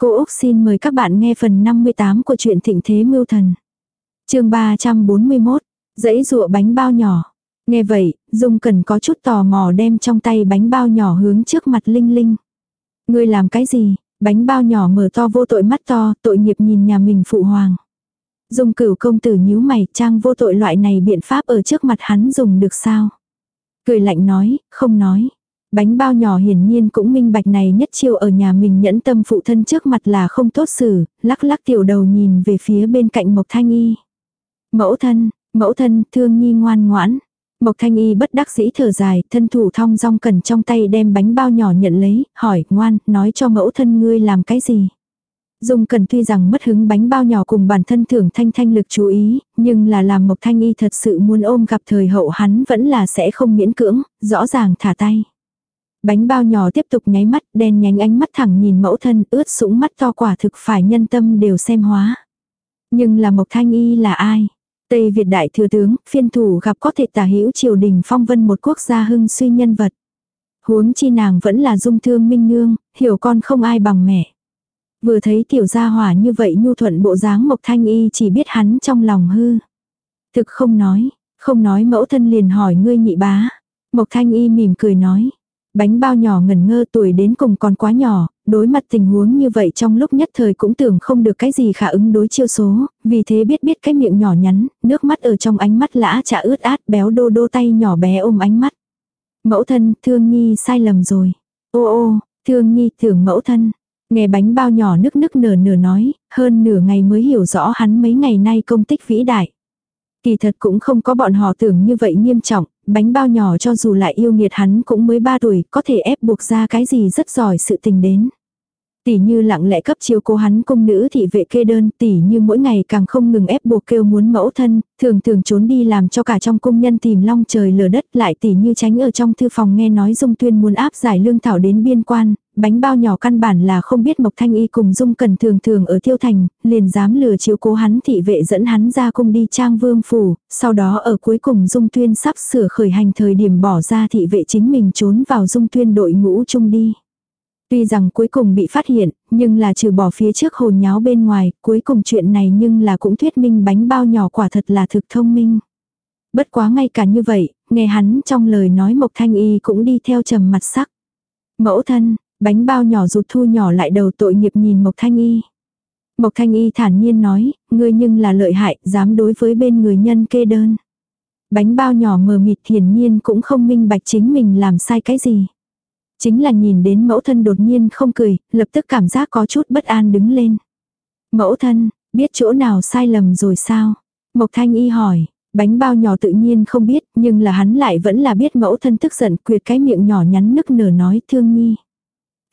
Cô Úc xin mời các bạn nghe phần 58 của truyện Thịnh Thế Mưu Thần. chương 341, dãy rụa bánh bao nhỏ. Nghe vậy, Dung Cần có chút tò mò đem trong tay bánh bao nhỏ hướng trước mặt Linh Linh. Ngươi làm cái gì? Bánh bao nhỏ mở to vô tội mắt to, tội nghiệp nhìn nhà mình phụ hoàng. Dung cửu công tử nhíu mày, trang vô tội loại này biện pháp ở trước mặt hắn dùng được sao? Cười lạnh nói, không nói. Bánh bao nhỏ hiển nhiên cũng minh bạch này nhất chiêu ở nhà mình nhẫn tâm phụ thân trước mặt là không tốt xử, lắc lắc tiểu đầu nhìn về phía bên cạnh Mộc Thanh Y. Mẫu thân, mẫu thân, thương nhi ngoan ngoãn. Mộc Thanh Y bất đắc dĩ thở dài, thân thủ thong dong cần trong tay đem bánh bao nhỏ nhận lấy, hỏi, ngoan, nói cho mẫu thân ngươi làm cái gì. Dung Cần tuy rằng mất hứng bánh bao nhỏ cùng bản thân thưởng thanh thanh lực chú ý, nhưng là làm Mộc Thanh Y thật sự muốn ôm gặp thời hậu hắn vẫn là sẽ không miễn cưỡng, rõ ràng thả tay. Bánh bao nhỏ tiếp tục nháy mắt, đen nhánh ánh mắt thẳng nhìn mẫu thân, ướt sũng mắt to quả thực phải nhân tâm đều xem hóa. Nhưng là Mộc Thanh Y là ai? Tây Việt đại thừa tướng, phiên thủ gặp có thể tả hữu triều đình phong vân một quốc gia hưng suy nhân vật. Huống chi nàng vẫn là dung thương minh nương, hiểu con không ai bằng mẹ. Vừa thấy tiểu gia hỏa như vậy nhu thuận bộ dáng Mộc Thanh Y chỉ biết hắn trong lòng hư. Thực không nói, không nói mẫu thân liền hỏi ngươi nhị bá. Mộc Thanh Y mỉm cười nói. Bánh bao nhỏ ngẩn ngơ tuổi đến cùng còn quá nhỏ, đối mặt tình huống như vậy trong lúc nhất thời cũng tưởng không được cái gì khả ứng đối chiêu số, vì thế biết biết cái miệng nhỏ nhắn, nước mắt ở trong ánh mắt lã chả ướt át béo đô đô tay nhỏ bé ôm ánh mắt. Mẫu thân, thương nhi sai lầm rồi. Ô ô, thương nhi tưởng mẫu thân. Nghe bánh bao nhỏ nức nức nở nở nói, hơn nửa ngày mới hiểu rõ hắn mấy ngày nay công tích vĩ đại. Kỳ thật cũng không có bọn họ tưởng như vậy nghiêm trọng, bánh bao nhỏ cho dù lại yêu nghiệt hắn cũng mới 3 tuổi, có thể ép buộc ra cái gì rất giỏi sự tình đến. Tỷ như lặng lẽ cấp chiếu cô hắn công nữ thị vệ kê đơn, tỷ như mỗi ngày càng không ngừng ép buộc kêu muốn mẫu thân, thường thường trốn đi làm cho cả trong cung nhân tìm long trời lở đất lại tỷ như tránh ở trong thư phòng nghe nói dung tuyên muốn áp giải lương thảo đến biên quan, bánh bao nhỏ căn bản là không biết Mộc Thanh Y cùng Dung Cần thường thường ở Tiêu Thành, liền dám lừa chiếu cố hắn thị vệ dẫn hắn ra cung đi trang vương phủ, sau đó ở cuối cùng Dung Tuyên sắp sửa khởi hành thời điểm bỏ ra thị vệ chính mình trốn vào Dung Tuyên đội ngũ chung đi. Tuy rằng cuối cùng bị phát hiện, nhưng là trừ bỏ phía trước hồn nháo bên ngoài, cuối cùng chuyện này nhưng là cũng thuyết minh bánh bao nhỏ quả thật là thực thông minh. Bất quá ngay cả như vậy, nghe hắn trong lời nói Mộc Thanh Y cũng đi theo trầm mặt sắc. Mẫu thân, Bánh bao nhỏ rụt thu nhỏ lại đầu tội nghiệp nhìn Mộc Thanh Y. Mộc Thanh Y thản nhiên nói, ngươi nhưng là lợi hại, dám đối với bên người nhân kê đơn. Bánh bao nhỏ mờ mịt hiển nhiên cũng không minh bạch chính mình làm sai cái gì. Chính là nhìn đến mẫu thân đột nhiên không cười, lập tức cảm giác có chút bất an đứng lên. Mẫu thân, biết chỗ nào sai lầm rồi sao? Mộc Thanh Y hỏi, bánh bao nhỏ tự nhiên không biết, nhưng là hắn lại vẫn là biết mẫu thân tức giận quyệt cái miệng nhỏ nhắn nức nở nói thương nhi.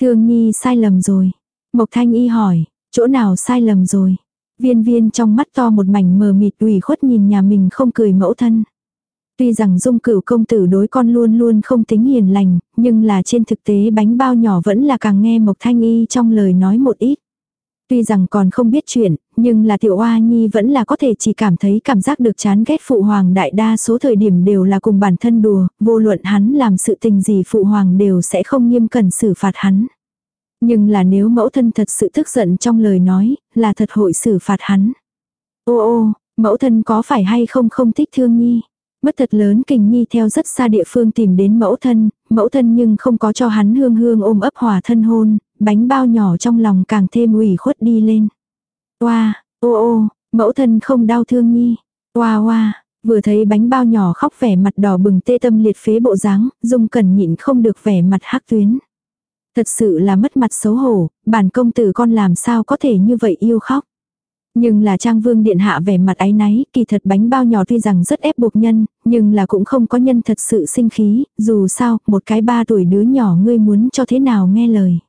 Thương Nhi sai lầm rồi. Mộc Thanh Y hỏi, chỗ nào sai lầm rồi? Viên viên trong mắt to một mảnh mờ mịt ủy khuất nhìn nhà mình không cười mẫu thân. Tuy rằng dung cửu công tử đối con luôn luôn không tính hiền lành, nhưng là trên thực tế bánh bao nhỏ vẫn là càng nghe Mộc Thanh Y trong lời nói một ít. Tuy rằng còn không biết chuyện, nhưng là tiểu oa nhi vẫn là có thể chỉ cảm thấy cảm giác được chán ghét phụ hoàng đại đa số thời điểm đều là cùng bản thân đùa, vô luận hắn làm sự tình gì phụ hoàng đều sẽ không nghiêm cẩn xử phạt hắn. Nhưng là nếu mẫu thân thật sự tức giận trong lời nói, là thật hội xử phạt hắn. Ô ô, mẫu thân có phải hay không không thích thương nhi? Mất thật lớn kình nhi theo rất xa địa phương tìm đến mẫu thân, mẫu thân nhưng không có cho hắn hương hương ôm ấp hòa thân hôn, bánh bao nhỏ trong lòng càng thêm ủy khuất đi lên. Oa, ô ô, mẫu thân không đau thương nhi. Oa oa, vừa thấy bánh bao nhỏ khóc vẻ mặt đỏ bừng tê tâm liệt phế bộ dáng, dung cần nhịn không được vẻ mặt hắc tuyến. Thật sự là mất mặt xấu hổ, bản công tử con làm sao có thể như vậy yêu khóc. Nhưng là trang vương điện hạ vẻ mặt áy náy, kỳ thật bánh bao nhỏ tuy rằng rất ép buộc nhân, nhưng là cũng không có nhân thật sự sinh khí, dù sao, một cái ba tuổi đứa nhỏ ngươi muốn cho thế nào nghe lời.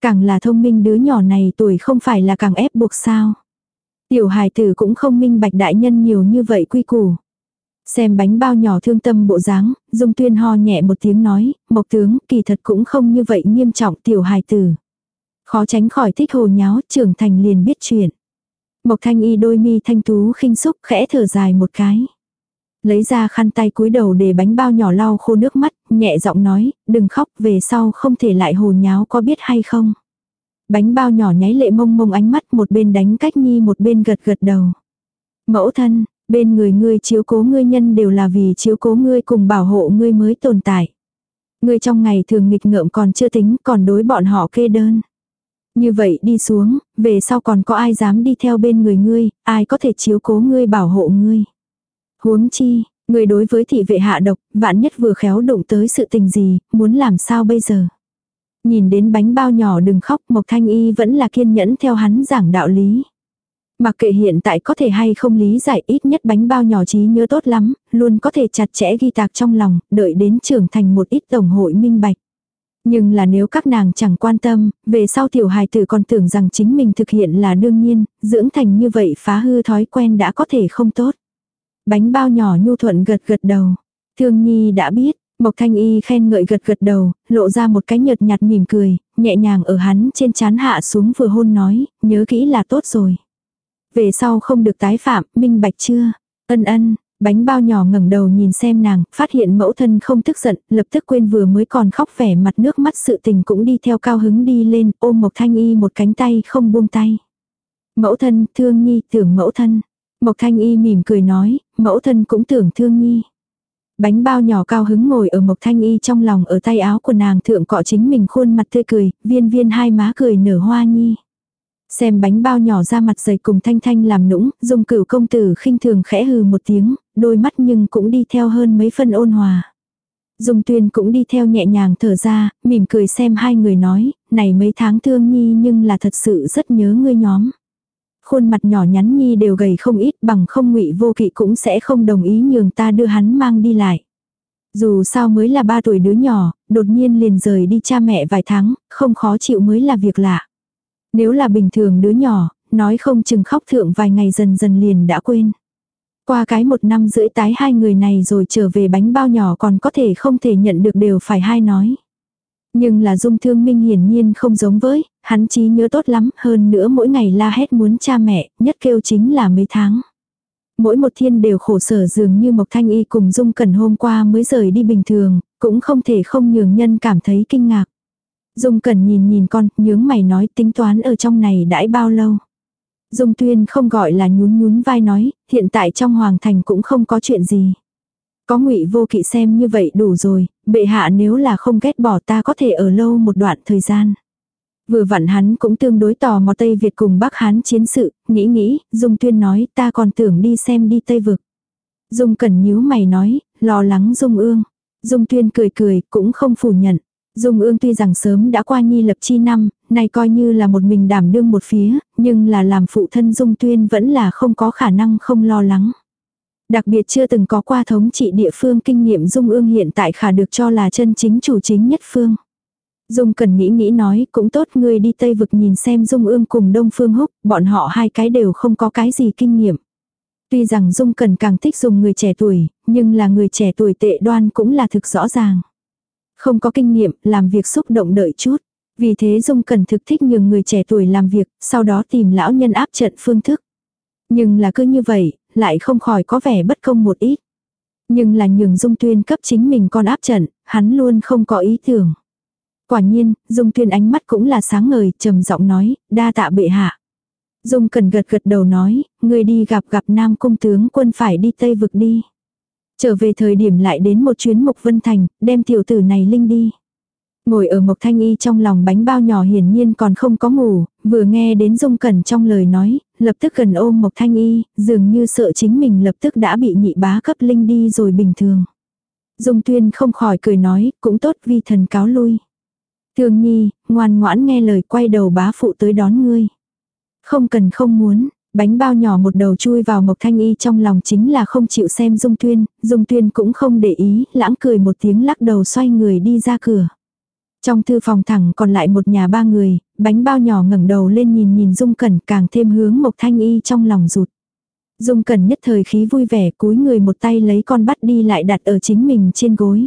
Càng là thông minh đứa nhỏ này tuổi không phải là càng ép buộc sao. Tiểu hài tử cũng không minh bạch đại nhân nhiều như vậy quy củ. Xem bánh bao nhỏ thương tâm bộ dáng, Dung Tuyên ho nhẹ một tiếng nói, Mộc tướng kỳ thật cũng không như vậy nghiêm trọng tiểu hài tử. Khó tránh khỏi thích hồ nháo, trưởng thành liền biết chuyện. Mộc thanh y đôi mi thanh tú khinh xúc khẽ thở dài một cái. Lấy ra khăn tay cúi đầu để bánh bao nhỏ lau khô nước mắt, nhẹ giọng nói, đừng khóc về sau không thể lại hồ nháo có biết hay không. Bánh bao nhỏ nháy lệ mông mông ánh mắt một bên đánh cách nhi một bên gật gật đầu. Mẫu thân, bên người ngươi chiếu cố ngươi nhân đều là vì chiếu cố ngươi cùng bảo hộ ngươi mới tồn tại. Ngươi trong ngày thường nghịch ngợm còn chưa tính còn đối bọn họ kê đơn. Như vậy đi xuống, về sau còn có ai dám đi theo bên người ngươi, ai có thể chiếu cố ngươi bảo hộ ngươi. Huống chi, người đối với thị vệ hạ độc, vạn nhất vừa khéo đụng tới sự tình gì, muốn làm sao bây giờ. Nhìn đến bánh bao nhỏ đừng khóc Mộc Thanh Y vẫn là kiên nhẫn theo hắn giảng đạo lý. Mặc kệ hiện tại có thể hay không lý giải ít nhất bánh bao nhỏ trí nhớ tốt lắm, luôn có thể chặt chẽ ghi tạc trong lòng, đợi đến trưởng thành một ít tổng hội minh bạch. Nhưng là nếu các nàng chẳng quan tâm, về sau tiểu hài tử còn tưởng rằng chính mình thực hiện là đương nhiên, dưỡng thành như vậy phá hư thói quen đã có thể không tốt. Bánh bao nhỏ nhu thuận gật gật đầu. Thương Nhi đã biết, Mộc Thanh Y khen ngợi gật gật đầu, lộ ra một cái nhợt nhạt mỉm cười, nhẹ nhàng ở hắn trên chán hạ xuống vừa hôn nói, nhớ kỹ là tốt rồi. Về sau không được tái phạm, minh bạch chưa? Ân ân, bánh bao nhỏ ngẩng đầu nhìn xem nàng, phát hiện mẫu thân không tức giận, lập tức quên vừa mới còn khóc vẻ mặt nước mắt sự tình cũng đi theo cao hứng đi lên, ôm Mộc Thanh Y một cánh tay không buông tay. Mẫu thân, thương nhi, tưởng mẫu thân. Mộc Thanh Y mỉm cười nói, mẫu thân cũng tưởng thương nhi. Bánh bao nhỏ cao hứng ngồi ở Mộc Thanh Y trong lòng ở tay áo của nàng thượng cọ chính mình khuôn mặt tươi cười, viên viên hai má cười nở hoa nhi. Xem bánh bao nhỏ ra mặt dày cùng thanh thanh làm nũng, dùng cửu công tử khinh thường khẽ hừ một tiếng, đôi mắt nhưng cũng đi theo hơn mấy phân ôn hòa. Dung tuyên cũng đi theo nhẹ nhàng thở ra, mỉm cười xem hai người nói, này mấy tháng thương nhi nhưng là thật sự rất nhớ ngươi nhóm. Khuôn mặt nhỏ nhắn nhi đều gầy không ít bằng không ngụy vô kỵ cũng sẽ không đồng ý nhường ta đưa hắn mang đi lại. Dù sao mới là ba tuổi đứa nhỏ, đột nhiên liền rời đi cha mẹ vài tháng, không khó chịu mới là việc lạ. Nếu là bình thường đứa nhỏ, nói không chừng khóc thượng vài ngày dần dần liền đã quên. Qua cái một năm rưỡi tái hai người này rồi trở về bánh bao nhỏ còn có thể không thể nhận được đều phải hai nói. Nhưng là dung thương minh hiển nhiên không giống với, hắn trí nhớ tốt lắm, hơn nữa mỗi ngày la hét muốn cha mẹ, nhất kêu chính là mấy tháng. Mỗi một thiên đều khổ sở dường như Mộc Thanh Y cùng Dung Cẩn hôm qua mới rời đi bình thường, cũng không thể không nhường nhân cảm thấy kinh ngạc. Dung Cẩn nhìn nhìn con, nhướng mày nói tính toán ở trong này đãi bao lâu. Dung Tuyên không gọi là nhún nhún vai nói, hiện tại trong hoàng thành cũng không có chuyện gì. Có ngụy vô kỵ xem như vậy đủ rồi, bệ hạ nếu là không ghét bỏ ta có thể ở lâu một đoạn thời gian. Vừa vặn hắn cũng tương đối tò mò Tây Việt cùng Bắc Hán chiến sự, nghĩ nghĩ, Dung Tuyên nói ta còn tưởng đi xem đi Tây Vực. Dung Cẩn nhíu mày nói, lo lắng Dung Ương. Dung Tuyên cười cười, cũng không phủ nhận. Dung ương tuy rằng sớm đã qua nhi lập chi năm, nay coi như là một mình đảm đương một phía, nhưng là làm phụ thân Dung Tuyên vẫn là không có khả năng không lo lắng. Đặc biệt chưa từng có qua thống trị địa phương kinh nghiệm Dung ương hiện tại khả được cho là chân chính chủ chính nhất phương. Dung cần nghĩ nghĩ nói cũng tốt ngươi đi Tây Vực nhìn xem Dung ương cùng Đông Phương Húc, bọn họ hai cái đều không có cái gì kinh nghiệm. Tuy rằng Dung cần càng thích dùng người trẻ tuổi, nhưng là người trẻ tuổi tệ đoan cũng là thực rõ ràng. Không có kinh nghiệm, làm việc xúc động đợi chút. Vì thế Dung cần thực thích nhường người trẻ tuổi làm việc, sau đó tìm lão nhân áp trận phương thức. Nhưng là cứ như vậy, lại không khỏi có vẻ bất công một ít. Nhưng là nhường Dung Tuyên cấp chính mình con áp trận, hắn luôn không có ý tưởng. Quả nhiên, Dung Tuyên ánh mắt cũng là sáng ngời, trầm giọng nói, đa tạ bệ hạ. Dung cần gật gật đầu nói, người đi gặp gặp nam cung tướng quân phải đi Tây vực đi. Trở về thời điểm lại đến một chuyến mục Vân Thành, đem tiểu tử này linh đi. Ngồi ở Mộc Thanh Y trong lòng bánh bao nhỏ hiển nhiên còn không có ngủ, vừa nghe đến Dung Cẩn trong lời nói, lập tức gần ôm Mộc Thanh Y, dường như sợ chính mình lập tức đã bị nhị bá cấp linh đi rồi bình thường. Dung Tuyên không khỏi cười nói, cũng tốt vi thần cáo lui. Thương Nhi, ngoan ngoãn nghe lời quay đầu bá phụ tới đón ngươi. Không cần không muốn, Bánh bao nhỏ một đầu chui vào Mộc Thanh Y trong lòng chính là không chịu xem Dung Tuyên, Dung Tuyên cũng không để ý, lãng cười một tiếng lắc đầu xoay người đi ra cửa. Trong thư phòng thẳng còn lại một nhà ba người, bánh bao nhỏ ngẩng đầu lên nhìn nhìn Dung Cẩn càng thêm hướng Mộc Thanh Y trong lòng rụt. Dung Cẩn nhất thời khí vui vẻ cúi người một tay lấy con bắt đi lại đặt ở chính mình trên gối.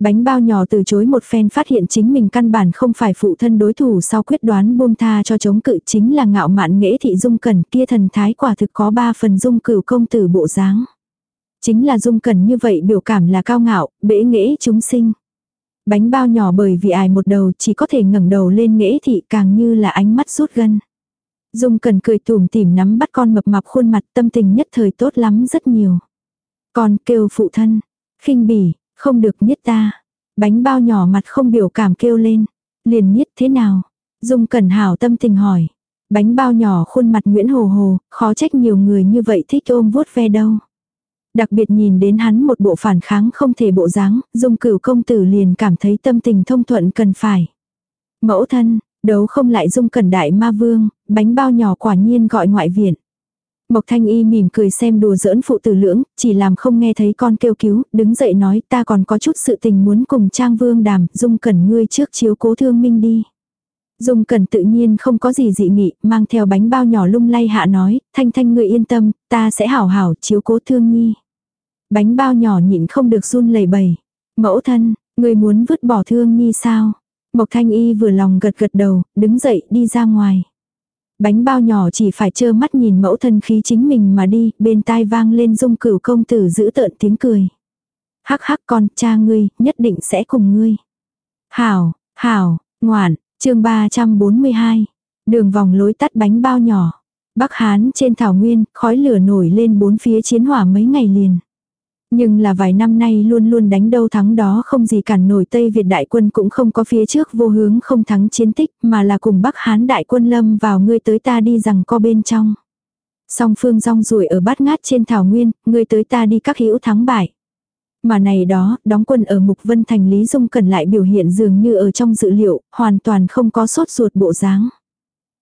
Bánh bao nhỏ từ chối một phen phát hiện chính mình căn bản không phải phụ thân đối thủ sau quyết đoán buông tha cho chống cự chính là ngạo mạn nghệ thị dung cẩn kia thần thái quả thực có ba phần dung cửu công tử bộ dáng. Chính là dung cẩn như vậy biểu cảm là cao ngạo, bể nghệ chúng sinh. Bánh bao nhỏ bởi vì ải một đầu chỉ có thể ngẩng đầu lên nghễ thị càng như là ánh mắt rút gân. Dung cần cười tủm tỉm nắm bắt con mập mạp khuôn mặt tâm tình nhất thời tốt lắm rất nhiều. Con kêu phụ thân, khinh bỉ, không được niết ta. Bánh bao nhỏ mặt không biểu cảm kêu lên. Liền niết thế nào? Dung cẩn hảo tâm tình hỏi. Bánh bao nhỏ khuôn mặt Nguyễn Hồ Hồ, khó trách nhiều người như vậy thích ôm vuốt ve đâu. Đặc biệt nhìn đến hắn một bộ phản kháng không thể bộ dáng, dung cửu công tử liền cảm thấy tâm tình thông thuận cần phải. Mẫu thân, đấu không lại dung cẩn đại ma vương, bánh bao nhỏ quả nhiên gọi ngoại viện. Mộc Thanh Y mỉm cười xem đùa giỡn phụ tử lưỡng, chỉ làm không nghe thấy con kêu cứu, đứng dậy nói ta còn có chút sự tình muốn cùng Trang Vương đàm, Dung Cẩn ngươi trước chiếu cố thương minh đi. Dung Cẩn tự nhiên không có gì dị nghị, mang theo bánh bao nhỏ lung lay hạ nói, Thanh Thanh ngươi yên tâm, ta sẽ hảo hảo chiếu cố thương nhi. Bánh bao nhỏ nhịn không được run lẩy bẩy. Mẫu thân, người muốn vứt bỏ thương nhi sao? Mộc Thanh Y vừa lòng gật gật đầu, đứng dậy đi ra ngoài. Bánh bao nhỏ chỉ phải trơ mắt nhìn mẫu thân khí chính mình mà đi, bên tai vang lên dung cửu công tử giữ tợn tiếng cười. Hắc hắc con, cha ngươi, nhất định sẽ cùng ngươi. Hảo, hảo, ngoạn, chương 342. Đường vòng lối tắt bánh bao nhỏ. Bắc Hán trên thảo nguyên, khói lửa nổi lên bốn phía chiến hỏa mấy ngày liền. Nhưng là vài năm nay luôn luôn đánh đâu thắng đó không gì cản nổi Tây Việt đại quân cũng không có phía trước vô hướng không thắng chiến tích mà là cùng Bắc Hán đại quân lâm vào ngươi tới ta đi rằng co bên trong. Song phương rong ruổi ở bát ngát trên thảo nguyên, ngươi tới ta đi các hữu thắng bại. Mà này đó, đóng quân ở Mục Vân Thành Lý Dung cần lại biểu hiện dường như ở trong dự liệu, hoàn toàn không có sốt ruột bộ dáng.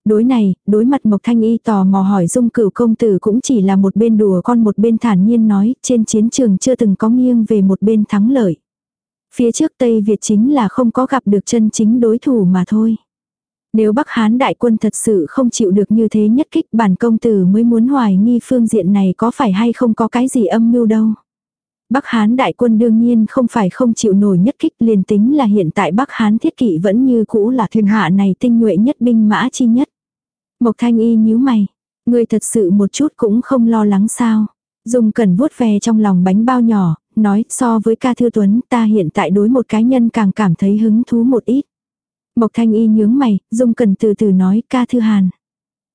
Đối này, đối mặt Mộc Thanh Y tò mò hỏi dung cửu công tử cũng chỉ là một bên đùa con một bên thản nhiên nói, trên chiến trường chưa từng có nghiêng về một bên thắng lợi. Phía trước Tây Việt chính là không có gặp được chân chính đối thủ mà thôi. Nếu Bắc Hán đại quân thật sự không chịu được như thế nhất kích bản công tử mới muốn hoài nghi phương diện này có phải hay không có cái gì âm mưu đâu. Bắc Hán đại quân đương nhiên không phải không chịu nổi nhất kích liền tính là hiện tại Bắc Hán thiết kỵ vẫn như cũ là thiên hạ này tinh nhuệ nhất binh mã chi nhất. Mộc thanh y nhíu mày. Ngươi thật sự một chút cũng không lo lắng sao. Dung cần vuốt ve trong lòng bánh bao nhỏ, nói so với ca thư tuấn ta hiện tại đối một cá nhân càng cảm thấy hứng thú một ít. Mộc thanh y nhướng mày, Dung cần từ từ nói ca thư hàn.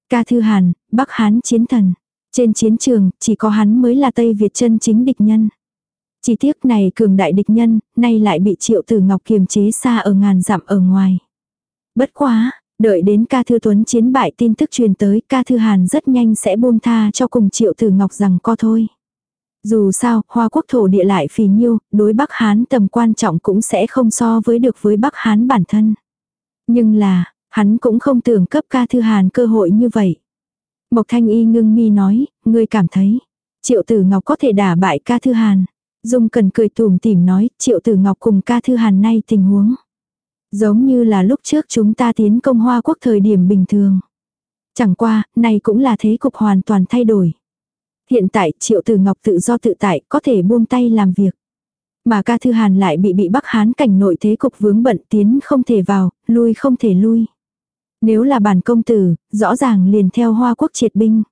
Ca thư hàn, Bắc Hán chiến thần. Trên chiến trường, chỉ có hắn mới là Tây Việt chân chính địch nhân. Chỉ tiếc này cường đại địch nhân, nay lại bị triệu tử ngọc kiềm chế xa ở ngàn dặm ở ngoài. Bất quá, Đợi đến ca thư tuấn chiến bại tin tức truyền tới ca thư hàn rất nhanh sẽ buông tha cho cùng triệu tử ngọc rằng co thôi. Dù sao, hoa quốc thổ địa lại phì nhiêu, đối Bắc Hán tầm quan trọng cũng sẽ không so với được với Bắc Hán bản thân. Nhưng là, hắn cũng không tưởng cấp ca thư hàn cơ hội như vậy. Mộc thanh y ngưng mi nói, ngươi cảm thấy, triệu tử ngọc có thể đả bại ca thư hàn. Dung cần cười tùm tìm nói, triệu tử ngọc cùng ca thư hàn nay tình huống. Giống như là lúc trước chúng ta tiến công Hoa Quốc thời điểm bình thường. Chẳng qua, này cũng là thế cục hoàn toàn thay đổi. Hiện tại Triệu Tử Ngọc tự do tự tại có thể buông tay làm việc. Mà ca thư hàn lại bị bị Bắc Hán cảnh nội thế cục vướng bận tiến không thể vào, lui không thể lui. Nếu là bản công tử, rõ ràng liền theo Hoa Quốc triệt binh.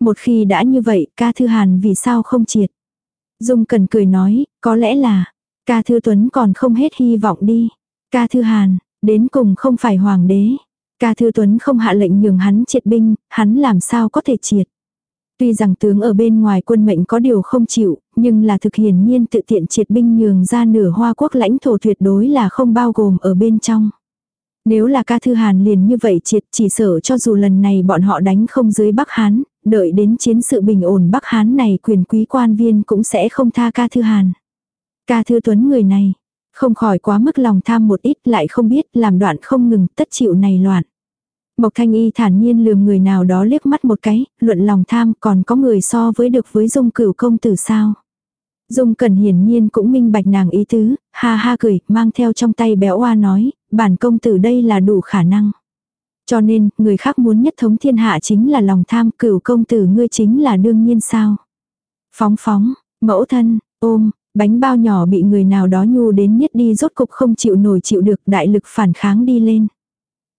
Một khi đã như vậy, ca thư hàn vì sao không triệt? Dung cần cười nói, có lẽ là, ca thư tuấn còn không hết hy vọng đi. Ca Thư Hàn, đến cùng không phải hoàng đế. Ca Thư Tuấn không hạ lệnh nhường hắn triệt binh, hắn làm sao có thể triệt. Tuy rằng tướng ở bên ngoài quân mệnh có điều không chịu, nhưng là thực hiển nhiên tự tiện triệt binh nhường ra nửa hoa quốc lãnh thổ tuyệt đối là không bao gồm ở bên trong. Nếu là ca thư Hàn liền như vậy triệt chỉ sợ cho dù lần này bọn họ đánh không dưới Bắc Hán, đợi đến chiến sự bình ổn Bắc Hán này quyền quý quan viên cũng sẽ không tha ca thư Hàn. Ca thư Tuấn người này, không khỏi quá mức lòng tham một ít lại không biết làm đoạn không ngừng tất chịu này loạn. Mộc thanh y thản nhiên lườm người nào đó liếc mắt một cái, luận lòng tham còn có người so với được với dung cửu công tử sao. Dung cần hiển nhiên cũng minh bạch nàng ý tứ, ha ha cười, mang theo trong tay béo oa nói, bản công tử đây là đủ khả năng. Cho nên, người khác muốn nhất thống thiên hạ chính là lòng tham, cửu công tử ngươi chính là đương nhiên sao. Phóng phóng, mẫu thân, ôm, Bánh bao nhỏ bị người nào đó nhu đến niết đi rốt cục không chịu nổi chịu được đại lực phản kháng đi lên.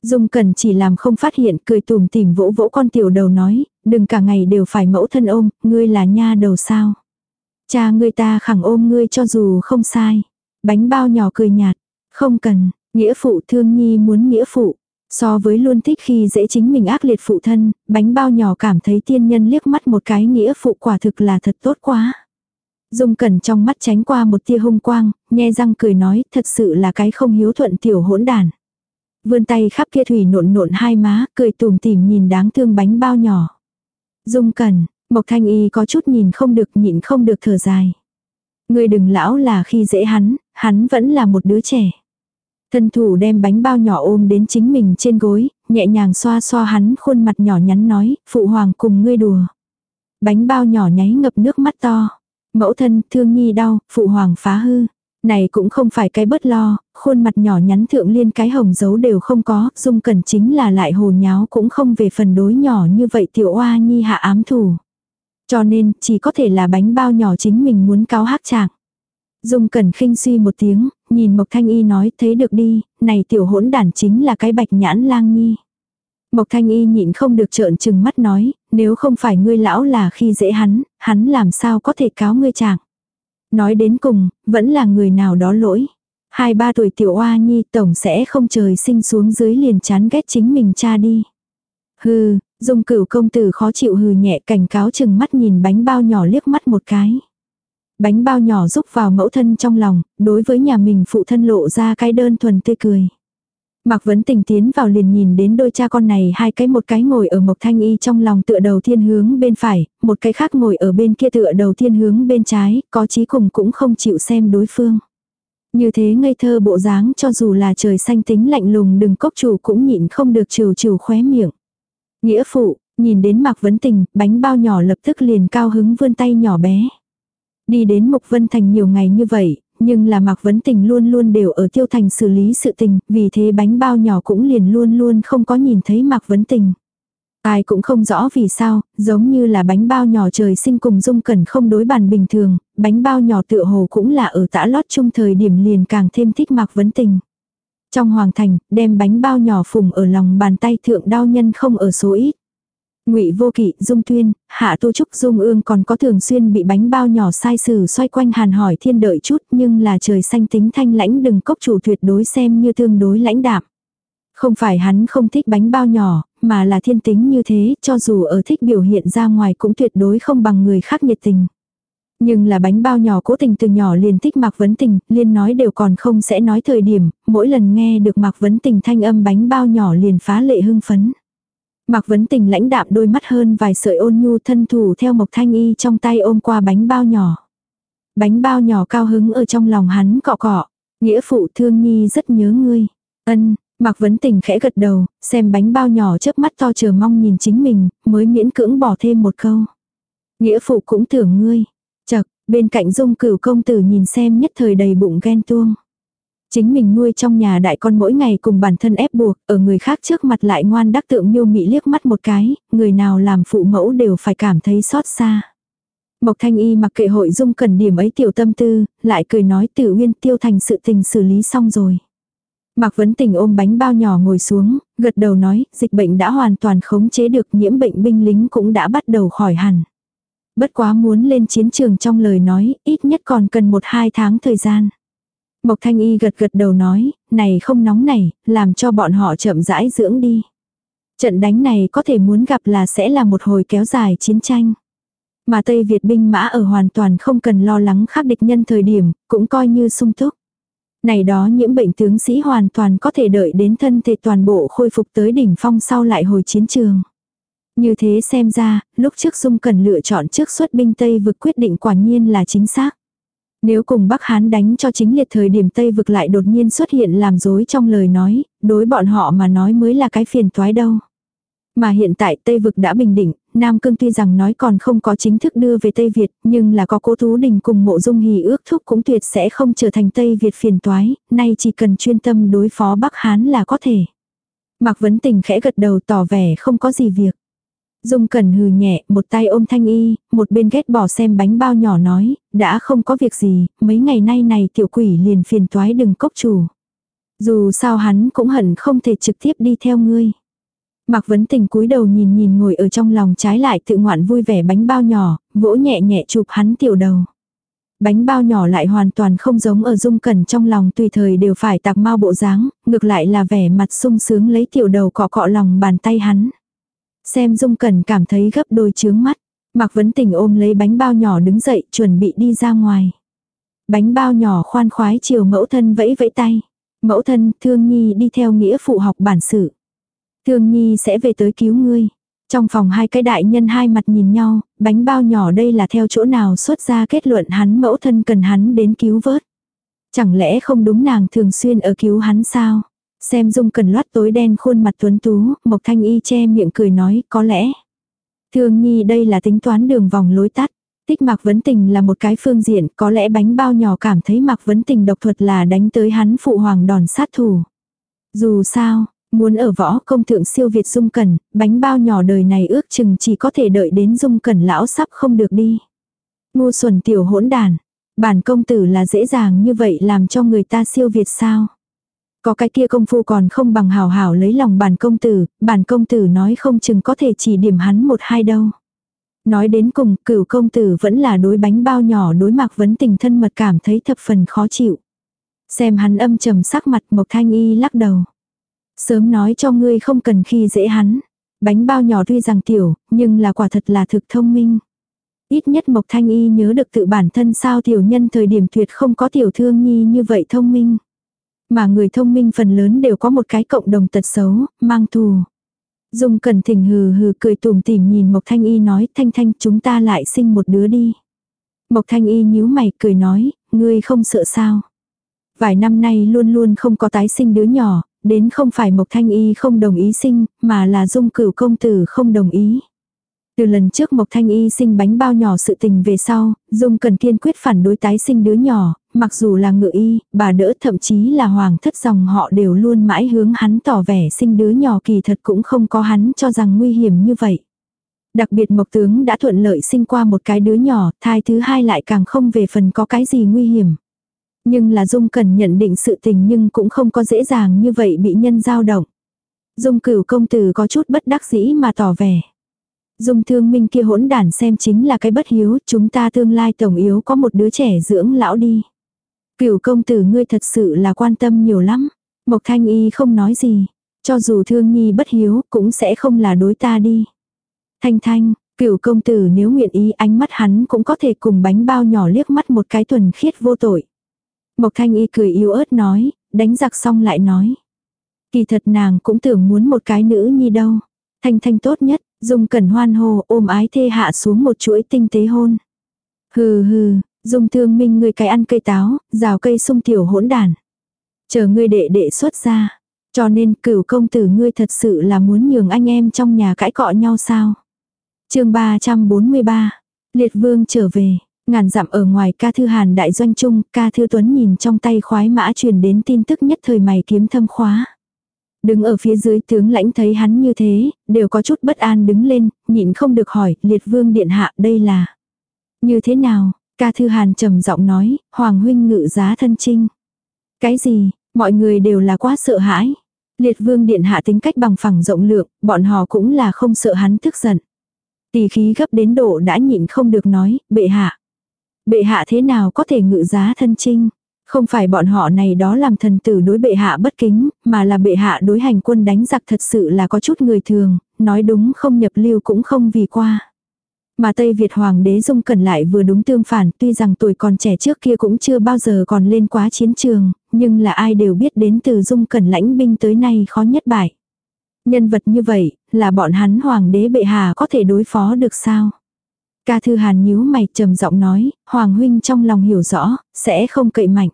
Dung cần chỉ làm không phát hiện cười tùm tìm vỗ vỗ con tiểu đầu nói, đừng cả ngày đều phải mẫu thân ôm, ngươi là nha đầu sao. Cha ngươi ta khẳng ôm ngươi cho dù không sai. Bánh bao nhỏ cười nhạt, Không cần, nghĩa phụ thương nhi muốn nghĩa phụ. So với luôn thích khi dễ chính mình ác liệt phụ thân, bánh bao nhỏ cảm thấy tiên nhân liếc mắt một cái nghĩa phụ quả thực là thật tốt quá. Dung Cẩn trong mắt tránh qua một tia hung quang, nhe răng cười nói thật sự là cái không hiếu thuận tiểu hỗn đàn. Vươn tay khắp kia thủy nộn nộn hai má, cười tùm tìm nhìn đáng thương bánh bao nhỏ. Dung Cẩn, Mộc Thanh Y có chút nhìn không được nhịn không được thở dài. Người đừng lão là khi dễ hắn, hắn vẫn là một đứa trẻ. Thân thủ đem bánh bao nhỏ ôm đến chính mình trên gối, nhẹ nhàng xoa xoa hắn khuôn mặt nhỏ nhắn nói, phụ hoàng cùng ngươi đùa. Bánh bao nhỏ nháy ngập nước mắt to. Mẫu thân, thương nhi đau, phụ hoàng phá hư. Này cũng không phải cái bớt lo, khuôn mặt nhỏ nhắn thượng liên cái hồng dấu đều không có, dung cẩn chính là lại hồ nháo cũng không về phần đối nhỏ như vậy tiểu oa nhi hạ ám thủ. Cho nên, chỉ có thể là bánh bao nhỏ chính mình muốn cáo hắc trạng. Dung cẩn khinh suy một tiếng, nhìn Mộc Thanh Y nói thấy được đi, này tiểu hỗn đản chính là cái bạch nhãn lang nhi. Mộc Thanh Y nhịn không được trợn trừng mắt nói, nếu không phải ngươi lão là khi dễ hắn, hắn làm sao có thể cáo ngươi chàng. Nói đến cùng, vẫn là người nào đó lỗi. Hai ba tuổi tiểu oa nhi tổng sẽ không trời sinh xuống dưới liền chán ghét chính mình cha đi. Hừ, dung cửu công tử khó chịu hừ nhẹ cảnh cáo chừng mắt nhìn bánh bao nhỏ liếc mắt một cái. Bánh bao nhỏ rúc vào mẫu thân trong lòng, đối với nhà mình phụ thân lộ ra cái đơn thuần tươi cười. Mạc Vấn Tình tiến vào liền nhìn đến đôi cha con này hai cái một cái ngồi ở Mộc Thanh Y trong lòng tựa đầu thiên hướng bên phải, một cái khác ngồi ở bên kia tựa đầu thiên hướng bên trái, có chí cùng cũng không chịu xem đối phương. Như thế ngây thơ bộ dáng cho dù là trời xanh tính lạnh lùng đừng cốc chủ cũng nhịn không được trừ trừ khóe miệng. Nghĩa phụ, nhìn đến Mạc Vấn Tình, bánh bao nhỏ lập tức liền cao hứng vươn tay nhỏ bé. Đi đến Mục Vân Thành nhiều ngày như vậy, nhưng là Mạc Vấn Tình luôn luôn đều ở Tiêu Thành xử lý sự tình, vì thế bánh bao nhỏ cũng liền luôn luôn không có nhìn thấy Mạc Vấn Tình. Ai cũng không rõ vì sao, giống như là bánh bao nhỏ trời sinh cùng dung cẩn không đối bàn bình thường, bánh bao nhỏ tựa hồ cũng là ở tã lót chung thời điểm liền càng thêm thích Mạc Vấn Tình. Trong hoàng thành, đem bánh bao nhỏ phùng ở lòng bàn tay thượng đao nhân không ở số ít. Ngụy Vô Kỵ, Dung Tuyên, Hạ Tu Trúc, Dung Ương còn có thường xuyên bị bánh bao nhỏ sai sử xoay quanh Hàn hỏi thiên đợi chút, nhưng là trời xanh tính thanh lãnh đừng cốc chủ tuyệt đối xem như tương đối lãnh đạm. Không phải hắn không thích bánh bao nhỏ, mà là thiên tính như thế, cho dù ở thích biểu hiện ra ngoài cũng tuyệt đối không bằng người khác nhiệt tình. Nhưng là bánh bao nhỏ cố tình từ nhỏ liền thích Mạc Vấn Tình, liên nói đều còn không sẽ nói thời điểm, mỗi lần nghe được Mạc Vấn Tình thanh âm bánh bao nhỏ liền phá lệ hưng phấn. Mạc Vấn Tình lãnh đạm đôi mắt hơn vài sợi ôn nhu thân thủ theo Mộc Thanh Y trong tay ôm qua bánh bao nhỏ. Bánh bao nhỏ cao hứng ở trong lòng hắn cọ cọ. Nghĩa phụ thương nhi rất nhớ ngươi. Ân, Mạc Vấn Tình khẽ gật đầu, xem bánh bao nhỏ chớp mắt to chờ mong nhìn chính mình, mới miễn cưỡng bỏ thêm một câu. Nghĩa phụ cũng tưởng ngươi. Chật, bên cạnh dung cửu công tử nhìn xem nhất thời đầy bụng ghen tuông. Chính mình nuôi trong nhà đại con mỗi ngày cùng bản thân ép buộc, ở người khác trước mặt lại ngoan đắc tượng miêu mị liếc mắt một cái, người nào làm phụ mẫu đều phải cảm thấy xót xa. Mộc Thanh Y mặc kệ hội dung cần điểm ấy tiểu tâm tư, lại cười nói tử uyên tiêu thành sự tình xử lý xong rồi. Mạc Vấn Tình ôm bánh bao nhỏ ngồi xuống, gật đầu nói, dịch bệnh đã hoàn toàn khống chế được nhiễm bệnh binh lính cũng đã bắt đầu khỏi hẳn. Bất quá muốn lên chiến trường trong lời nói, ít nhất còn cần một hai tháng thời gian. Mộc Thanh Y gật gật đầu nói, này không nóng này, làm cho bọn họ chậm rãi dưỡng đi. Trận đánh này có thể muốn gặp là sẽ là một hồi kéo dài chiến tranh. Mà Tây Việt binh mã ở hoàn toàn không cần lo lắng khắc địch nhân thời điểm, cũng coi như sung túc. Này đó nhiễm bệnh tướng sĩ hoàn toàn có thể đợi đến thân thể toàn bộ khôi phục tới đỉnh phong sau lại hồi chiến trường. Như thế xem ra, lúc trước Dung cần lựa chọn trước xuất binh Tây vực quyết định quả nhiên là chính xác. Nếu cùng Bắc Hán đánh cho chính liệt thời điểm Tây vực lại đột nhiên xuất hiện làm dối trong lời nói, đối bọn họ mà nói mới là cái phiền toái đâu. Mà hiện tại Tây vực đã bình định, Nam Cương tuy rằng nói còn không có chính thức đưa về Tây Việt, nhưng là có cố Tú Đình cùng mộ dung hì ước thúc cũng tuyệt sẽ không trở thành Tây Việt phiền toái, nay chỉ cần chuyên tâm đối phó Bắc Hán là có thể. Mạc Vấn Tình khẽ gật đầu tỏ vẻ không có gì việc. Dung Cẩn hừ nhẹ, một tay ôm Thanh Y, một bên ghét bỏ xem bánh bao nhỏ nói, đã không có việc gì, mấy ngày nay này tiểu quỷ liền phiền toái đừng cốc chủ. Dù sao hắn cũng hận không thể trực tiếp đi theo ngươi. Mạc Vấn Tình cúi đầu nhìn nhìn ngồi ở trong lòng trái lại tự ngoạn vui vẻ bánh bao nhỏ, vỗ nhẹ nhẹ chụp hắn tiểu đầu. Bánh bao nhỏ lại hoàn toàn không giống ở dung cẩn trong lòng tùy thời đều phải tạc mau bộ dáng, ngược lại là vẻ mặt sung sướng lấy tiểu đầu cọ cọ lòng bàn tay hắn. Xem dung cẩn cảm thấy gấp đôi chướng mắt. Mạc Vấn Tình ôm lấy bánh bao nhỏ đứng dậy chuẩn bị đi ra ngoài. Bánh bao nhỏ khoan khoái chiều mẫu thân vẫy vẫy tay. Mẫu thân, Thương Nhi đi theo nghĩa phụ học bản sự. Thương Nhi sẽ về tới cứu ngươi. Trong phòng hai cái đại nhân hai mặt nhìn nhau, bánh bao nhỏ đây là theo chỗ nào xuất ra kết luận hắn mẫu thân cần hắn đến cứu vớt. Chẳng lẽ không đúng nàng thường xuyên ở cứu hắn sao? Xem dung cần loát tối đen khuôn mặt tuấn tú, Mộc Thanh Y che miệng cười nói có lẽ. Thương Nhi đây là tính toán đường vòng lối tắt. Tích Mạc Vấn Tình là một cái phương diện, có lẽ bánh bao nhỏ cảm thấy Mạc Vấn Tình độc thuật là đánh tới hắn phụ hoàng đòn sát thủ. Dù sao, muốn ở võ công thượng siêu Việt dung cẩn, bánh bao nhỏ đời này ước chừng chỉ có thể đợi đến dung cẩn lão sắp không được đi. Ngu xuẩn tiểu hỗn đàn, bản công tử là dễ dàng như vậy làm cho người ta siêu Việt sao? Có cái kia công phu còn không bằng hào hào lấy lòng bản công tử, bản công tử nói không chừng có thể chỉ điểm hắn một hai đâu. Nói đến cùng, cửu công tử vẫn là đối bánh bao nhỏ đối mạc vấn tình thân mật cảm thấy thập phần khó chịu. Xem hắn âm trầm sắc mặt Mộc Thanh Y lắc đầu. Sớm nói cho ngươi không cần khi dễ hắn. Bánh bao nhỏ tuy rằng tiểu, nhưng là quả thật là thực thông minh. Ít nhất Mộc Thanh Y nhớ được tự bản thân sao tiểu nhân thời điểm tuyệt không có tiểu thương nhi như vậy thông minh. Mà người thông minh phần lớn đều có một cái cộng đồng tật xấu, mang thù. Dung cẩn thỉnh hừ hừ cười tủm tỉm nhìn Mộc Thanh Y nói Thanh Thanh chúng ta lại sinh một đứa đi. Mộc Thanh Y nhíu mày cười nói, ngươi không sợ sao. Vài năm nay luôn luôn không có tái sinh đứa nhỏ, đến không phải Mộc Thanh Y không đồng ý sinh, mà là Dung cửu công tử không đồng ý. Từ lần trước Mộc Thanh Y sinh bánh bao nhỏ sự tình về sau, Dung cần kiên quyết phản đối tái sinh đứa nhỏ, mặc dù là ngự y, bà đỡ thậm chí là hoàng thất dòng họ đều luôn mãi hướng hắn tỏ vẻ sinh đứa nhỏ kỳ thật cũng không có hắn cho rằng nguy hiểm như vậy. Đặc biệt Mộc Tướng đã thuận lợi sinh qua một cái đứa nhỏ, thai thứ hai lại càng không về phần có cái gì nguy hiểm. Nhưng là Dung cần nhận định sự tình nhưng cũng không có dễ dàng như vậy bị nhân dao động. Dung cửu công tử có chút bất đắc dĩ mà tỏ vẻ. Dung thương minh kia hỗn đản xem chính là cái bất hiếu, chúng ta tương lai tổng yếu có một đứa trẻ dưỡng lão đi. Cửu công tử ngươi thật sự là quan tâm nhiều lắm. Mộc thanh y không nói gì. Cho dù thương nhi bất hiếu cũng sẽ không là đối ta đi. Thanh thanh, cửu công tử nếu nguyện ý ánh mắt hắn cũng có thể cùng bánh bao nhỏ liếc mắt một cái thuần khiết vô tội. Mộc thanh y cười yếu ớt nói, đánh giặc xong lại nói. Kỳ thật nàng cũng tưởng muốn một cái nữ nhi đâu. Thanh thanh tốt nhất, dùng cẩn hoan hồ ôm ái thê hạ xuống một chuỗi tinh tế hôn. Hừ hừ, Dung thương minh người cái ăn cây táo, rào cây sung tiểu hỗn đàn. Chờ ngươi đệ đệ xuất ra. Cho nên cửu công tử ngươi thật sự là muốn nhường anh em trong nhà cãi cọ nhau sao. chương 343. Liệt vương trở về. Ngàn dặm ở ngoài ca thư hàn đại doanh trung, ca thư tuấn nhìn trong tay khoái mã truyền đến tin tức nhất thời mày kiếm thâm khóa. Đứng ở phía dưới tướng lãnh thấy hắn như thế, đều có chút bất an đứng lên, nhịn không được hỏi, liệt vương điện hạ đây là. Như thế nào, ca thư hàn trầm giọng nói, hoàng huynh ngự giá thân trinh. Cái gì, mọi người đều là quá sợ hãi. Liệt vương điện hạ tính cách bằng phẳng rộng lượng, bọn họ cũng là không sợ hắn tức giận. Tỷ khí gấp đến độ đã nhịn không được nói, bệ hạ. Bệ hạ thế nào có thể ngự giá thân trinh? Không phải bọn họ này đó làm thần tử đối bệ hạ bất kính, mà là bệ hạ đối hành quân đánh giặc thật sự là có chút người thường, nói đúng không nhập lưu cũng không vì qua. Mà Tây Việt Hoàng đế Dung Cẩn lại vừa đúng tương phản, tuy rằng tuổi còn trẻ trước kia cũng chưa bao giờ còn lên quá chiến trường, nhưng là ai đều biết đến từ Dung Cẩn lãnh binh tới nay khó nhất bại. Nhân vật như vậy, là bọn hắn Hoàng đế bệ hạ có thể đối phó được sao? Ca Thư Hàn nhíu mày trầm giọng nói, Hoàng huynh trong lòng hiểu rõ, sẽ không cậy mạnh.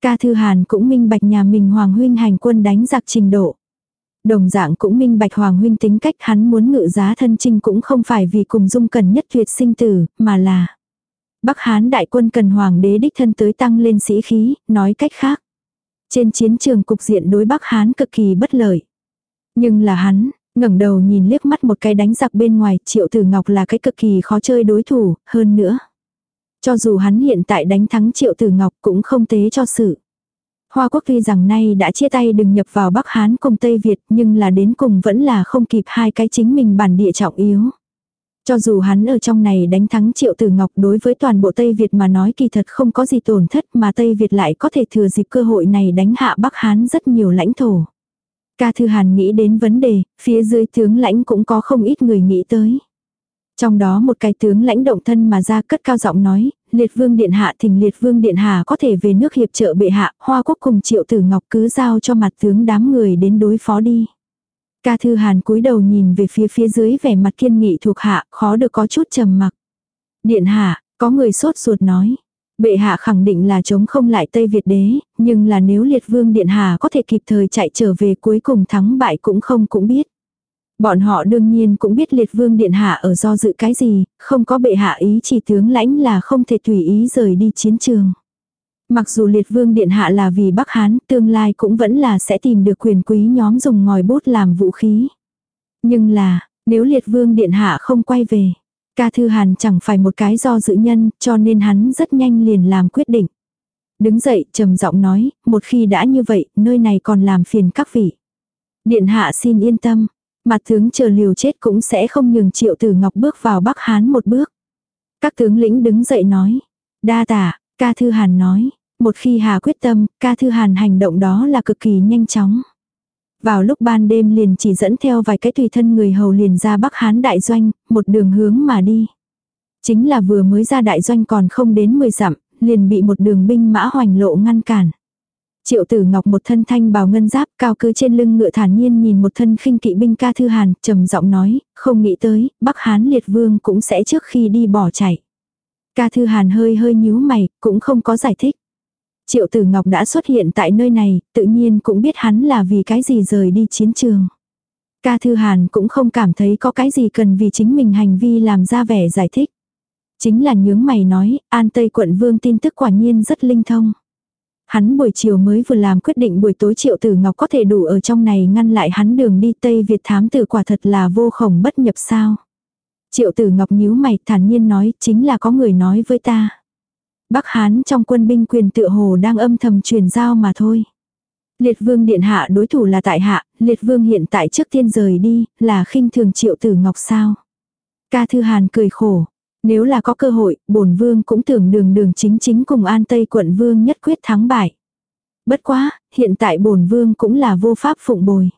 Ca Thư Hàn cũng minh bạch nhà mình Hoàng huynh hành quân đánh giặc trình độ. Đồng dạng cũng minh bạch Hoàng huynh tính cách hắn muốn ngự giá thân trinh cũng không phải vì cùng dung cần nhất tuyệt sinh tử, mà là Bắc Hán đại quân cần Hoàng đế đích thân tới tăng lên sĩ khí, nói cách khác. Trên chiến trường cục diện đối Bắc Hán cực kỳ bất lợi. Nhưng là hắn, ngẩng đầu nhìn liếc mắt một cái đánh giặc bên ngoài, Triệu Tử Ngọc là cái cực kỳ khó chơi đối thủ, hơn nữa. Cho dù hắn hiện tại đánh thắng Triệu Tử Ngọc cũng không tế cho sự. Hoa quốc tuy rằng nay đã chia tay đừng nhập vào Bắc Hán cùng Tây Việt nhưng là đến cùng vẫn là không kịp hai cái chính mình bản địa trọng yếu. Cho dù hắn ở trong này đánh thắng triệu tử ngọc đối với toàn bộ Tây Việt mà nói kỳ thật không có gì tổn thất mà Tây Việt lại có thể thừa dịp cơ hội này đánh hạ Bắc Hán rất nhiều lãnh thổ. Ca Thư Hàn nghĩ đến vấn đề, phía dưới tướng lãnh cũng có không ít người nghĩ tới. Trong đó một cái tướng lãnh động thân mà ra cất cao giọng nói, liệt vương điện hạ thỉnh liệt vương điện hạ có thể về nước hiệp trợ bệ hạ, hoa quốc cùng triệu tử ngọc cứ giao cho mặt tướng đám người đến đối phó đi. Ca Thư Hàn cúi đầu nhìn về phía phía dưới vẻ mặt kiên nghị thuộc hạ, khó được có chút trầm mặc. Điện hạ, có người sốt ruột nói. Bệ hạ khẳng định là chống không lại Tây Việt đế, nhưng là nếu liệt vương điện hạ có thể kịp thời chạy trở về cuối cùng thắng bại cũng không cũng biết. Bọn họ đương nhiên cũng biết liệt vương điện hạ ở do dự cái gì, không có bệ hạ ý chỉ tướng lãnh là không thể tùy ý rời đi chiến trường. Mặc dù liệt vương điện hạ là vì Bắc Hán, tương lai cũng vẫn là sẽ tìm được quyền quý nhóm dùng ngòi bút làm vũ khí. Nhưng là, nếu liệt vương điện hạ không quay về, ca thư hàn chẳng phải một cái do dự nhân, cho nên hắn rất nhanh liền làm quyết định. Đứng dậy, trầm giọng nói, một khi đã như vậy, nơi này còn làm phiền các vị. Điện hạ xin yên tâm, mặt tướng chờ liều chết cũng sẽ không nhường triệu tử ngọc bước vào Bắc Hán một bước. Các tướng lĩnh đứng dậy nói, đa tả, ca thư hàn nói, một khi Hà quyết tâm, ca thư hàn hành động đó là cực kỳ nhanh chóng. Vào lúc ban đêm liền chỉ dẫn theo vài cái tùy thân người hầu liền ra Bắc Hán đại doanh, một đường hướng mà đi. Chính là vừa mới ra đại doanh còn không đến 10 dặm, liền bị một đường binh mã hoành lộ ngăn cản. Triệu tử ngọc một thân thanh bào ngân giáp cao cứ trên lưng ngựa thản nhiên nhìn một thân khinh kỵ binh ca thư hàn, trầm giọng nói, không nghĩ tới, Bắc Hán liệt vương cũng sẽ trước khi đi bỏ chạy. Ca thư hàn hơi hơi nhíu mày, cũng không có giải thích. Triệu Tử Ngọc đã xuất hiện tại nơi này, tự nhiên cũng biết hắn là vì cái gì rời đi chiến trường. Ca Thư Hàn cũng không cảm thấy có cái gì cần vì chính mình hành vi làm ra vẻ giải thích. Chính là nhướng mày nói, An Tây quận vương tin tức quả nhiên rất linh thông. Hắn buổi chiều mới vừa làm quyết định buổi tối Triệu Tử Ngọc có thể đủ ở trong này ngăn lại hắn đường đi Tây Việt thám tử quả thật là vô khổng bất nhập sao. Triệu Tử Ngọc nhíu mày thản nhiên nói chính là có người nói với ta. Bắc Hán trong quân binh quyền tự hồ đang âm thầm truyền giao mà thôi. Liệt vương điện hạ đối thủ là tại hạ, liệt vương hiện tại trước tiên rời đi, là khinh thường triệu tử ngọc sao. Ca Thư Hàn cười khổ. Nếu là có cơ hội, bổn vương cũng tưởng đường đường chính chính cùng an tây quận vương nhất quyết thắng bại. Bất quá, hiện tại bổn vương cũng là vô pháp phụng bồi.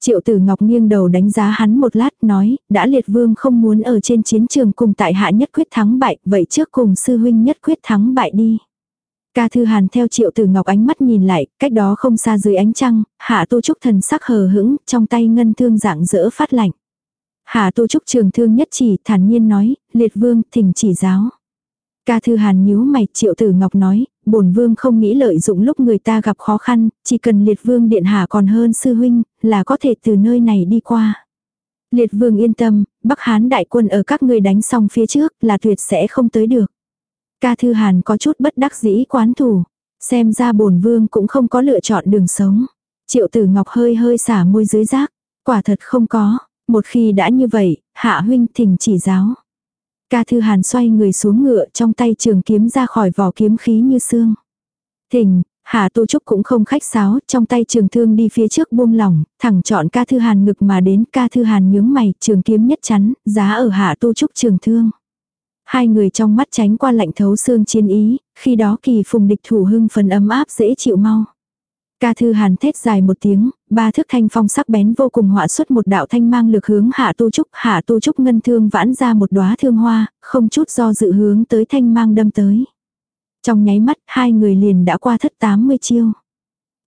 Triệu tử ngọc nghiêng đầu đánh giá hắn một lát nói, đã liệt vương không muốn ở trên chiến trường cùng tại hạ nhất quyết thắng bại, vậy trước cùng sư huynh nhất quyết thắng bại đi. Ca Thư Hàn theo Triệu Tử Ngọc ánh mắt nhìn lại, cách đó không xa dưới ánh trăng, Hạ Tu Trúc thần sắc hờ hững, trong tay ngân thương dạng dỡ phát lạnh. Hạ Tu Trúc trường thương nhất chỉ, thản nhiên nói, liệt vương, thỉnh chỉ giáo. Ca Thư Hàn nhíu mày, Triệu Tử Ngọc nói, bổn vương không nghĩ lợi dụng lúc người ta gặp khó khăn, chỉ cần liệt vương điện hạ còn hơn sư huynh, là có thể từ nơi này đi qua. Liệt vương yên tâm, Bắc Hán đại quân ở các ngươi đánh xong phía trước là tuyệt sẽ không tới được. Ca Thư Hàn có chút bất đắc dĩ quán thủ, xem ra bổn vương cũng không có lựa chọn đường sống. Triệu tử ngọc hơi hơi xả môi dưới rác, quả thật không có, một khi đã như vậy, hạ huynh thỉnh chỉ giáo. Ca Thư Hàn xoay người xuống ngựa trong tay trường kiếm ra khỏi vỏ kiếm khí như xương. Thỉnh, Hà Tu Trúc cũng không khách sáo, trong tay trường thương đi phía trước buông lỏng, thẳng chọn ca thư hàn ngực mà đến ca thư hàn nhướng mày, trường kiếm nhất chắn, giá ở Hà Tu Trúc trường thương. Hai người trong mắt tránh qua lạnh thấu xương chiến ý, khi đó kỳ phùng địch thủ hưng phần ấm áp dễ chịu mau. Ca thư hàn thét dài một tiếng, ba thước thanh phong sắc bén vô cùng họa xuất một đạo thanh mang lực hướng hạ tu trúc, hạ tu trúc ngân thương vãn ra một đóa thương hoa, không chút do dự hướng tới thanh mang đâm tới. Trong nháy mắt, hai người liền đã qua thất 80 chiêu.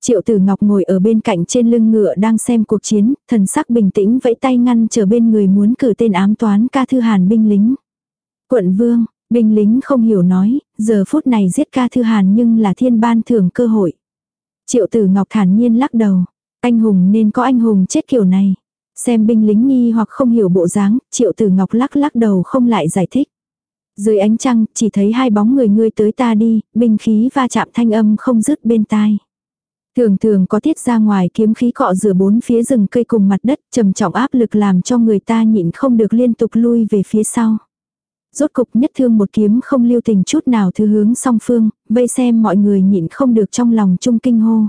Triệu tử ngọc ngồi ở bên cạnh trên lưng ngựa đang xem cuộc chiến, thần sắc bình tĩnh vẫy tay ngăn chờ bên người muốn cử tên ám toán ca thư hàn binh lính. Quận vương, binh lính không hiểu nói, giờ phút này giết ca thư hàn nhưng là thiên ban thưởng cơ hội. Triệu tử ngọc thản nhiên lắc đầu. Anh hùng nên có anh hùng chết kiểu này. Xem binh lính nghi hoặc không hiểu bộ dáng, triệu tử ngọc lắc lắc đầu không lại giải thích. Dưới ánh trăng, chỉ thấy hai bóng người ngươi tới ta đi, binh khí va chạm thanh âm không dứt bên tai. Thường thường có tiết ra ngoài kiếm khí cọ rửa bốn phía rừng cây cùng mặt đất, trầm trọng áp lực làm cho người ta nhịn không được liên tục lui về phía sau. Rốt cục nhất thương một kiếm không lưu tình chút nào thứ hướng song phương, vây xem mọi người nhịn không được trong lòng chung kinh hô.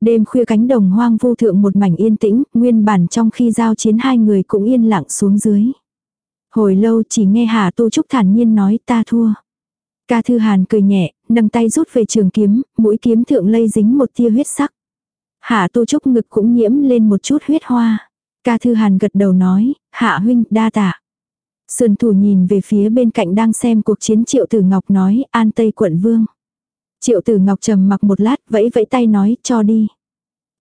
Đêm khuya cánh đồng hoang vu thượng một mảnh yên tĩnh, nguyên bản trong khi giao chiến hai người cũng yên lặng xuống dưới. Hồi lâu chỉ nghe Hà Tu Trúc thản nhiên nói ta thua. Ca Thư Hàn cười nhẹ, nâng tay rút về trường kiếm, mũi kiếm thượng lây dính một tia huyết sắc. Hạ Tu Trúc ngực cũng nhiễm lên một chút huyết hoa. Ca Thư Hàn gật đầu nói, Hạ huynh đa tạ. Sườn thủ nhìn về phía bên cạnh đang xem cuộc chiến Triệu Tử Ngọc nói, an Tây quận vương. Triệu Tử Ngọc trầm mặc một lát, vẫy vẫy tay nói, cho đi.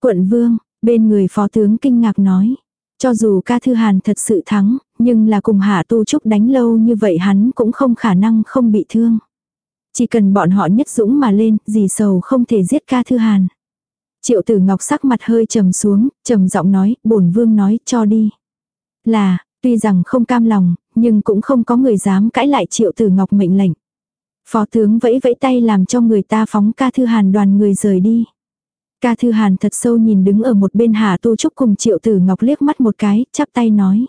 Quận vương, bên người phó tướng kinh ngạc nói. Cho dù ca thư hàn thật sự thắng, nhưng là cùng hạ tu trúc đánh lâu như vậy hắn cũng không khả năng không bị thương. Chỉ cần bọn họ nhất dũng mà lên, gì sầu không thể giết ca thư hàn. Triệu tử ngọc sắc mặt hơi trầm xuống, trầm giọng nói, bổn vương nói, cho đi. Là, tuy rằng không cam lòng, nhưng cũng không có người dám cãi lại triệu tử ngọc mệnh lệnh. Phó tướng vẫy vẫy tay làm cho người ta phóng ca thư hàn đoàn người rời đi. Ca Thư Hàn thật sâu nhìn đứng ở một bên Hà Tu Trúc cùng Triệu Tử Ngọc liếc mắt một cái, chắp tay nói.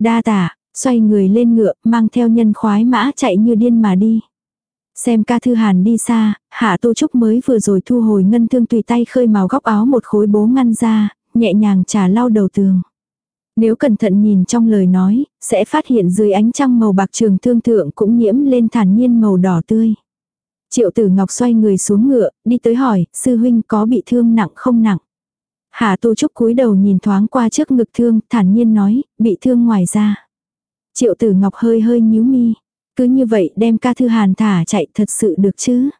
Đa tả, xoay người lên ngựa, mang theo nhân khoái mã chạy như điên mà đi. Xem ca thư hàn đi xa, hạ tu trúc mới vừa rồi thu hồi ngân thương tùy tay khơi màu góc áo một khối bố ngăn ra, nhẹ nhàng trả lau đầu tường. Nếu cẩn thận nhìn trong lời nói, sẽ phát hiện dưới ánh trăng màu bạc trường thương thượng cũng nhiễm lên thản nhiên màu đỏ tươi. Triệu tử ngọc xoay người xuống ngựa, đi tới hỏi, sư huynh có bị thương nặng không nặng. Hà tu trúc cúi đầu nhìn thoáng qua trước ngực thương, thản nhiên nói, bị thương ngoài ra. Triệu tử ngọc hơi hơi nhíu mi. Cứ như vậy đem ca thư hàn thả chạy thật sự được chứ.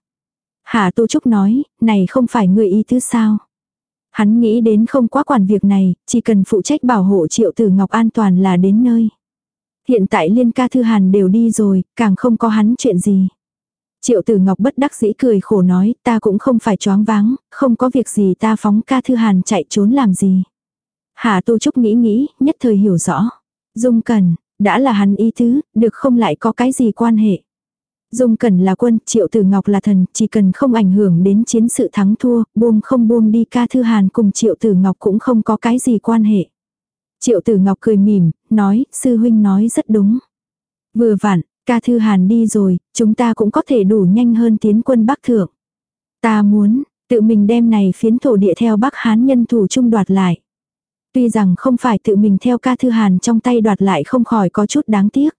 Hà tu trúc nói, này không phải người ý thứ sao. Hắn nghĩ đến không quá quản việc này, chỉ cần phụ trách bảo hộ triệu tử ngọc an toàn là đến nơi. Hiện tại liên ca thư hàn đều đi rồi, càng không có hắn chuyện gì. Triệu tử ngọc bất đắc dĩ cười khổ nói, ta cũng không phải choáng váng, không có việc gì ta phóng ca thư hàn chạy trốn làm gì. Hà tu trúc nghĩ nghĩ, nhất thời hiểu rõ. Dung cần, đã là hắn ý tứ, được không lại có cái gì quan hệ. Dung cần là quân, triệu tử ngọc là thần, chỉ cần không ảnh hưởng đến chiến sự thắng thua, buông không buông đi ca thư hàn cùng triệu tử ngọc cũng không có cái gì quan hệ. Triệu tử ngọc cười mỉm, nói, sư huynh nói rất đúng. Vừa vặn, Ca Thư Hàn đi rồi, chúng ta cũng có thể đủ nhanh hơn tiến quân Bắc Thượng. Ta muốn, tự mình đem này phiến thổ địa theo Bắc Hán nhân thủ trung đoạt lại. Tuy rằng không phải tự mình theo ca thư hàn trong tay đoạt lại không khỏi có chút đáng tiếc.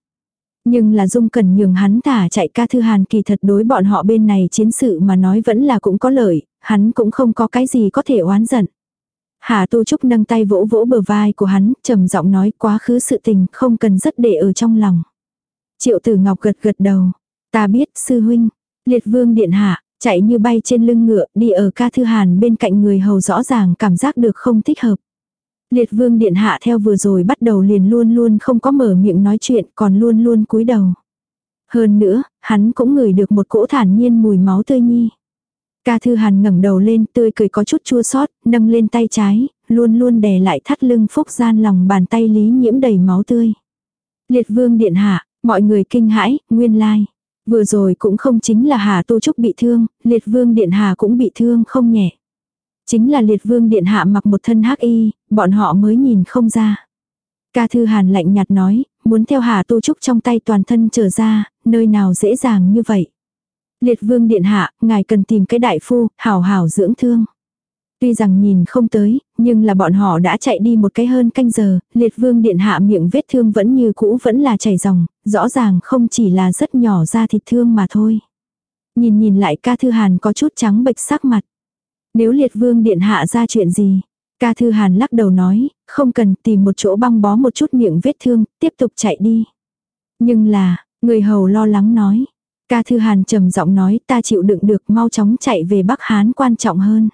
Nhưng là dung cần nhường hắn thả chạy ca thư hàn kỳ thật đối bọn họ bên này chiến sự mà nói vẫn là cũng có lợi, hắn cũng không có cái gì có thể oán giận. Hà Tu Trúc nâng tay vỗ vỗ bờ vai của hắn, trầm giọng nói quá khứ sự tình không cần rất để ở trong lòng. Triệu tử ngọc gật gật đầu. Ta biết sư huynh. Liệt vương điện hạ, chạy như bay trên lưng ngựa đi ở ca thư hàn bên cạnh người hầu rõ ràng cảm giác được không thích hợp. Liệt vương điện hạ theo vừa rồi bắt đầu liền luôn luôn không có mở miệng nói chuyện còn luôn luôn cúi đầu. Hơn nữa, hắn cũng ngửi được một cỗ thản nhiên mùi máu tươi nhi. Ca thư hàn ngẩng đầu lên tươi cười có chút chua sót, nâng lên tay trái, luôn luôn đè lại thắt lưng phúc gian lòng bàn tay lý nhiễm đầy máu tươi. Liệt vương điện hạ, Mọi người kinh hãi, nguyên lai. Vừa rồi cũng không chính là Hà Tu Trúc bị thương, liệt vương điện Hà cũng bị thương không nhẹ. Chính là liệt vương điện hạ mặc một thân hắc y, bọn họ mới nhìn không ra. Ca Thư Hàn lạnh nhạt nói, muốn theo Hà Tu Trúc trong tay toàn thân trở ra, nơi nào dễ dàng như vậy. Liệt vương điện hạ, ngài cần tìm cái đại phu, hảo hảo dưỡng thương. Tuy rằng nhìn không tới, nhưng là bọn họ đã chạy đi một cái hơn canh giờ, liệt vương điện hạ miệng vết thương vẫn như cũ vẫn là chảy ròng, rõ ràng không chỉ là rất nhỏ ra thịt thương mà thôi. Nhìn nhìn lại ca thư hàn có chút trắng bệch sắc mặt. Nếu liệt vương điện hạ ra chuyện gì? Ca thư hàn lắc đầu nói, không cần tìm một chỗ băng bó một chút miệng vết thương, tiếp tục chạy đi. Nhưng là, người hầu lo lắng nói. Ca thư hàn trầm giọng nói ta chịu đựng được mau chóng chạy về Bắc Hán quan trọng hơn.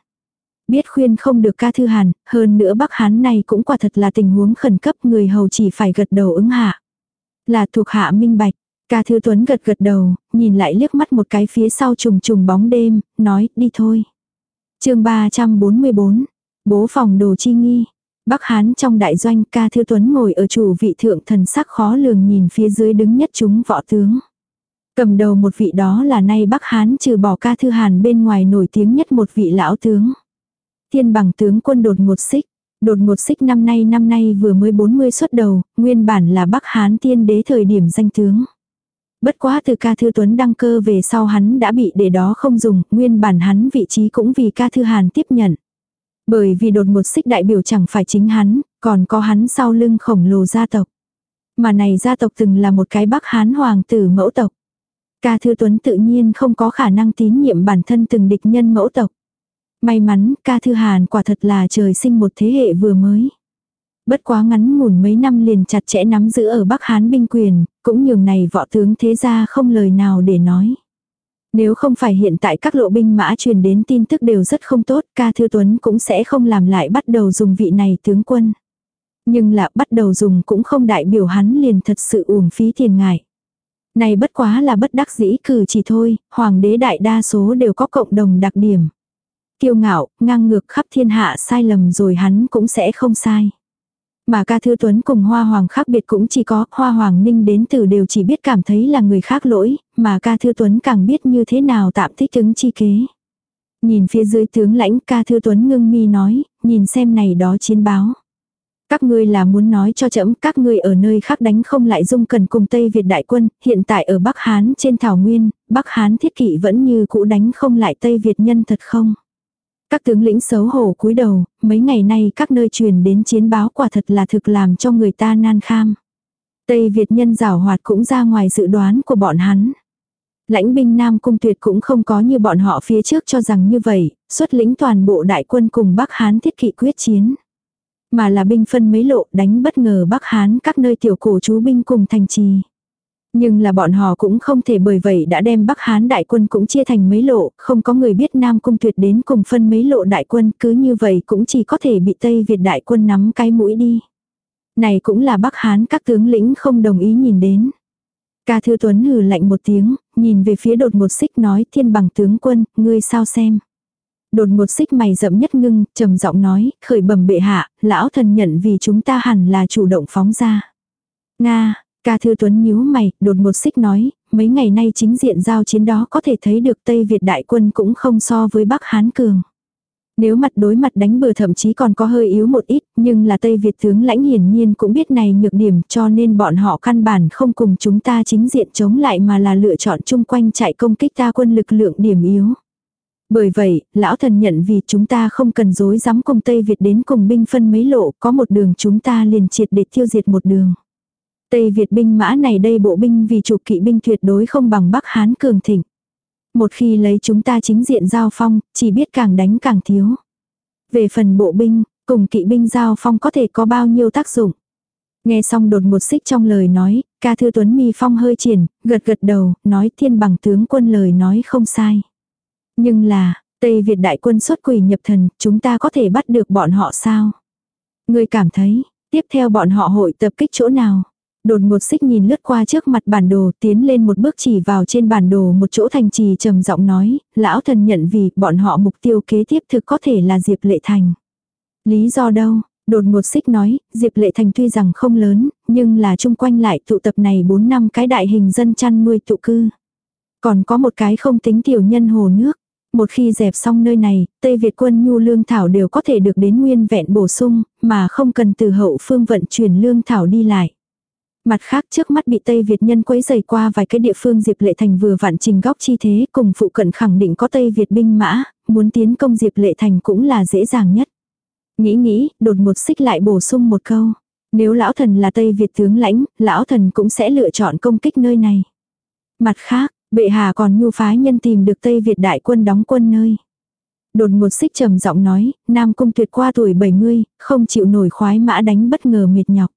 Biết khuyên không được ca thư hàn, hơn nữa Bắc Hán này cũng quả thật là tình huống khẩn cấp người hầu chỉ phải gật đầu ứng hạ. Là thuộc hạ minh bạch. Ca Thư Tuấn gật gật đầu, nhìn lại liếc mắt một cái phía sau trùng trùng bóng đêm, nói đi thôi chương 344, bố phòng đồ chi nghi. Bắc Hán trong đại doanh ca Thư Tuấn ngồi ở chủ vị thượng thần sắc khó lường nhìn phía dưới đứng nhất chúng võ tướng. Cầm đầu một vị đó là nay Bắc Hán trừ bỏ ca Thư Hàn bên ngoài nổi tiếng nhất một vị lão tướng. Thiên bằng tướng quân đột ngột xích. Đột ngột xích năm nay năm nay vừa mới 40 xuất đầu, nguyên bản là Bắc Hán tiên đế thời điểm danh tướng. Bất quá từ ca thư tuấn đăng cơ về sau hắn đã bị để đó không dùng, nguyên bản hắn vị trí cũng vì ca thư hàn tiếp nhận. Bởi vì đột ngột xích đại biểu chẳng phải chính hắn, còn có hắn sau lưng khổng lồ gia tộc. Mà này gia tộc từng là một cái Bắc Hán hoàng tử mẫu tộc. Ca Thư Tuấn tự nhiên không có khả năng tín nhiệm bản thân từng địch nhân mẫu tộc. May mắn, ca Thư Hàn quả thật là trời sinh một thế hệ vừa mới. Bất quá ngắn ngủn mấy năm liền chặt chẽ nắm giữ ở Bắc Hán binh quyền, cũng nhường này võ tướng thế gia không lời nào để nói. Nếu không phải hiện tại các lộ binh mã truyền đến tin tức đều rất không tốt, ca thư tuấn cũng sẽ không làm lại bắt đầu dùng vị này tướng quân. Nhưng là bắt đầu dùng cũng không đại biểu hắn liền thật sự uổng phí tiền ngại. Này bất quá là bất đắc dĩ cử chỉ thôi, hoàng đế đại đa số đều có cộng đồng đặc điểm. Kiêu ngạo, ngang ngược khắp thiên hạ sai lầm rồi hắn cũng sẽ không sai. Mà ca thư tuấn cùng hoa hoàng khác biệt cũng chỉ có hoa hoàng ninh đến từ đều chỉ biết cảm thấy là người khác lỗi, mà ca thư tuấn càng biết như thế nào tạm thích ứng chi kế. Nhìn phía dưới tướng lãnh ca thư tuấn ngưng mi nói, nhìn xem này đó chiến báo. Các ngươi là muốn nói cho chậm các ngươi ở nơi khác đánh không lại dung cần cùng Tây Việt đại quân, hiện tại ở Bắc Hán trên Thảo Nguyên, Bắc Hán thiết kỵ vẫn như cũ đánh không lại Tây Việt nhân thật không? Các tướng lĩnh xấu hổ cúi đầu, mấy ngày nay các nơi truyền đến chiến báo quả thật là thực làm cho người ta nan kham. Tây Việt nhân giảo hoạt cũng ra ngoài dự đoán của bọn hắn. Lãnh binh Nam Cung Tuyệt cũng không có như bọn họ phía trước cho rằng như vậy, xuất lĩnh toàn bộ đại quân cùng Bắc Hán thiết kỵ quyết chiến. Mà là binh phân mấy lộ đánh bất ngờ Bắc Hán các nơi tiểu cổ chú binh cùng thành trì. Nhưng là bọn họ cũng không thể bởi vậy đã đem Bắc Hán đại quân cũng chia thành mấy lộ, không có người biết Nam Cung Tuyệt đến cùng phân mấy lộ đại quân, cứ như vậy cũng chỉ có thể bị Tây Việt đại quân nắm cái mũi đi. Này cũng là Bắc Hán các tướng lĩnh không đồng ý nhìn đến. Ca Thư Tuấn hừ lạnh một tiếng, nhìn về phía đột một xích nói thiên bằng tướng quân, ngươi sao xem. Đột một xích mày rậm nhất ngưng, trầm giọng nói, khởi bẩm bệ hạ, lão thần nhận vì chúng ta hẳn là chủ động phóng ra. Nga, Ca Thư Tuấn nhíu mày, đột một xích nói, mấy ngày nay chính diện giao chiến đó có thể thấy được Tây Việt đại quân cũng không so với Bắc Hán cường. Nếu mặt đối mặt đánh bừa thậm chí còn có hơi yếu một ít, nhưng là Tây Việt tướng lãnh hiển nhiên cũng biết này nhược điểm cho nên bọn họ căn bản không cùng chúng ta chính diện chống lại mà là lựa chọn chung quanh chạy công kích ta quân lực lượng điểm yếu. Bởi vậy, lão thần nhận vì chúng ta không cần dối dám cùng Tây Việt đến cùng binh phân mấy lộ, có một đường chúng ta liền triệt để tiêu diệt một đường. Tây Việt binh mã này đây bộ binh vì chủ kỵ binh tuyệt đối không bằng Bắc Hán cường thịnh. Một khi lấy chúng ta chính diện giao phong, chỉ biết càng đánh càng thiếu. Về phần bộ binh, cùng kỵ binh giao phong có thể có bao nhiêu tác dụng. Nghe xong đột một xích trong lời nói, ca thư tuấn mi phong hơi triển, gật gật đầu, nói thiên bằng tướng quân lời nói không sai. Nhưng là, Tây Việt đại quân xuất quỷ nhập thần, chúng ta có thể bắt được bọn họ sao? Người cảm thấy, tiếp theo bọn họ hội tập kích chỗ nào? Đột một xích nhìn lướt qua trước mặt bản đồ tiến lên một bước chỉ vào trên bản đồ một chỗ thành trì trầm giọng nói, lão thần nhận vì bọn họ mục tiêu kế tiếp thực có thể là Diệp Lệ Thành. Lý do đâu? Đột một xích nói, Diệp Lệ Thành tuy rằng không lớn, nhưng là chung quanh lại tụ tập này 4 năm cái đại hình dân chăn nuôi tụ cư. Còn có một cái không tính tiểu nhân hồ nước. Một khi dẹp xong nơi này, Tây Việt quân nhu lương thảo đều có thể được đến nguyên vẹn bổ sung, mà không cần từ hậu phương vận chuyển lương thảo đi lại. Mặt khác trước mắt bị Tây Việt nhân quấy dày qua vài cái địa phương Diệp Lệ Thành vừa vặn trình góc chi thế cùng phụ cận khẳng định có Tây Việt binh mã, muốn tiến công Diệp Lệ Thành cũng là dễ dàng nhất. Nghĩ nghĩ, đột một xích lại bổ sung một câu. Nếu lão thần là Tây Việt tướng lãnh, lão thần cũng sẽ lựa chọn công kích nơi này. Mặt khác, bệ hạ còn nhu phái nhân tìm được Tây Việt đại quân đóng quân nơi. Đột một xích trầm giọng nói, Nam Cung tuyệt qua tuổi 70, không chịu nổi khoái mã đánh bất ngờ mệt nhọc.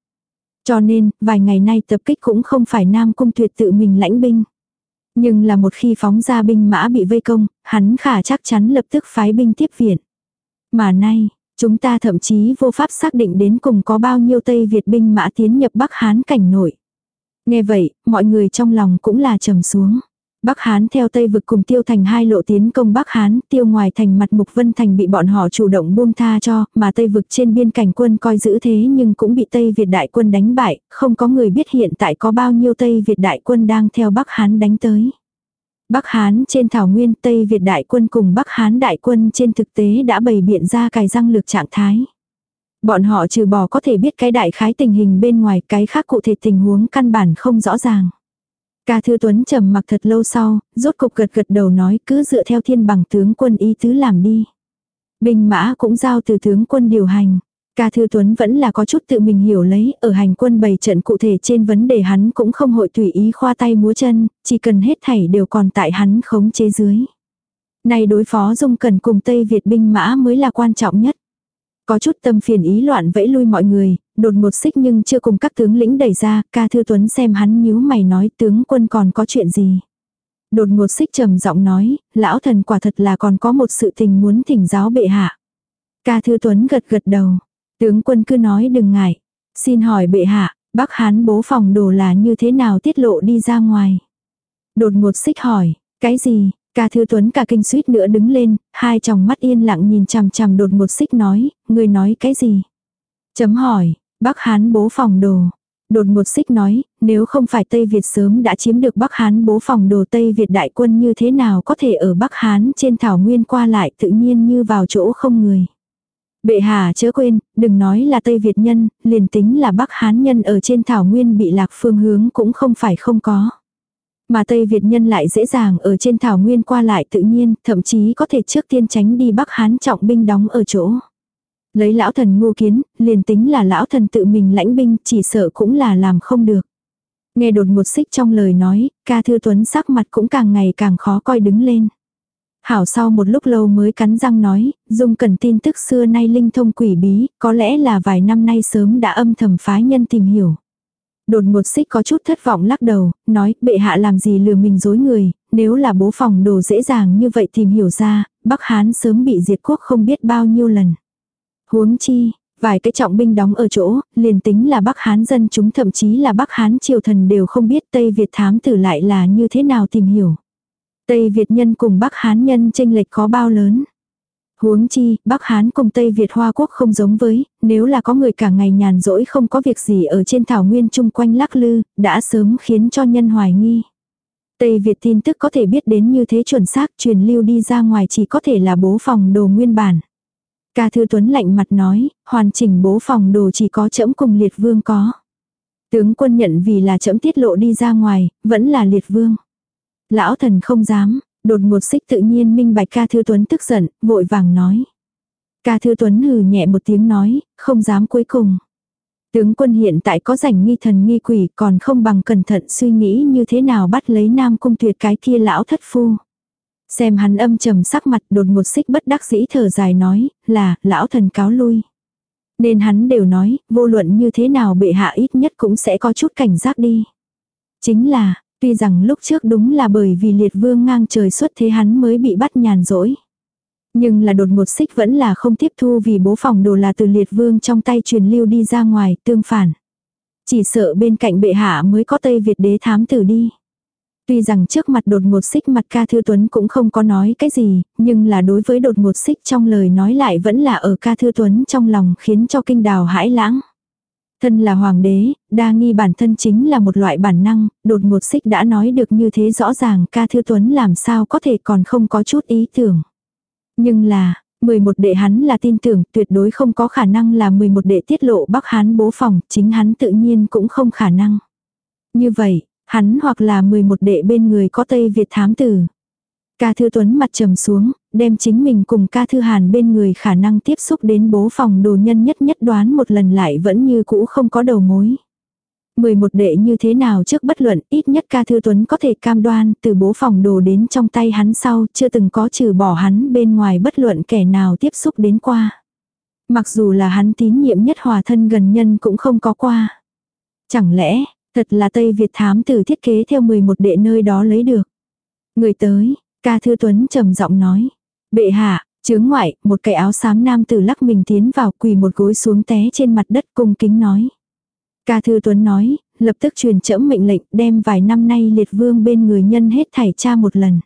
Cho nên, vài ngày nay tập kích cũng không phải Nam Cung Tuyệt tự mình lãnh binh. Nhưng là một khi phóng ra binh mã bị vây công, hắn khả chắc chắn lập tức phái binh tiếp viện. Mà nay, chúng ta thậm chí vô pháp xác định đến cùng có bao nhiêu Tây Việt binh mã tiến nhập Bắc Hán cảnh nội. Nghe vậy, mọi người trong lòng cũng là trầm xuống. Bắc Hán theo Tây vực cùng Tiêu Thành hai lộ tiến công Bắc Hán, Tiêu ngoài thành mặt Mục Vân Thành bị bọn họ chủ động buông tha cho, mà Tây vực trên biên cảnh quân coi giữ thế nhưng cũng bị Tây Việt đại quân đánh bại, không có người biết hiện tại có bao nhiêu Tây Việt đại quân đang theo Bắc Hán đánh tới. Bắc Hán trên thảo nguyên Tây Việt đại quân cùng Bắc Hán đại quân trên thực tế đã bày biện ra cài răng lược trạng thái. Bọn họ trừ bỏ có thể biết cái đại khái tình hình bên ngoài cái khác cụ thể tình huống căn bản không rõ ràng. Ca Thư Tuấn trầm mặc thật lâu sau, rốt cục gật gật đầu nói cứ dựa theo thiên bằng tướng quân ý tứ làm đi. Binh mã cũng giao từ tướng quân điều hành. Ca Thư Tuấn vẫn là có chút tự mình hiểu lấy, ở hành quân bày trận cụ thể trên vấn đề hắn cũng không hội tùy ý khoa tay múa chân, chỉ cần hết thảy đều còn tại hắn khống chế dưới. Này đối phó dung cần cùng Tây Việt binh mã mới là quan trọng nhất. Có chút tâm phiền ý loạn vẫy lui mọi người, đột một xích nhưng chưa cùng các tướng lĩnh đẩy ra, ca thư tuấn xem hắn nhíu mày nói tướng quân còn có chuyện gì. Đột một xích trầm giọng nói, lão thần quả thật là còn có một sự tình muốn thỉnh giáo bệ hạ. Ca thư tuấn gật gật đầu, tướng quân cứ nói đừng ngại. Xin hỏi bệ hạ, Bắc Hán bố phòng đồ là như thế nào tiết lộ đi ra ngoài. Đột một xích hỏi, cái gì, Ca Thư Tuấn cả kinh suýt nữa đứng lên, hai tròng mắt yên lặng nhìn chằm chằm đột một xích nói, người nói cái gì? Chấm hỏi, Bắc Hán bố phòng đồ. Đột một xích nói, nếu không phải Tây Việt sớm đã chiếm được Bắc Hán bố phòng đồ Tây Việt đại quân như thế nào có thể ở Bắc Hán trên thảo nguyên qua lại tự nhiên như vào chỗ không người. Bệ hạ chớ quên, đừng nói là Tây Việt nhân, liền tính là Bắc Hán nhân ở trên thảo nguyên bị lạc phương hướng cũng không phải không có. Mà Tây Việt nhân lại dễ dàng ở trên thảo nguyên qua lại tự nhiên, thậm chí có thể trước tiên tránh đi Bắc Hán trọng binh đóng ở chỗ. Lấy lão thần ngu kiến, liền tính là lão thần tự mình lãnh binh, chỉ sợ cũng là làm không được. Nghe đột một xích trong lời nói, ca thư tuấn sắc mặt cũng càng ngày càng khó coi đứng lên. Hảo sau một lúc lâu mới cắn răng nói, dung cần tin tức xưa nay linh thông quỷ bí, có lẽ là vài năm nay sớm đã âm thầm phái nhân tìm hiểu. Đột một xích có chút thất vọng lắc đầu, nói bệ hạ làm gì lừa mình dối người, nếu là bố phòng đồ dễ dàng như vậy tìm hiểu ra, Bắc Hán sớm bị diệt quốc không biết bao nhiêu lần. Huống chi, vài cái trọng binh đóng ở chỗ, liền tính là Bắc Hán dân chúng thậm chí là Bắc Hán triều thần đều không biết Tây Việt thám tử lại là như thế nào tìm hiểu. Tây Việt nhân cùng Bắc Hán nhân tranh lệch có bao lớn. Huống chi, Bắc Hán cùng Tây Việt Hoa Quốc không giống với, nếu là có người cả ngày nhàn rỗi không có việc gì ở trên thảo nguyên chung quanh lắc lư, đã sớm khiến cho nhân hoài nghi. Tây Việt tin tức có thể biết đến như thế chuẩn xác truyền lưu đi ra ngoài chỉ có thể là bố phòng đồ nguyên bản. Ca Thư Tuấn lạnh mặt nói, hoàn chỉnh bố phòng đồ chỉ có trẫm cùng liệt vương có. Tướng quân nhận vì là trẫm tiết lộ đi ra ngoài, vẫn là liệt vương. Lão thần không dám, Đột ngột xích tự nhiên minh bạch ca thư tuấn tức giận, vội vàng nói. Ca thư tuấn hừ nhẹ một tiếng nói, không dám cuối cùng. Tướng quân hiện tại có rảnh nghi thần nghi quỷ còn không bằng cẩn thận suy nghĩ như thế nào bắt lấy nam cung tuyệt cái kia lão thất phu. Xem hắn âm trầm sắc mặt đột ngột xích bất đắc dĩ thở dài nói, là, lão thần cáo lui. Nên hắn đều nói, vô luận như thế nào bệ hạ ít nhất cũng sẽ có chút cảnh giác đi. Chính là, Tuy rằng lúc trước đúng là bởi vì liệt vương ngang trời xuất thế hắn mới bị bắt nhàn rỗi. Nhưng là đột ngột xích vẫn là không tiếp thu vì bố phòng đồ là từ liệt vương trong tay truyền lưu đi ra ngoài, tương phản. Chỉ sợ bên cạnh bệ hạ mới có Tây Việt đế thám tử đi. Tuy rằng trước mặt đột ngột xích mặt ca thư tuấn cũng không có nói cái gì, nhưng là đối với đột ngột xích trong lời nói lại vẫn là ở ca thư tuấn trong lòng khiến cho kinh đào hãi lãng. Thân là hoàng đế, đa nghi bản thân chính là một loại bản năng, đột ngột xích đã nói được như thế rõ ràng ca thư tuấn làm sao có thể còn không có chút ý tưởng. Nhưng là, 11 đệ hắn là tin tưởng tuyệt đối không có khả năng là 11 đệ tiết lộ Bắc Hán bố phòng, chính hắn tự nhiên cũng không khả năng. Như vậy, hắn hoặc là 11 đệ bên người có Tây Việt thám tử. Ca Thư Tuấn mặt trầm xuống, đem chính mình cùng ca Thư Hàn bên người khả năng tiếp xúc đến bố phòng đồ nhân nhất nhất đoán một lần lại vẫn như cũ không có đầu mối. 11 đệ như thế nào trước bất luận, ít nhất ca Thư Tuấn có thể cam đoan từ bố phòng đồ đến trong tay hắn sau, chưa từng có trừ bỏ hắn bên ngoài bất luận kẻ nào tiếp xúc đến qua. Mặc dù là hắn tín nhiệm nhất hòa thân gần nhân cũng không có qua. Chẳng lẽ, thật là Tây Việt thám tử thiết kế theo 11 đệ nơi đó lấy được. Người tới, Ca Thư Tuấn trầm giọng nói. Bệ hạ, chướng ngoại, một cái áo xám nam tử lắc mình tiến vào quỳ một gối xuống té trên mặt đất cung kính nói. Ca Thư Tuấn nói, lập tức truyền trẫm mệnh lệnh đem vài năm nay liệt vương bên người nhân hết thảy cha một lần.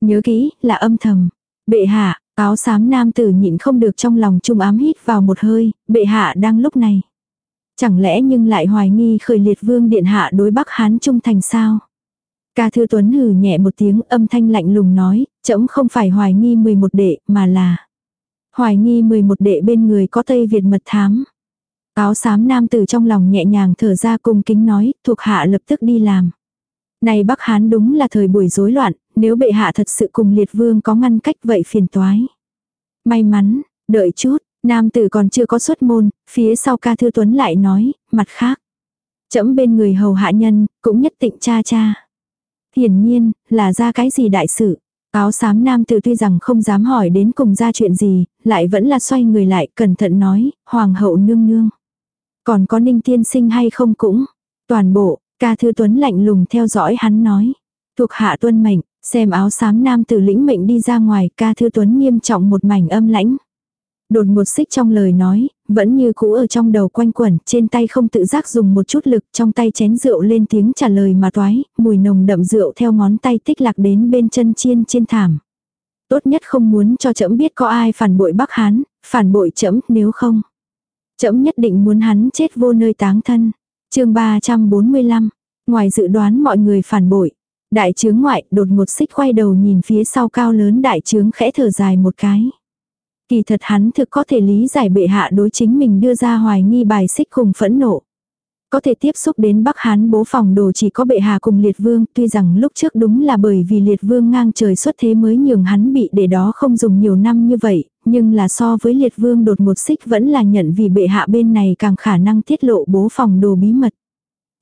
Nhớ kỹ, là âm thầm. Bệ hạ, áo xám nam tử nhịn không được trong lòng trung ám hít vào một hơi, bệ hạ đang lúc này. Chẳng lẽ nhưng lại hoài nghi khởi liệt vương điện hạ đối Bắc Hán trung thành sao? Ca Thư Tuấn hừ nhẹ một tiếng âm thanh lạnh lùng nói, trẫm không phải hoài nghi 11 đệ, mà là hoài nghi 11 đệ bên người có Tây Việt mật thám. Áo xám nam tử trong lòng nhẹ nhàng thở ra cung kính nói, thuộc hạ lập tức đi làm. Này Bắc Hán đúng là thời buổi rối loạn, nếu bệ hạ thật sự cùng liệt vương có ngăn cách vậy phiền toái. May mắn, đợi chút, Nam tử còn chưa có xuất môn, phía sau ca thư tuấn lại nói, mặt khác. Chấm bên người hầu hạ nhân, cũng nhất định cha cha. Hiển nhiên, là ra cái gì đại sự. Áo xám nam tử tuy rằng không dám hỏi đến cùng ra chuyện gì, lại vẫn là xoay người lại, cẩn thận nói, hoàng hậu nương nương. Còn có ninh tiên sinh hay không cũng. Toàn bộ, ca thư tuấn lạnh lùng theo dõi hắn nói. Thuộc hạ tuân mệnh, xem áo xám nam tử lĩnh mệnh đi ra ngoài, ca thư tuấn nghiêm trọng một mảnh âm lãnh. Đột một xích trong lời nói, vẫn như cũ ở trong đầu quanh quẩn, trên tay không tự giác dùng một chút lực, trong tay chén rượu lên tiếng trả lời mà toái, mùi nồng đậm rượu theo ngón tay tích lạc đến bên chân chiên trên thảm. Tốt nhất không muốn cho trẫm biết có ai phản bội Bắc Hán, phản bội trẫm nếu không. Trẫm nhất định muốn hắn chết vô nơi táng thân. chương 345, ngoài dự đoán mọi người phản bội. Đại trướng ngoại đột một xích quay đầu nhìn phía sau cao lớn đại trướng khẽ thở dài một cái. Kỳ thật hắn thực có thể lý giải bệ hạ đối chính mình đưa ra hoài nghi bài xích cùng phẫn nộ. Có thể tiếp xúc đến Bắc Hán bố phòng đồ chỉ có bệ hạ cùng liệt vương, tuy rằng lúc trước đúng là bởi vì liệt vương ngang trời xuất thế mới nhường hắn bị để đó không dùng nhiều năm như vậy, nhưng là so với liệt vương đột một xích vẫn là nhận vì bệ hạ bên này càng khả năng tiết lộ bố phòng đồ bí mật.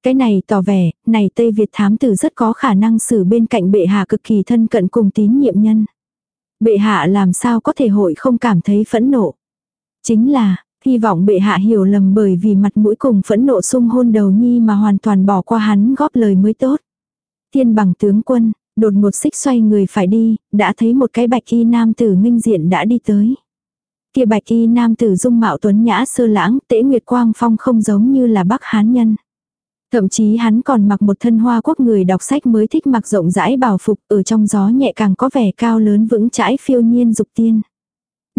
Cái này tỏ vẻ, này Tây Việt thám tử rất có khả năng xử bên cạnh bệ hạ cực kỳ thân cận cùng tín nhiệm nhân. Bệ hạ làm sao có thể hội không cảm thấy phẫn nộ. Chính là, hy vọng bệ hạ hiểu lầm bởi vì mặt mũi cùng phẫn nộ sung hôn đầu nhi mà hoàn toàn bỏ qua hắn góp lời mới tốt. Thiên bằng tướng quân, đột ngột xích xoay người phải đi, đã thấy một cái bạch y nam tử nghinh diện đã đi tới. Kia bạch y nam tử dung mạo tuấn nhã sơ lãng, tễ nguyệt quang phong không giống như là bắc hán nhân. Thậm chí hắn còn mặc một thân hoa quốc người đọc sách mới thích mặc rộng rãi bảo phục ở trong gió nhẹ càng có vẻ cao lớn vững chãi phiêu nhiên dục tiên.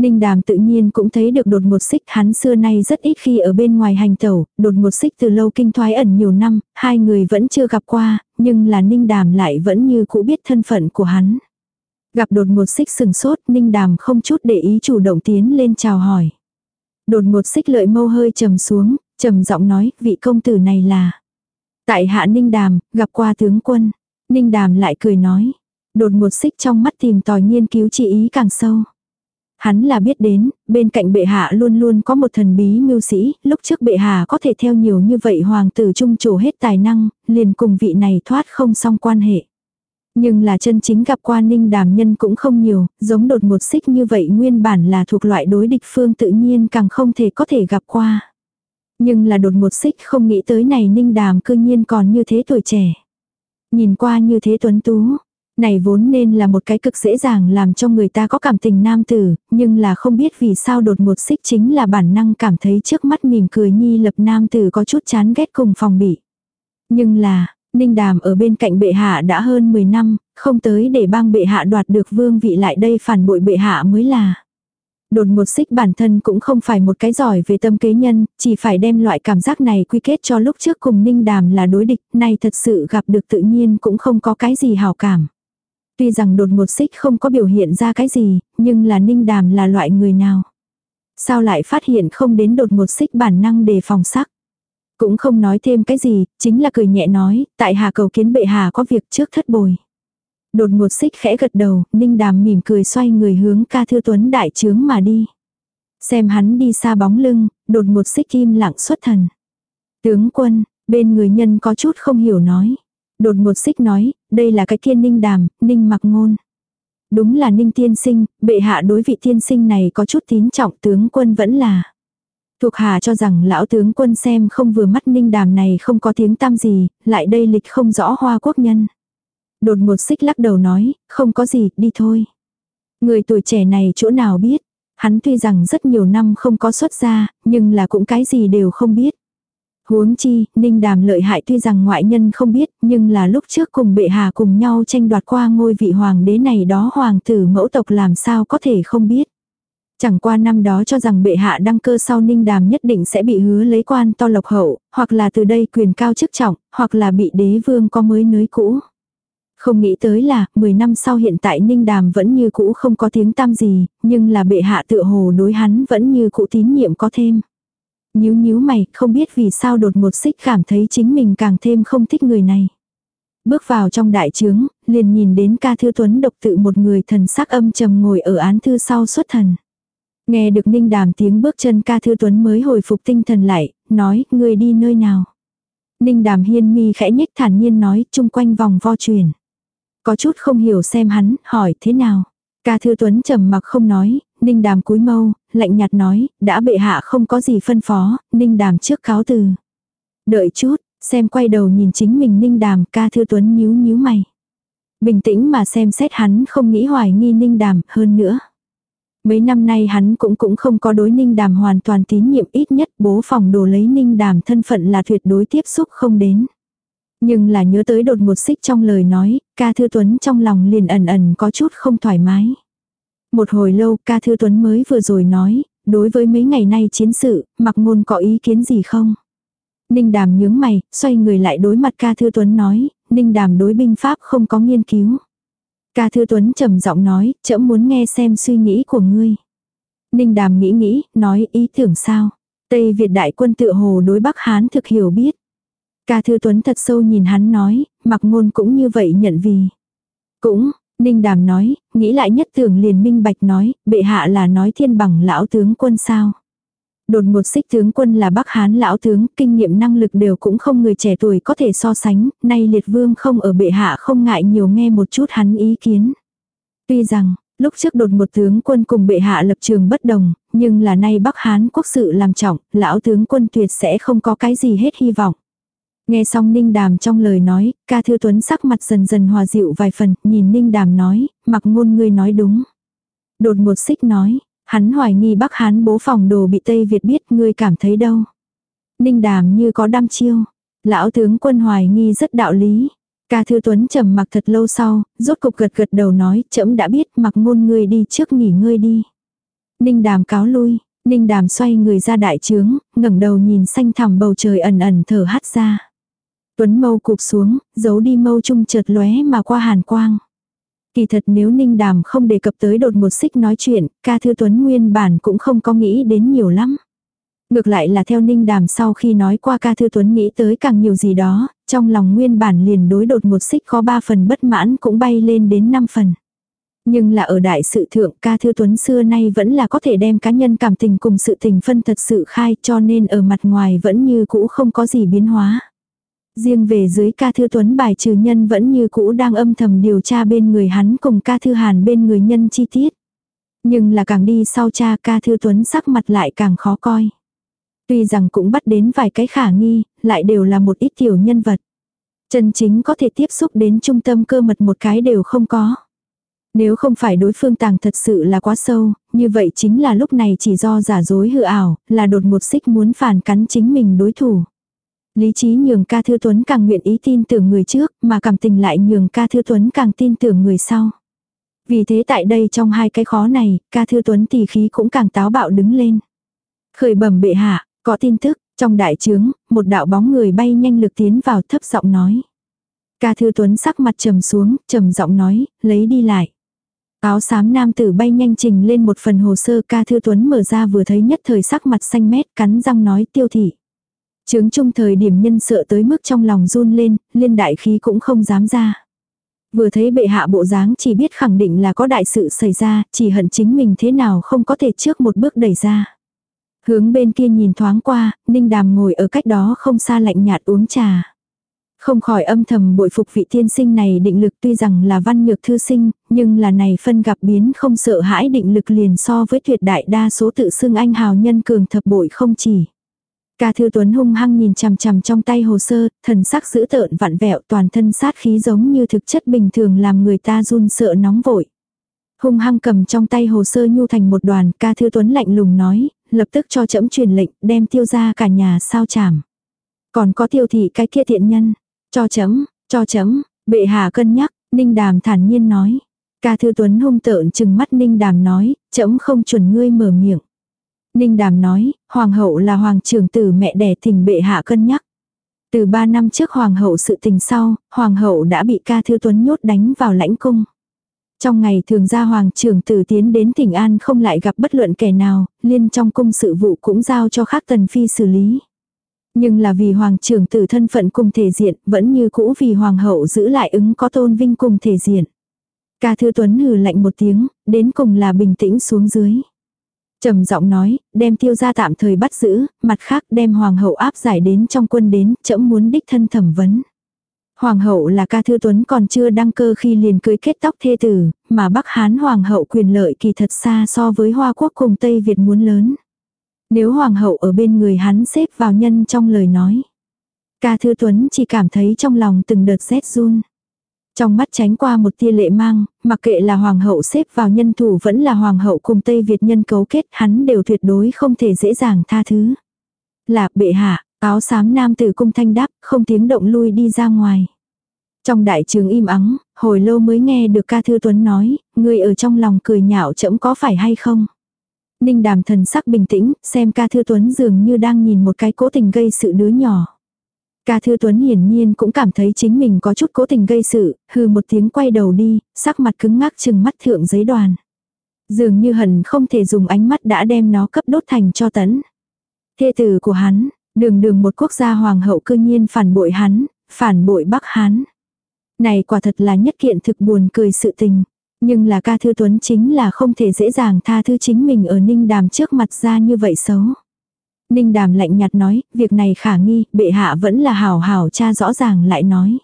Ninh đàm tự nhiên cũng thấy được đột một xích hắn xưa nay rất ít khi ở bên ngoài hành tẩu, đột một xích từ lâu kinh thoái ẩn nhiều năm, hai người vẫn chưa gặp qua, nhưng là ninh đàm lại vẫn như cũ biết thân phận của hắn. Gặp đột một xích sừng sốt, ninh đàm không chút để ý chủ động tiến lên chào hỏi. Đột một xích lợi mâu hơi trầm xuống, trầm giọng nói, vị công tử này là. Tại hạ Ninh Đàm, gặp qua tướng quân. Ninh Đàm lại cười nói. Đột một xích trong mắt tìm tòi nghiên cứu chỉ ý càng sâu. Hắn là biết đến, bên cạnh bệ hạ luôn luôn có một thần bí mưu sĩ, lúc trước bệ hạ có thể theo nhiều như vậy hoàng tử trung chủ hết tài năng, liền cùng vị này thoát không xong quan hệ. Nhưng là chân chính gặp qua ninh đàm nhân cũng không nhiều, giống đột một xích như vậy nguyên bản là thuộc loại đối địch phương tự nhiên càng không thể có thể gặp qua. Nhưng là đột một xích không nghĩ tới này ninh đàm cư nhiên còn như thế tuổi trẻ. Nhìn qua như thế tuấn tú. Này vốn nên là một cái cực dễ dàng làm cho người ta có cảm tình nam tử, nhưng là không biết vì sao đột một xích chính là bản năng cảm thấy trước mắt mỉm cười nhi lập nam tử có chút chán ghét cùng phòng bị. Nhưng là, Ninh Đàm ở bên cạnh bệ hạ đã hơn 10 năm, không tới để bang bệ hạ đoạt được vương vị lại đây phản bội bệ hạ mới là. Đột ngột xích bản thân cũng không phải một cái giỏi về tâm kế nhân, chỉ phải đem loại cảm giác này quy kết cho lúc trước cùng ninh đàm là đối địch, nay thật sự gặp được tự nhiên cũng không có cái gì hảo cảm. Tuy rằng đột ngột xích không có biểu hiện ra cái gì, nhưng là ninh đàm là loại người nào. Sao lại phát hiện không đến đột ngột xích bản năng đề phòng sắc. Cũng không nói thêm cái gì, chính là cười nhẹ nói, tại hà cầu kiến bệ hà có việc trước thất bồi. Đột ngột xích khẽ gật đầu, ninh đàm mỉm cười xoay người hướng ca thư tuấn đại trướng mà đi. Xem hắn đi xa bóng lưng, đột ngột xích kim lặng xuất thần. Tướng quân, bên người nhân có chút không hiểu nói. Đột ngột xích nói, đây là cái kia ninh đàm, ninh mặc ngôn. Đúng là ninh tiên sinh, bệ hạ đối vị tiên sinh này có chút tín trọng tướng quân vẫn là. Thuộc hạ cho rằng lão tướng quân xem không vừa mắt ninh đàm này không có tiếng tam gì, lại đây lịch không rõ hoa quốc nhân. Đột ngột xích lắc đầu nói, không có gì, đi thôi. Người tuổi trẻ này chỗ nào biết. Hắn tuy rằng rất nhiều năm không có xuất gia, nhưng là cũng cái gì đều không biết. Huống chi, ninh đàm lợi hại tuy rằng ngoại nhân không biết, nhưng là lúc trước cùng bệ hạ cùng nhau tranh đoạt qua ngôi vị hoàng đế này đó hoàng tử mẫu tộc làm sao có thể không biết. Chẳng qua năm đó cho rằng bệ hạ đăng cơ sau ninh đàm nhất định sẽ bị hứa lấy quan to lộc hậu, hoặc là từ đây quyền cao chức trọng, hoặc là bị đế vương có mới nới cũ. Không nghĩ tới là, 10 năm sau hiện tại Ninh Đàm vẫn như cũ không có tiếng tăm gì, nhưng là bệ hạ tựa hồ đối hắn vẫn như cũ tín nhiệm có thêm. Nhíu nhíu mày, không biết vì sao đột một xích cảm thấy chính mình càng thêm không thích người này. Bước vào trong đại trướng, liền nhìn đến ca thư tuấn độc tự một người thần sắc âm trầm ngồi ở án thư sau xuất thần. Nghe được Ninh Đàm tiếng bước chân ca thư tuấn mới hồi phục tinh thần lại, nói, người đi nơi nào. Ninh Đàm hiên mi khẽ nhếch thản nhiên nói, chung quanh vòng vo truyền. Có chút không hiểu xem hắn, hỏi thế nào. Ca thư tuấn trầm mặc không nói, Ninh Đàm cúi mâu, lạnh nhạt nói, đã bệ hạ không có gì phân phó, Ninh Đàm trước cáo từ. Đợi chút, xem quay đầu nhìn chính mình Ninh Đàm, ca thư tuấn nhíu nhíu mày. Bình tĩnh mà xem xét hắn không nghĩ hoài nghi Ninh Đàm hơn nữa. Mấy năm nay hắn cũng cũng không có đối Ninh Đàm hoàn toàn tín nhiệm ít nhất bố phòng đồ lấy Ninh Đàm thân phận là tuyệt đối tiếp xúc không đến. Nhưng là nhớ tới đột một xích trong lời nói, ca thư tuấn trong lòng liền ẩn ẩn có chút không thoải mái. Một hồi lâu ca thư tuấn mới vừa rồi nói, đối với mấy ngày nay chiến sự, mặc ngôn có ý kiến gì không? Ninh đàm nhướng mày, xoay người lại đối mặt ca thư tuấn nói, ninh đàm đối binh pháp không có nghiên cứu. Ca thư tuấn trầm giọng nói, chậm muốn nghe xem suy nghĩ của ngươi. Ninh đàm nghĩ nghĩ, nói ý tưởng sao? Tây Việt đại quân tự hồ đối Bắc Hán thực hiểu biết. Ca thư tuấn thật sâu nhìn hắn nói, mặc ngôn cũng như vậy nhận vì. Cũng, Ninh đàm nói, nghĩ lại nhất tưởng liền minh bạch nói, bệ hạ là nói thiên bằng lão tướng quân sao. Đột một xích tướng quân là Bắc Hán lão tướng, kinh nghiệm năng lực đều cũng không người trẻ tuổi có thể so sánh, nay liệt vương không ở bệ hạ không ngại nhiều nghe một chút hắn ý kiến. Tuy rằng, lúc trước đột một tướng quân cùng bệ hạ lập trường bất đồng, nhưng là nay Bắc Hán quốc sự làm trọng, lão tướng quân tuyệt sẽ không có cái gì hết hy vọng. Nghe xong Ninh Đàm trong lời nói, ca thư tuấn sắc mặt dần dần hòa dịu vài phần, nhìn Ninh Đàm nói, mặc ngôn ngươi nói đúng. Đột ngột xích nói, hắn hoài nghi Bắc Hán bố phòng đồ bị Tây Việt biết ngươi cảm thấy đâu. Ninh Đàm như có đam chiêu. Lão tướng quân hoài nghi rất đạo lý. Ca thư tuấn trầm mặc thật lâu sau, rốt cục gật gật đầu nói, trẫm đã biết mặc ngôn ngươi đi trước nghỉ ngơi đi. Ninh Đàm cáo lui, Ninh Đàm xoay người ra đại trướng, ngẩng đầu nhìn xanh thẳm bầu trời ẩn ẩn thở hắt ra. Tuấn mâu cụp xuống, giấu đi mâu trung chợt lóe mà qua hàn quang. Kỳ thật nếu Ninh Đàm không đề cập tới đột một xích nói chuyện, ca thư Tuấn nguyên bản cũng không có nghĩ đến nhiều lắm. Ngược lại là theo Ninh Đàm sau khi nói qua ca thư Tuấn nghĩ tới càng nhiều gì đó, trong lòng nguyên bản liền đối đột một xích có ba phần bất mãn cũng bay lên đến năm phần. Nhưng là ở đại sự thượng ca thư Tuấn xưa nay vẫn là có thể đem cá nhân cảm tình cùng sự tình phân thật sự khai cho nên ở mặt ngoài vẫn như cũ không có gì biến hóa. Riêng về dưới ca thư tuấn bài trừ nhân vẫn như cũ đang âm thầm điều tra bên người hắn cùng ca thư hàn bên người nhân chi tiết. Nhưng là càng đi sau cha ca thư tuấn sắc mặt lại càng khó coi. Tuy rằng cũng bắt đến vài cái khả nghi, lại đều là một ít tiểu nhân vật. Chân chính có thể tiếp xúc đến trung tâm cơ mật một cái đều không có. Nếu không phải đối phương tàng thật sự là quá sâu, như vậy chính là lúc này chỉ do giả dối hư ảo, là đột một xích muốn phản cắn chính mình đối thủ. Lý trí nhường ca thư tuấn càng nguyện ý tin tưởng người trước, mà cảm tình lại nhường ca thư tuấn càng tin tưởng người sau. Vì thế tại đây trong hai cái khó này, ca thư tuấn tỷ khí cũng càng táo bạo đứng lên. Khởi bẩm bệ hạ, có tin tức, trong đại trướng, một đạo bóng người bay nhanh lực tiến vào thấp giọng nói. Ca thư tuấn sắc mặt trầm xuống, trầm giọng nói, lấy đi lại. Áo xám nam tử bay nhanh trình lên một phần hồ sơ ca thư tuấn mở ra vừa thấy nhất thời sắc mặt xanh mét cắn răng nói tiêu thị. Trướng chung thời điểm nhân sợ tới mức trong lòng run lên, liên đại khí cũng không dám ra. Vừa thấy bệ hạ bộ dáng chỉ biết khẳng định là có đại sự xảy ra, chỉ hận chính mình thế nào không có thể trước một bước đẩy ra. Hướng bên kia nhìn thoáng qua, Ninh Đàm ngồi ở cách đó không xa lạnh nhạt uống trà. Không khỏi âm thầm bội phục vị tiên sinh này định lực tuy rằng là văn nhược thư sinh, nhưng là này phân gặp biến không sợ hãi định lực liền so với tuyệt đại đa số tự xưng anh hào nhân cường thập bội không chỉ. Ca Thư Tuấn hung hăng nhìn chằm chằm trong tay hồ sơ, thần sắc dữ tợn vặn vẹo toàn thân sát khí giống như thực chất bình thường làm người ta run sợ nóng vội. Hung hăng cầm trong tay hồ sơ nhu thành một đoàn, Ca Thư Tuấn lạnh lùng nói, lập tức cho chấm truyền lệnh, đem tiêu ra cả nhà sao chảm. Còn có tiêu thị cái kia thiện nhân, cho chấm, cho chấm, bệ hạ cân nhắc, Ninh Đàm thản nhiên nói. Ca Thư Tuấn hung tợn chừng mắt Ninh Đàm nói, chấm không chuẩn ngươi mở miệng. Ninh Đàm nói, Hoàng hậu là hoàng trưởng tử mẹ đẻ thỉnh bệ hạ cân nhắc. Từ ba năm trước Hoàng hậu sự tình sau, Hoàng hậu đã bị ca thư tuấn nhốt đánh vào lãnh cung. Trong ngày thường gia Hoàng trưởng tử tiến đến tỉnh An không lại gặp bất luận kẻ nào, liên trong cung sự vụ cũng giao cho khác tần phi xử lý. Nhưng là vì Hoàng trưởng tử thân phận cùng thể diện, vẫn như cũ vì Hoàng hậu giữ lại ứng có tôn vinh cùng thể diện. Ca thư tuấn hừ lạnh một tiếng, đến cùng là bình tĩnh xuống dưới trầm giọng nói, đem tiêu gia tạm thời bắt giữ, mặt khác đem hoàng hậu áp giải đến trong quân đến, chậm muốn đích thân thẩm vấn. Hoàng hậu là ca thư tuấn còn chưa đăng cơ khi liền cưới kết tóc thê tử, mà Bắc Hán hoàng hậu quyền lợi kỳ thật xa so với Hoa quốc cùng Tây Việt muốn lớn. Nếu hoàng hậu ở bên người hắn xếp vào nhân trong lời nói. Ca thư tuấn chỉ cảm thấy trong lòng từng đợt rét run. Trong mắt tránh qua một tia lệ mang, mặc kệ là hoàng hậu xếp vào nhân thủ vẫn là hoàng hậu cùng Tây Việt nhân cấu kết hắn đều tuyệt đối không thể dễ dàng tha thứ. là bệ hạ, áo xám nam tử cung thanh đáp, không tiếng động lui đi ra ngoài. Trong đại trường im ắng, hồi lâu mới nghe được ca thư tuấn nói, người ở trong lòng cười nhạo chẫm có phải hay không. Ninh đàm thần sắc bình tĩnh, xem ca thư tuấn dường như đang nhìn một cái cố tình gây sự đứa nhỏ. Ca Thư Tuấn hiển nhiên cũng cảm thấy chính mình có chút cố tình gây sự, hừ một tiếng quay đầu đi, sắc mặt cứng ngắc chừng mắt thượng giấy đoàn. Dường như hận không thể dùng ánh mắt đã đem nó cấp đốt thành cho tấn. Thê tử của hắn, đường đường một quốc gia hoàng hậu cư nhiên phản bội hắn, phản bội Bắc Hán. Này quả thật là nhất kiện thực buồn cười sự tình. Nhưng là ca thư tuấn chính là không thể dễ dàng tha thứ chính mình ở ninh đàm trước mặt ra như vậy xấu. Ninh đàm lạnh nhạt nói, việc này khả nghi, bệ hạ vẫn là hảo hảo cha rõ ràng lại nói.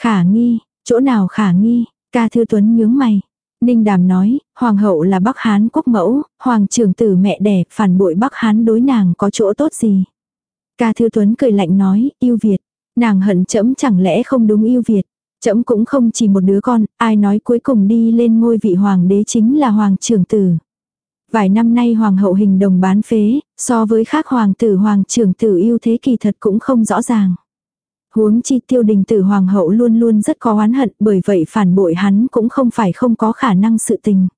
Khả nghi, chỗ nào khả nghi, ca thư tuấn nhướng mày. Ninh đàm nói, hoàng hậu là bắc hán quốc mẫu, hoàng trưởng tử mẹ đẻ, phản bội bắc hán đối nàng có chỗ tốt gì. Ca thư tuấn cười lạnh nói, yêu Việt, nàng hận chấm chẳng lẽ không đúng yêu Việt. Chấm cũng không chỉ một đứa con, ai nói cuối cùng đi lên ngôi vị hoàng đế chính là hoàng trưởng tử. Vài năm nay hoàng hậu hình đồng bán phế, so với khác hoàng tử hoàng trưởng tử yêu thế kỳ thật cũng không rõ ràng. Huống chi tiêu đình tử hoàng hậu luôn luôn rất có oán hận bởi vậy phản bội hắn cũng không phải không có khả năng sự tình.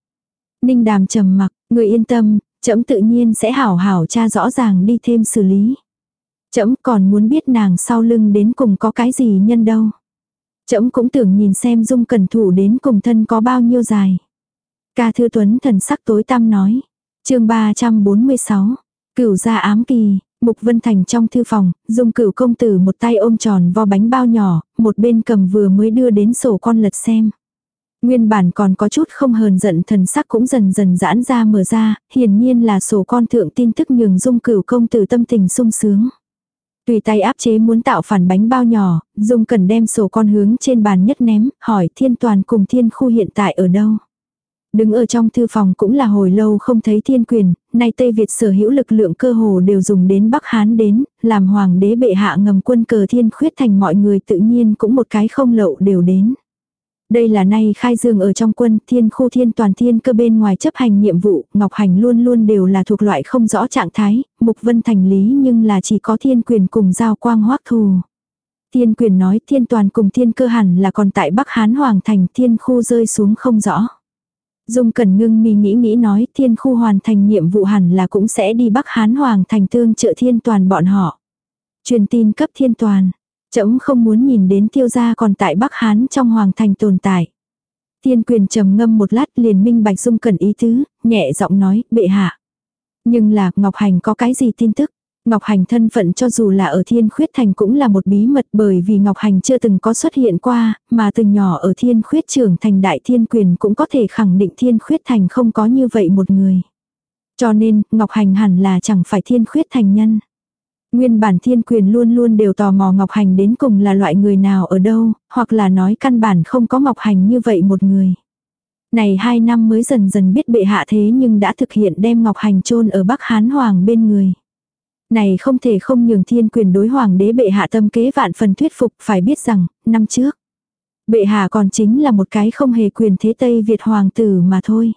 Ninh đàm trầm mặc, người yên tâm, chấm tự nhiên sẽ hảo hảo cha rõ ràng đi thêm xử lý. Chấm còn muốn biết nàng sau lưng đến cùng có cái gì nhân đâu. Chấm cũng tưởng nhìn xem dung cần thủ đến cùng thân có bao nhiêu dài. Ca Thư Tuấn thần sắc tối tăm nói. chương 346. Cửu gia ám kỳ. Mục Vân Thành trong thư phòng, dung cửu công tử một tay ôm tròn vo bánh bao nhỏ, một bên cầm vừa mới đưa đến sổ con lật xem. Nguyên bản còn có chút không hờn giận thần sắc cũng dần dần giãn ra mở ra, hiển nhiên là sổ con thượng tin tức nhường dung cửu công tử tâm tình sung sướng. Tùy tay áp chế muốn tạo phản bánh bao nhỏ, dung cần đem sổ con hướng trên bàn nhất ném, hỏi thiên toàn cùng thiên khu hiện tại ở đâu. Đứng ở trong thư phòng cũng là hồi lâu không thấy thiên quyền, nay Tây Việt sở hữu lực lượng cơ hồ đều dùng đến Bắc Hán đến, làm hoàng đế bệ hạ ngầm quân cờ thiên khuyết thành mọi người tự nhiên cũng một cái không lậu đều đến. Đây là nay khai dương ở trong quân thiên khu thiên toàn thiên cơ bên ngoài chấp hành nhiệm vụ, Ngọc Hành luôn luôn đều là thuộc loại không rõ trạng thái, Mục Vân thành lý nhưng là chỉ có thiên quyền cùng giao quang hoác thù. Thiên quyền nói thiên toàn cùng thiên cơ hẳn là còn tại Bắc Hán Hoàng thành thiên khu rơi xuống không rõ. Dung Cẩn Ngưng mi nghĩ nghĩ nói thiên khu hoàn thành nhiệm vụ hẳn là cũng sẽ đi Bắc Hán Hoàng thành tương trợ thiên toàn bọn họ. Truyền tin cấp thiên toàn. Chấm không muốn nhìn đến tiêu gia còn tại Bắc Hán trong Hoàng thành tồn tại. Thiên quyền trầm ngâm một lát liền minh bạch Dung Cẩn ý tứ, nhẹ giọng nói, bệ hạ. Nhưng là, Ngọc Hành có cái gì tin tức? Ngọc Hành thân phận cho dù là ở Thiên Khuyết Thành cũng là một bí mật bởi vì Ngọc Hành chưa từng có xuất hiện qua, mà từ nhỏ ở Thiên Khuyết trưởng thành Đại Thiên Quyền cũng có thể khẳng định Thiên Khuyết Thành không có như vậy một người. Cho nên, Ngọc Hành hẳn là chẳng phải Thiên Khuyết Thành nhân. Nguyên bản Thiên Quyền luôn luôn đều tò mò Ngọc Hành đến cùng là loại người nào ở đâu, hoặc là nói căn bản không có Ngọc Hành như vậy một người. Này hai năm mới dần dần biết bệ hạ thế nhưng đã thực hiện đem Ngọc Hành chôn ở Bắc Hán Hoàng bên người. Này không thể không nhường thiên quyền đối hoàng đế bệ hạ tâm kế vạn phần thuyết phục phải biết rằng, năm trước. Bệ hạ còn chính là một cái không hề quyền thế Tây Việt hoàng tử mà thôi.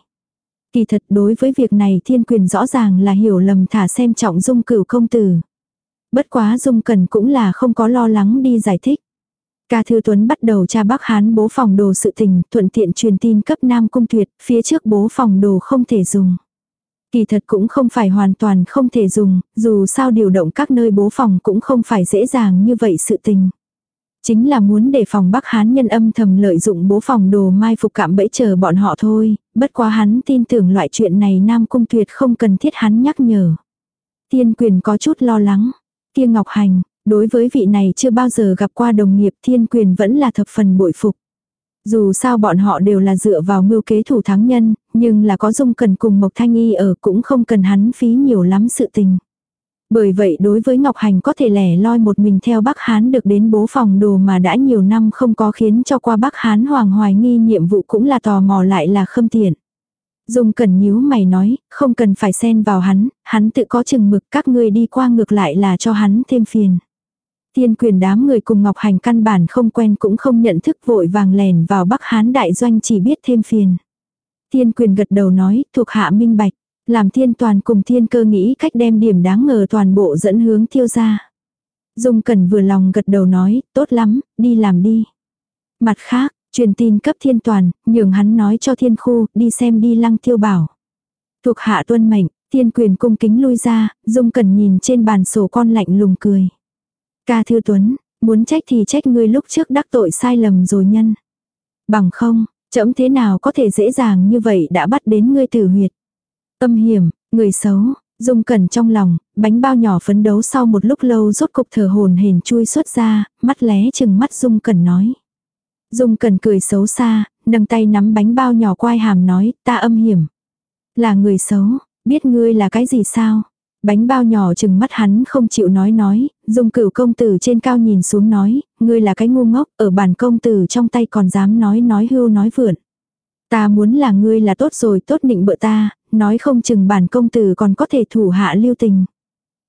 Kỳ thật đối với việc này thiên quyền rõ ràng là hiểu lầm thả xem trọng dung cửu công tử. Bất quá dung cần cũng là không có lo lắng đi giải thích. Ca Thư Tuấn bắt đầu tra Bắc Hán bố phòng đồ sự tình, thuận tiện truyền tin cấp Nam Cung Tuyệt, phía trước bố phòng đồ không thể dùng. Kỳ thật cũng không phải hoàn toàn không thể dùng, dù sao điều động các nơi bố phòng cũng không phải dễ dàng như vậy sự tình. Chính là muốn để phòng Bắc Hán nhân âm thầm lợi dụng bố phòng đồ mai phục cạm bẫy chờ bọn họ thôi, bất quá hắn tin tưởng loại chuyện này Nam Cung Tuyệt không cần thiết hắn nhắc nhở. Tiên quyền có chút lo lắng. Kia Ngọc Hành, đối với vị này chưa bao giờ gặp qua đồng nghiệp thiên quyền vẫn là thập phần bội phục. Dù sao bọn họ đều là dựa vào mưu kế thủ thắng nhân, nhưng là có dung cần cùng Mộc Thanh Y ở cũng không cần hắn phí nhiều lắm sự tình. Bởi vậy đối với Ngọc Hành có thể lẻ loi một mình theo Bắc Hán được đến bố phòng đồ mà đã nhiều năm không có khiến cho qua Bắc Hán hoàng hoài nghi nhiệm vụ cũng là tò mò lại là khâm tiện. Dung cần nhíu mày nói, không cần phải xen vào hắn, hắn tự có chừng mực các ngươi đi qua ngược lại là cho hắn thêm phiền. Tiên quyền đám người cùng Ngọc Hành căn bản không quen cũng không nhận thức vội vàng lèn vào Bắc Hán đại doanh chỉ biết thêm phiền. Tiên quyền gật đầu nói, thuộc hạ minh bạch, làm thiên toàn cùng thiên cơ nghĩ cách đem điểm đáng ngờ toàn bộ dẫn hướng tiêu ra. Dung Cẩn vừa lòng gật đầu nói, tốt lắm, đi làm đi. Mặt khác, truyền tin cấp thiên toàn, nhường hắn nói cho thiên khu, đi xem đi lăng tiêu bảo. Thuộc hạ tuân mệnh, thiên quyền cung kính lui ra, Dung Cẩn nhìn trên bàn sổ con lạnh lùng cười. Ca Thư Tuấn, muốn trách thì trách ngươi lúc trước đắc tội sai lầm rồi nhân. Bằng không, chậm thế nào có thể dễ dàng như vậy đã bắt đến ngươi tử huyệt. Tâm hiểm, người xấu, Dung Cẩn trong lòng, bánh bao nhỏ phấn đấu sau một lúc lâu rốt cục thở hồn hển chui xuất ra, mắt lé chừng mắt Dung Cẩn nói. Dung Cẩn cười xấu xa, nâng tay nắm bánh bao nhỏ quai hàm nói, ta âm hiểm. Là người xấu, biết ngươi là cái gì sao? Bánh bao nhỏ chừng mắt hắn không chịu nói nói, dùng cửu công tử trên cao nhìn xuống nói, ngươi là cái ngu ngốc, ở bàn công tử trong tay còn dám nói nói hưu nói vượn. Ta muốn là ngươi là tốt rồi tốt nịnh bợ ta, nói không chừng bản công tử còn có thể thủ hạ lưu tình.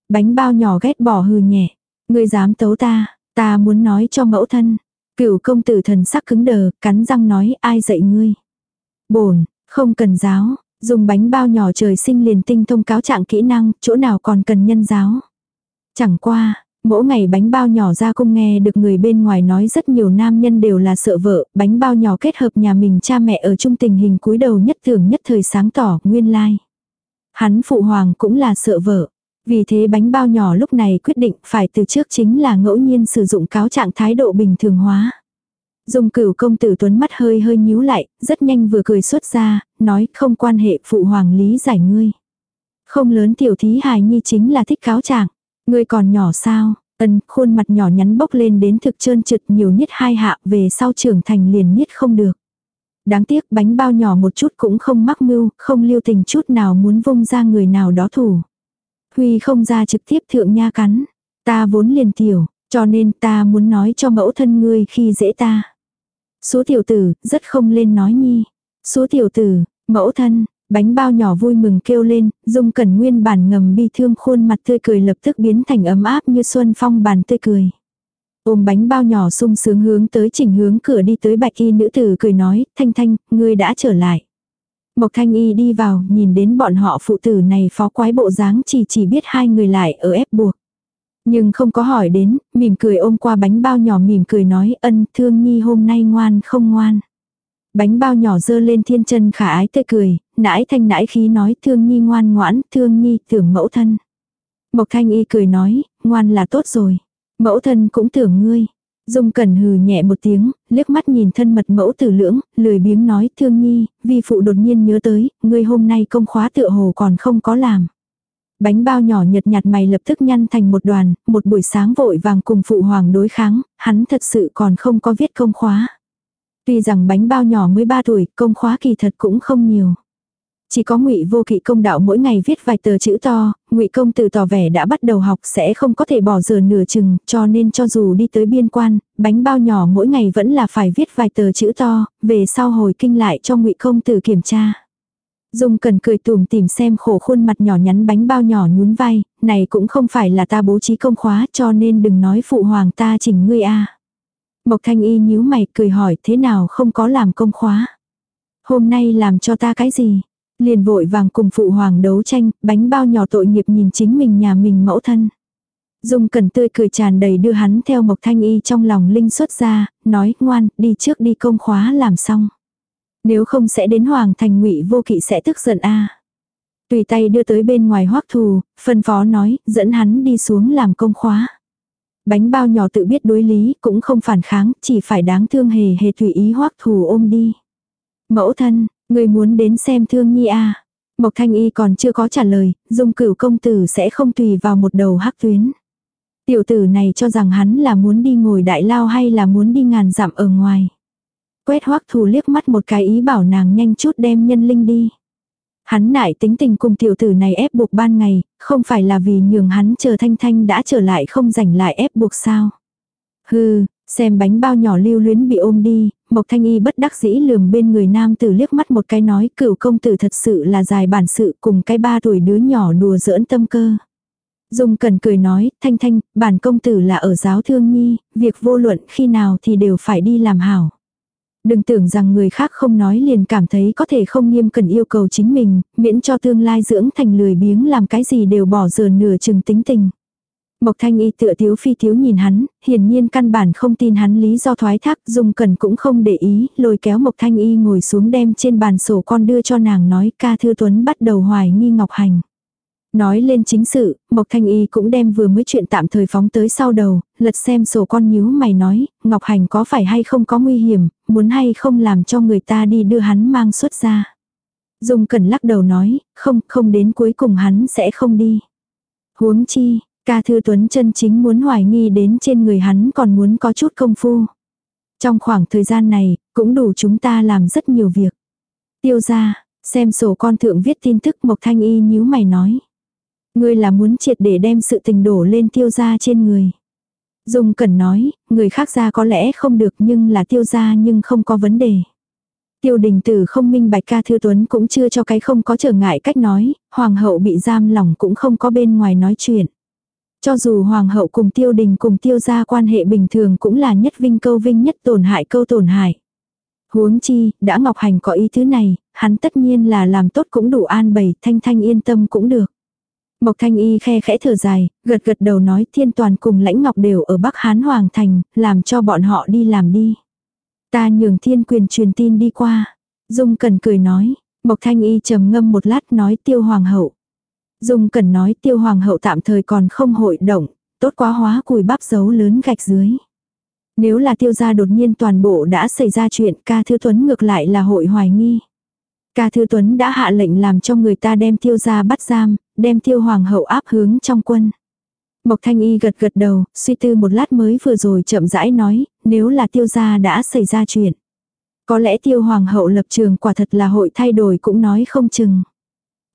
Bánh bao nhỏ ghét bỏ hừ nhẹ, ngươi dám tấu ta, ta muốn nói cho mẫu thân. Cửu công tử thần sắc cứng đờ, cắn răng nói ai dạy ngươi. Bổn, không cần giáo, Dùng bánh bao nhỏ trời sinh liền tinh thông cáo trạng kỹ năng, chỗ nào còn cần nhân giáo. Chẳng qua, mỗi ngày bánh bao nhỏ ra cung nghe được người bên ngoài nói rất nhiều nam nhân đều là sợ vợ, bánh bao nhỏ kết hợp nhà mình cha mẹ ở chung tình hình cúi đầu nhất thường nhất thời sáng tỏ, nguyên lai. Like. Hắn phụ hoàng cũng là sợ vợ. Vì thế bánh bao nhỏ lúc này quyết định phải từ trước chính là ngẫu nhiên sử dụng cáo trạng thái độ bình thường hóa. Dung cửu công tử tuấn mắt hơi hơi nhíu lại, rất nhanh vừa cười xuất ra, nói không quan hệ phụ hoàng lý giải ngươi. Không lớn tiểu thí hài nhi chính là thích cáo trạng Ngươi còn nhỏ sao, ân khuôn mặt nhỏ nhắn bốc lên đến thực trơn trượt nhiều nhất hai hạ về sau trưởng thành liền niết không được. Đáng tiếc bánh bao nhỏ một chút cũng không mắc mưu, không lưu tình chút nào muốn vung ra người nào đó thủ. Huy không ra trực tiếp thượng nha cắn. Ta vốn liền tiểu, cho nên ta muốn nói cho mẫu thân ngươi khi dễ ta. Số tiểu tử, rất không lên nói nhi. Số tiểu tử, mẫu thân, bánh bao nhỏ vui mừng kêu lên, dung cẩn nguyên bản ngầm bi thương khuôn mặt tươi cười lập tức biến thành ấm áp như xuân phong bàn tươi cười. Ôm bánh bao nhỏ sung sướng hướng tới chỉnh hướng cửa đi tới bạch y nữ tử cười nói, thanh thanh, ngươi đã trở lại. Mộc thanh y đi vào, nhìn đến bọn họ phụ tử này phó quái bộ dáng chỉ chỉ biết hai người lại ở ép buộc. Nhưng không có hỏi đến, mỉm cười ôm qua bánh bao nhỏ mỉm cười nói ân thương nhi hôm nay ngoan không ngoan. Bánh bao nhỏ dơ lên thiên chân khả ái tươi cười, nãi thanh nãi khí nói thương nhi ngoan ngoãn, thương nhi tưởng mẫu thân. Mộc thanh y cười nói, ngoan là tốt rồi. Mẫu thân cũng tưởng ngươi. Dung cẩn hừ nhẹ một tiếng, liếc mắt nhìn thân mật mẫu tử lưỡng, lười biếng nói thương nhi, vi phụ đột nhiên nhớ tới, ngươi hôm nay công khóa tựa hồ còn không có làm. Bánh bao nhỏ nhật nhạt mày lập tức nhăn thành một đoàn, một buổi sáng vội vàng cùng phụ hoàng đối kháng, hắn thật sự còn không có viết công khóa. Tuy rằng bánh bao nhỏ mới 3 tuổi, công khóa kỳ thật cũng không nhiều. Chỉ có ngụy vô kỵ công đạo mỗi ngày viết vài tờ chữ to, ngụy công tử tỏ vẻ đã bắt đầu học sẽ không có thể bỏ giờ nửa chừng, cho nên cho dù đi tới biên quan, bánh bao nhỏ mỗi ngày vẫn là phải viết vài tờ chữ to, về sau hồi kinh lại cho ngụy công tử kiểm tra. Dung cần cười tùm tìm xem khổ khuôn mặt nhỏ nhắn bánh bao nhỏ nhún vai, này cũng không phải là ta bố trí công khóa cho nên đừng nói phụ hoàng ta chỉnh ngươi a. Mộc thanh y nhíu mày cười hỏi thế nào không có làm công khóa. Hôm nay làm cho ta cái gì? Liền vội vàng cùng phụ hoàng đấu tranh, bánh bao nhỏ tội nghiệp nhìn chính mình nhà mình mẫu thân. Dung cần tươi cười tràn đầy đưa hắn theo mộc thanh y trong lòng linh xuất ra, nói ngoan, đi trước đi công khóa làm xong. Nếu không sẽ đến hoàng thành ngụy vô kỵ sẽ tức giận a Tùy tay đưa tới bên ngoài hoắc thù, phân phó nói, dẫn hắn đi xuống làm công khóa. Bánh bao nhỏ tự biết đối lý, cũng không phản kháng, chỉ phải đáng thương hề hề tùy ý hoắc thù ôm đi. Mẫu thân, người muốn đến xem thương nhi a Mộc thanh y còn chưa có trả lời, dung cửu công tử sẽ không tùy vào một đầu hắc tuyến. Tiểu tử này cho rằng hắn là muốn đi ngồi đại lao hay là muốn đi ngàn dặm ở ngoài quét hoắc thù liếc mắt một cái ý bảo nàng nhanh chút đem nhân linh đi. Hắn nại tính tình cùng tiểu tử này ép buộc ban ngày, không phải là vì nhường hắn chờ thanh thanh đã trở lại không rảnh lại ép buộc sao. Hừ, xem bánh bao nhỏ lưu luyến bị ôm đi, Mộc Thanh Y bất đắc dĩ lườm bên người nam tử liếc mắt một cái nói cửu công tử thật sự là dài bản sự cùng cái ba tuổi đứa nhỏ đùa giỡn tâm cơ. Dung cần cười nói, thanh thanh, bản công tử là ở giáo thương nhi, việc vô luận khi nào thì đều phải đi làm hảo. Đừng tưởng rằng người khác không nói liền cảm thấy có thể không nghiêm cần yêu cầu chính mình, miễn cho tương lai dưỡng thành lười biếng làm cái gì đều bỏ giờ nửa chừng tính tình. Mộc thanh y tựa thiếu phi thiếu nhìn hắn, hiển nhiên căn bản không tin hắn lý do thoái thác, dung cần cũng không để ý, lôi kéo mộc thanh y ngồi xuống đem trên bàn sổ con đưa cho nàng nói ca thư tuấn bắt đầu hoài nghi ngọc hành. Nói lên chính sự, Mộc Thanh Y cũng đem vừa mới chuyện tạm thời phóng tới sau đầu, lật xem sổ con nhíu mày nói, Ngọc Hành có phải hay không có nguy hiểm, muốn hay không làm cho người ta đi đưa hắn mang xuất ra. Dung Cẩn lắc đầu nói, không, không đến cuối cùng hắn sẽ không đi. Huống chi, ca thư tuấn chân chính muốn hoài nghi đến trên người hắn còn muốn có chút công phu. Trong khoảng thời gian này, cũng đủ chúng ta làm rất nhiều việc. Tiêu ra, xem sổ con thượng viết tin tức Mộc Thanh Y nhíu mày nói. Ngươi là muốn triệt để đem sự tình đổ lên tiêu gia trên người. Dung cần nói, người khác ra có lẽ không được nhưng là tiêu gia nhưng không có vấn đề. Tiêu đình tử không minh bạch ca thư tuấn cũng chưa cho cái không có trở ngại cách nói, hoàng hậu bị giam lỏng cũng không có bên ngoài nói chuyện. Cho dù hoàng hậu cùng tiêu đình cùng tiêu gia quan hệ bình thường cũng là nhất vinh câu vinh nhất tổn hại câu tổn hại. Huống chi, đã Ngọc Hành có ý thứ này, hắn tất nhiên là làm tốt cũng đủ an bày, thanh thanh yên tâm cũng được. Mộc Thanh Y khe khẽ thở dài, gật gật đầu nói thiên toàn cùng lãnh ngọc đều ở Bắc Hán Hoàng Thành, làm cho bọn họ đi làm đi. Ta nhường thiên quyền truyền tin đi qua. Dung Cần cười nói, Mộc Thanh Y trầm ngâm một lát nói tiêu hoàng hậu. Dung Cần nói tiêu hoàng hậu tạm thời còn không hội động, tốt quá hóa cùi bắp dấu lớn gạch dưới. Nếu là tiêu gia đột nhiên toàn bộ đã xảy ra chuyện ca thư tuấn ngược lại là hội hoài nghi. Ca Thư Tuấn đã hạ lệnh làm cho người ta đem tiêu ra bắt giam, đem tiêu hoàng hậu áp hướng trong quân. Mộc Thanh Y gật gật đầu, suy tư một lát mới vừa rồi chậm rãi nói, nếu là tiêu gia đã xảy ra chuyện. Có lẽ tiêu hoàng hậu lập trường quả thật là hội thay đổi cũng nói không chừng.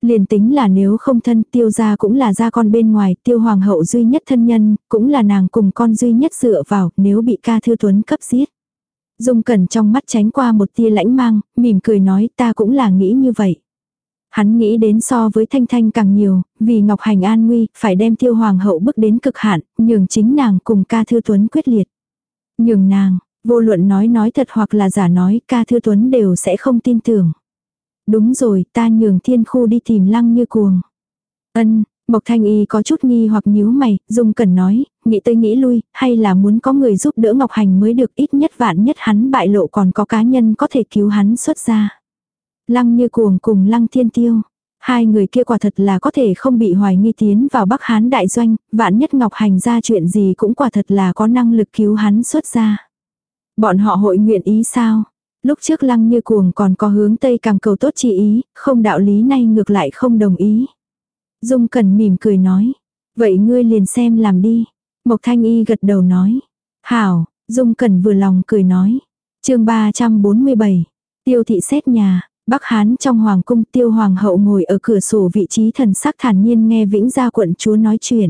Liền tính là nếu không thân tiêu gia cũng là gia con bên ngoài, tiêu hoàng hậu duy nhất thân nhân, cũng là nàng cùng con duy nhất dựa vào, nếu bị ca thư tuấn cấp giết. Dung Cẩn trong mắt tránh qua một tia lãnh mang, mỉm cười nói ta cũng là nghĩ như vậy. Hắn nghĩ đến so với Thanh Thanh càng nhiều, vì Ngọc Hành an nguy, phải đem tiêu hoàng hậu bước đến cực hạn, nhường chính nàng cùng ca thư tuấn quyết liệt. Nhường nàng, vô luận nói nói thật hoặc là giả nói, ca thư tuấn đều sẽ không tin tưởng. Đúng rồi, ta nhường thiên khu đi tìm lăng như cuồng. Ân, Mộc Thanh Y có chút nghi hoặc nhíu mày, Dung Cẩn nói, nghĩ tới nghĩ lui, hay là muốn có người giúp đỡ Ngọc Hành mới được ít nhất vạn nhất hắn bại lộ còn có cá nhân có thể cứu hắn xuất ra. Lăng như cuồng cùng lăng thiên tiêu. Hai người kia quả thật là có thể không bị hoài nghi tiến vào Bắc Hán đại doanh, vạn nhất Ngọc Hành ra chuyện gì cũng quả thật là có năng lực cứu hắn xuất ra. Bọn họ hội nguyện ý sao? Lúc trước lăng như cuồng còn có hướng Tây càng cầu tốt chỉ ý, không đạo lý nay ngược lại không đồng ý. Dung Cần mỉm cười nói. Vậy ngươi liền xem làm đi. Mộc Thanh Y gật đầu nói. Hảo, Dung Cần vừa lòng cười nói. chương 347. Tiêu thị xét nhà. Bắc Hán trong hoàng cung tiêu hoàng hậu ngồi ở cửa sổ vị trí thần sắc thản nhiên nghe vĩnh gia quận chúa nói chuyện.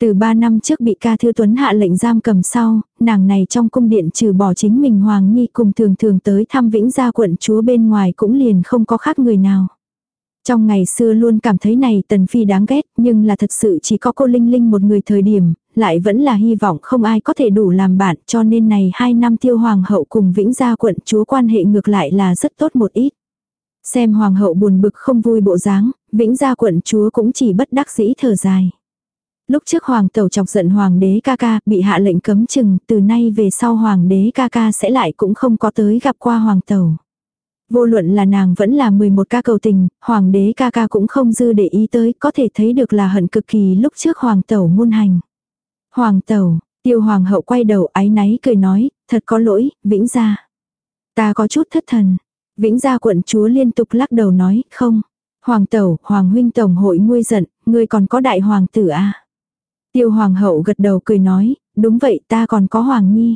Từ ba năm trước bị ca thư tuấn hạ lệnh giam cầm sau, nàng này trong cung điện trừ bỏ chính mình hoàng nhi cùng thường thường tới thăm vĩnh gia quận chúa bên ngoài cũng liền không có khác người nào. Trong ngày xưa luôn cảm thấy này tần phi đáng ghét, nhưng là thật sự chỉ có cô Linh Linh một người thời điểm, lại vẫn là hy vọng không ai có thể đủ làm bạn cho nên này hai năm tiêu hoàng hậu cùng vĩnh gia quận chúa quan hệ ngược lại là rất tốt một ít. Xem hoàng hậu buồn bực không vui bộ dáng, vĩnh gia quận chúa cũng chỉ bất đắc dĩ thở dài. Lúc trước hoàng tẩu chọc giận hoàng đế ca ca bị hạ lệnh cấm chừng, từ nay về sau hoàng đế ca ca sẽ lại cũng không có tới gặp qua hoàng tẩu. Vô luận là nàng vẫn là 11 ca cầu tình, hoàng đế ca ca cũng không dư để ý tới, có thể thấy được là hận cực kỳ lúc trước hoàng tẩu muôn hành. Hoàng tẩu, tiêu hoàng hậu quay đầu ái náy cười nói, thật có lỗi, vĩnh gia. Ta có chút thất thần. Vĩnh gia quận chúa liên tục lắc đầu nói, không. Hoàng tẩu, hoàng huynh tổng hội nguôi giận, ngươi còn có đại hoàng tử à. Tiêu hoàng hậu gật đầu cười nói, đúng vậy ta còn có hoàng nhi.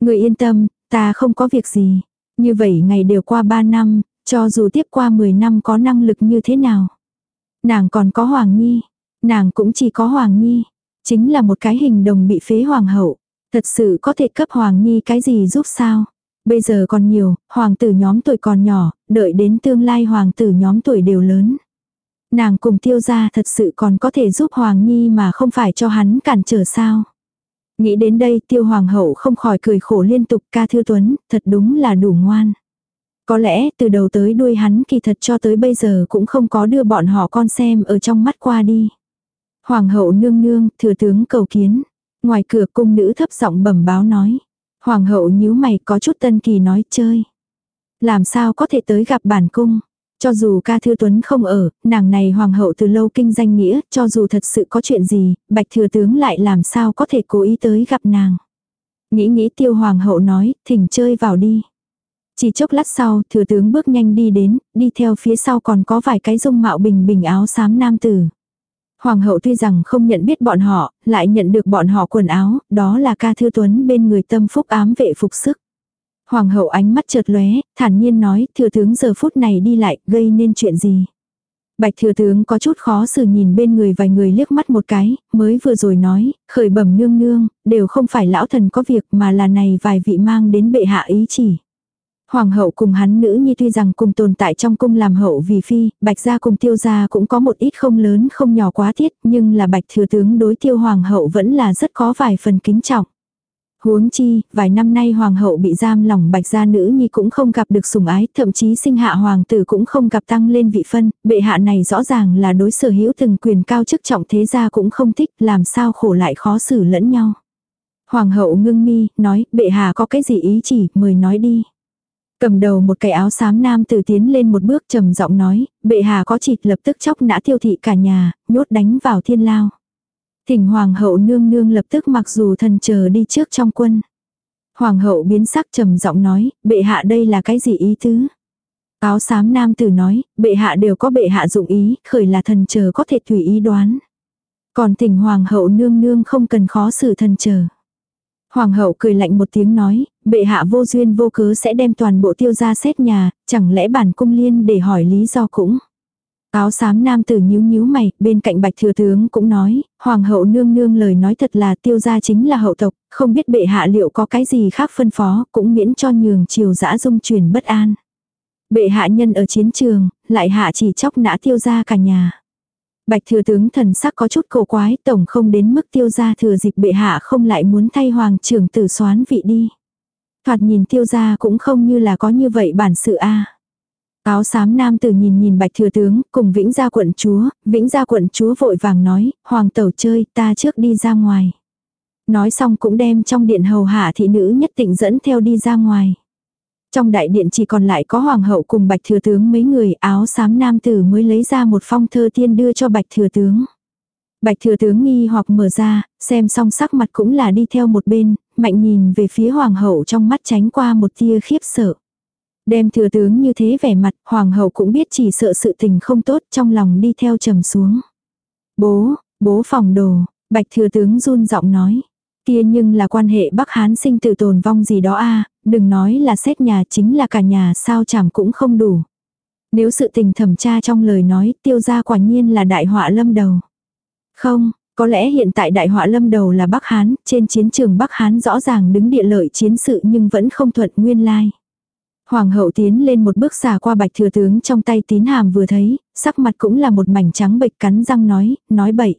Người yên tâm, ta không có việc gì. Như vậy ngày đều qua 3 năm, cho dù tiếp qua 10 năm có năng lực như thế nào. Nàng còn có Hoàng Nhi, nàng cũng chỉ có Hoàng Nhi, chính là một cái hình đồng bị phế hoàng hậu. Thật sự có thể cấp Hoàng Nhi cái gì giúp sao? Bây giờ còn nhiều, hoàng tử nhóm tuổi còn nhỏ, đợi đến tương lai hoàng tử nhóm tuổi đều lớn. Nàng cùng tiêu gia thật sự còn có thể giúp Hoàng Nhi mà không phải cho hắn cản trở sao. Nghĩ đến đây tiêu hoàng hậu không khỏi cười khổ liên tục ca thư tuấn, thật đúng là đủ ngoan. Có lẽ từ đầu tới đuôi hắn kỳ thật cho tới bây giờ cũng không có đưa bọn họ con xem ở trong mắt qua đi. Hoàng hậu nương nương, thừa tướng cầu kiến. Ngoài cửa cung nữ thấp giọng bẩm báo nói. Hoàng hậu nhíu mày có chút tân kỳ nói chơi. Làm sao có thể tới gặp bản cung. Cho dù ca thư tuấn không ở, nàng này hoàng hậu từ lâu kinh danh nghĩa, cho dù thật sự có chuyện gì, bạch thừa tướng lại làm sao có thể cố ý tới gặp nàng. Nghĩ nghĩ tiêu hoàng hậu nói, thỉnh chơi vào đi. Chỉ chốc lát sau, thừa tướng bước nhanh đi đến, đi theo phía sau còn có vài cái dung mạo bình bình áo xám nam tử. Hoàng hậu tuy rằng không nhận biết bọn họ, lại nhận được bọn họ quần áo, đó là ca thư tuấn bên người tâm phúc ám vệ phục sức. Hoàng hậu ánh mắt chợt lóe, thản nhiên nói, thừa tướng giờ phút này đi lại, gây nên chuyện gì. Bạch thừa tướng có chút khó xử nhìn bên người vài người liếc mắt một cái, mới vừa rồi nói, khởi bẩm nương nương, đều không phải lão thần có việc mà là này vài vị mang đến bệ hạ ý chỉ. Hoàng hậu cùng hắn nữ nhi tuy rằng cùng tồn tại trong cung làm hậu vì phi, bạch gia cùng tiêu gia cũng có một ít không lớn không nhỏ quá thiết, nhưng là bạch thừa tướng đối tiêu hoàng hậu vẫn là rất có vài phần kính trọng. Huống chi, vài năm nay hoàng hậu bị giam lòng bạch gia nữ nhi cũng không gặp được sủng ái, thậm chí sinh hạ hoàng tử cũng không gặp tăng lên vị phân, bệ hạ này rõ ràng là đối sở hữu từng quyền cao chức trọng thế gia cũng không thích, làm sao khổ lại khó xử lẫn nhau. Hoàng hậu ngưng mi, nói, bệ hạ có cái gì ý chỉ, mời nói đi. Cầm đầu một cái áo xám nam tử tiến lên một bước trầm giọng nói, bệ hạ có chỉ lập tức chóc nã tiêu thị cả nhà, nhốt đánh vào thiên lao. Thỉnh hoàng hậu nương nương lập tức mặc dù thần chờ đi trước trong quân. Hoàng hậu biến sắc trầm giọng nói, bệ hạ đây là cái gì ý tứ? Áo xám nam tử nói, bệ hạ đều có bệ hạ dụng ý, khởi là thần chờ có thể tùy ý đoán. Còn thỉnh hoàng hậu nương nương không cần khó xử thần chờ. Hoàng hậu cười lạnh một tiếng nói, bệ hạ vô duyên vô cớ sẽ đem toàn bộ tiêu ra xét nhà, chẳng lẽ bản cung liên để hỏi lý do cũng. Áo xám nam tử nhíu nhíu mày, bên cạnh bạch thừa tướng cũng nói, hoàng hậu nương nương lời nói thật là tiêu gia chính là hậu tộc, không biết bệ hạ liệu có cái gì khác phân phó, cũng miễn cho nhường chiều dã dung truyền bất an. Bệ hạ nhân ở chiến trường, lại hạ chỉ chóc nã tiêu gia cả nhà. Bạch thừa tướng thần sắc có chút cổ quái, tổng không đến mức tiêu gia thừa dịp bệ hạ không lại muốn thay hoàng trưởng tử soán vị đi. Thoạt nhìn tiêu gia cũng không như là có như vậy bản sự a. Áo xám nam tử nhìn nhìn bạch thừa tướng, cùng vĩnh gia quận chúa, vĩnh gia quận chúa vội vàng nói, hoàng tẩu chơi, ta trước đi ra ngoài. Nói xong cũng đem trong điện hầu hạ thị nữ nhất định dẫn theo đi ra ngoài. Trong đại điện chỉ còn lại có hoàng hậu cùng bạch thừa tướng mấy người áo xám nam tử mới lấy ra một phong thơ tiên đưa cho bạch thừa tướng. Bạch thừa tướng nghi hoặc mở ra, xem xong sắc mặt cũng là đi theo một bên, mạnh nhìn về phía hoàng hậu trong mắt tránh qua một tia khiếp sợ. Đem thừa tướng như thế vẻ mặt, hoàng hậu cũng biết chỉ sợ sự tình không tốt trong lòng đi theo trầm xuống. Bố, bố phòng đồ, bạch thừa tướng run giọng nói. Kia nhưng là quan hệ Bắc Hán sinh tử tồn vong gì đó a à, đừng nói là xét nhà chính là cả nhà sao chẳng cũng không đủ. Nếu sự tình thẩm tra trong lời nói tiêu ra quả nhiên là đại họa lâm đầu. Không, có lẽ hiện tại đại họa lâm đầu là Bắc Hán, trên chiến trường Bắc Hán rõ ràng đứng địa lợi chiến sự nhưng vẫn không thuận nguyên lai. Hoàng hậu tiến lên một bước xà qua bạch thừa tướng trong tay tín hàm vừa thấy, sắc mặt cũng là một mảnh trắng bệch cắn răng nói, nói bậy.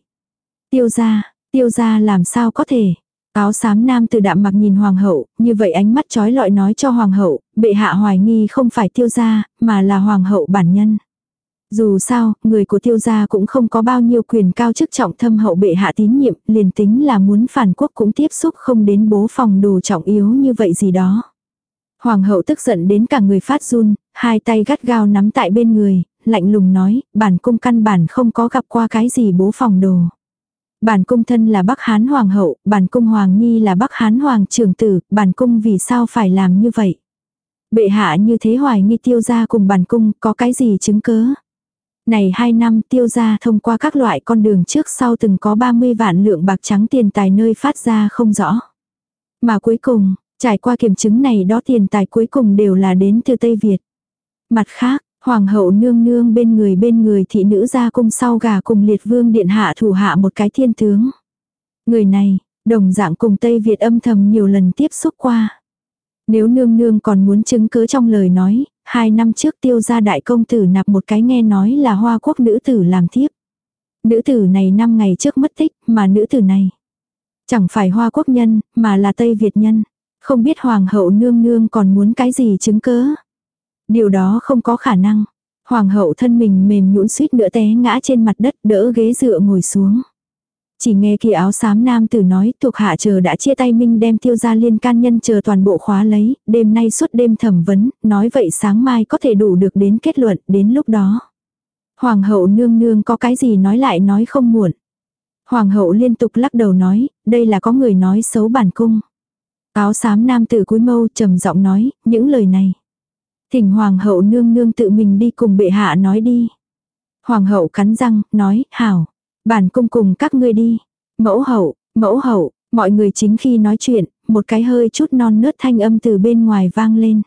Tiêu ra, tiêu ra làm sao có thể. Áo xám nam từ đạm mặc nhìn hoàng hậu, như vậy ánh mắt trói lọi nói cho hoàng hậu, bệ hạ hoài nghi không phải tiêu gia, mà là hoàng hậu bản nhân. Dù sao, người của tiêu gia cũng không có bao nhiêu quyền cao chức trọng thâm hậu bệ hạ tín nhiệm, liền tính là muốn phản quốc cũng tiếp xúc không đến bố phòng đồ trọng yếu như vậy gì đó. Hoàng hậu tức giận đến cả người phát run, hai tay gắt gao nắm tại bên người, lạnh lùng nói, bản cung căn bản không có gặp qua cái gì bố phòng đồ. Bản cung thân là Bắc Hán Hoàng hậu, bản cung Hoàng Nhi là Bắc Hán Hoàng trưởng tử, bản cung vì sao phải làm như vậy? Bệ hạ như thế hoài nghi tiêu gia cùng bản cung có cái gì chứng cớ? Này hai năm tiêu gia thông qua các loại con đường trước sau từng có 30 vạn lượng bạc trắng tiền tài nơi phát ra không rõ. Mà cuối cùng, Trải qua kiểm chứng này đó tiền tài cuối cùng đều là đến từ Tây Việt. Mặt khác, Hoàng hậu nương nương bên người bên người thị nữ ra cung sau gà cùng liệt vương điện hạ thủ hạ một cái thiên tướng. Người này, đồng dạng cùng Tây Việt âm thầm nhiều lần tiếp xúc qua. Nếu nương nương còn muốn chứng cứ trong lời nói, hai năm trước tiêu gia đại công tử nạp một cái nghe nói là hoa quốc nữ tử làm thiếp. Nữ tử này năm ngày trước mất tích, mà nữ tử này chẳng phải hoa quốc nhân, mà là Tây Việt nhân. Không biết hoàng hậu nương nương còn muốn cái gì chứng cớ. Điều đó không có khả năng. Hoàng hậu thân mình mềm nhũn suýt nữa té ngã trên mặt đất đỡ ghế dựa ngồi xuống. Chỉ nghe kia áo xám nam tử nói thuộc hạ chờ đã chia tay minh đem tiêu ra liên can nhân chờ toàn bộ khóa lấy, đêm nay suốt đêm thẩm vấn, nói vậy sáng mai có thể đủ được đến kết luận, đến lúc đó. Hoàng hậu nương nương có cái gì nói lại nói không muộn. Hoàng hậu liên tục lắc đầu nói, đây là có người nói xấu bản cung. Áo xám nam tử cúi mâu trầm giọng nói, những lời này. Thỉnh hoàng hậu nương nương tự mình đi cùng bệ hạ nói đi. Hoàng hậu cắn răng, nói, hảo. Bản cung cùng các ngươi đi. Mẫu hậu, mẫu hậu, mọi người chính khi nói chuyện, một cái hơi chút non nớt thanh âm từ bên ngoài vang lên.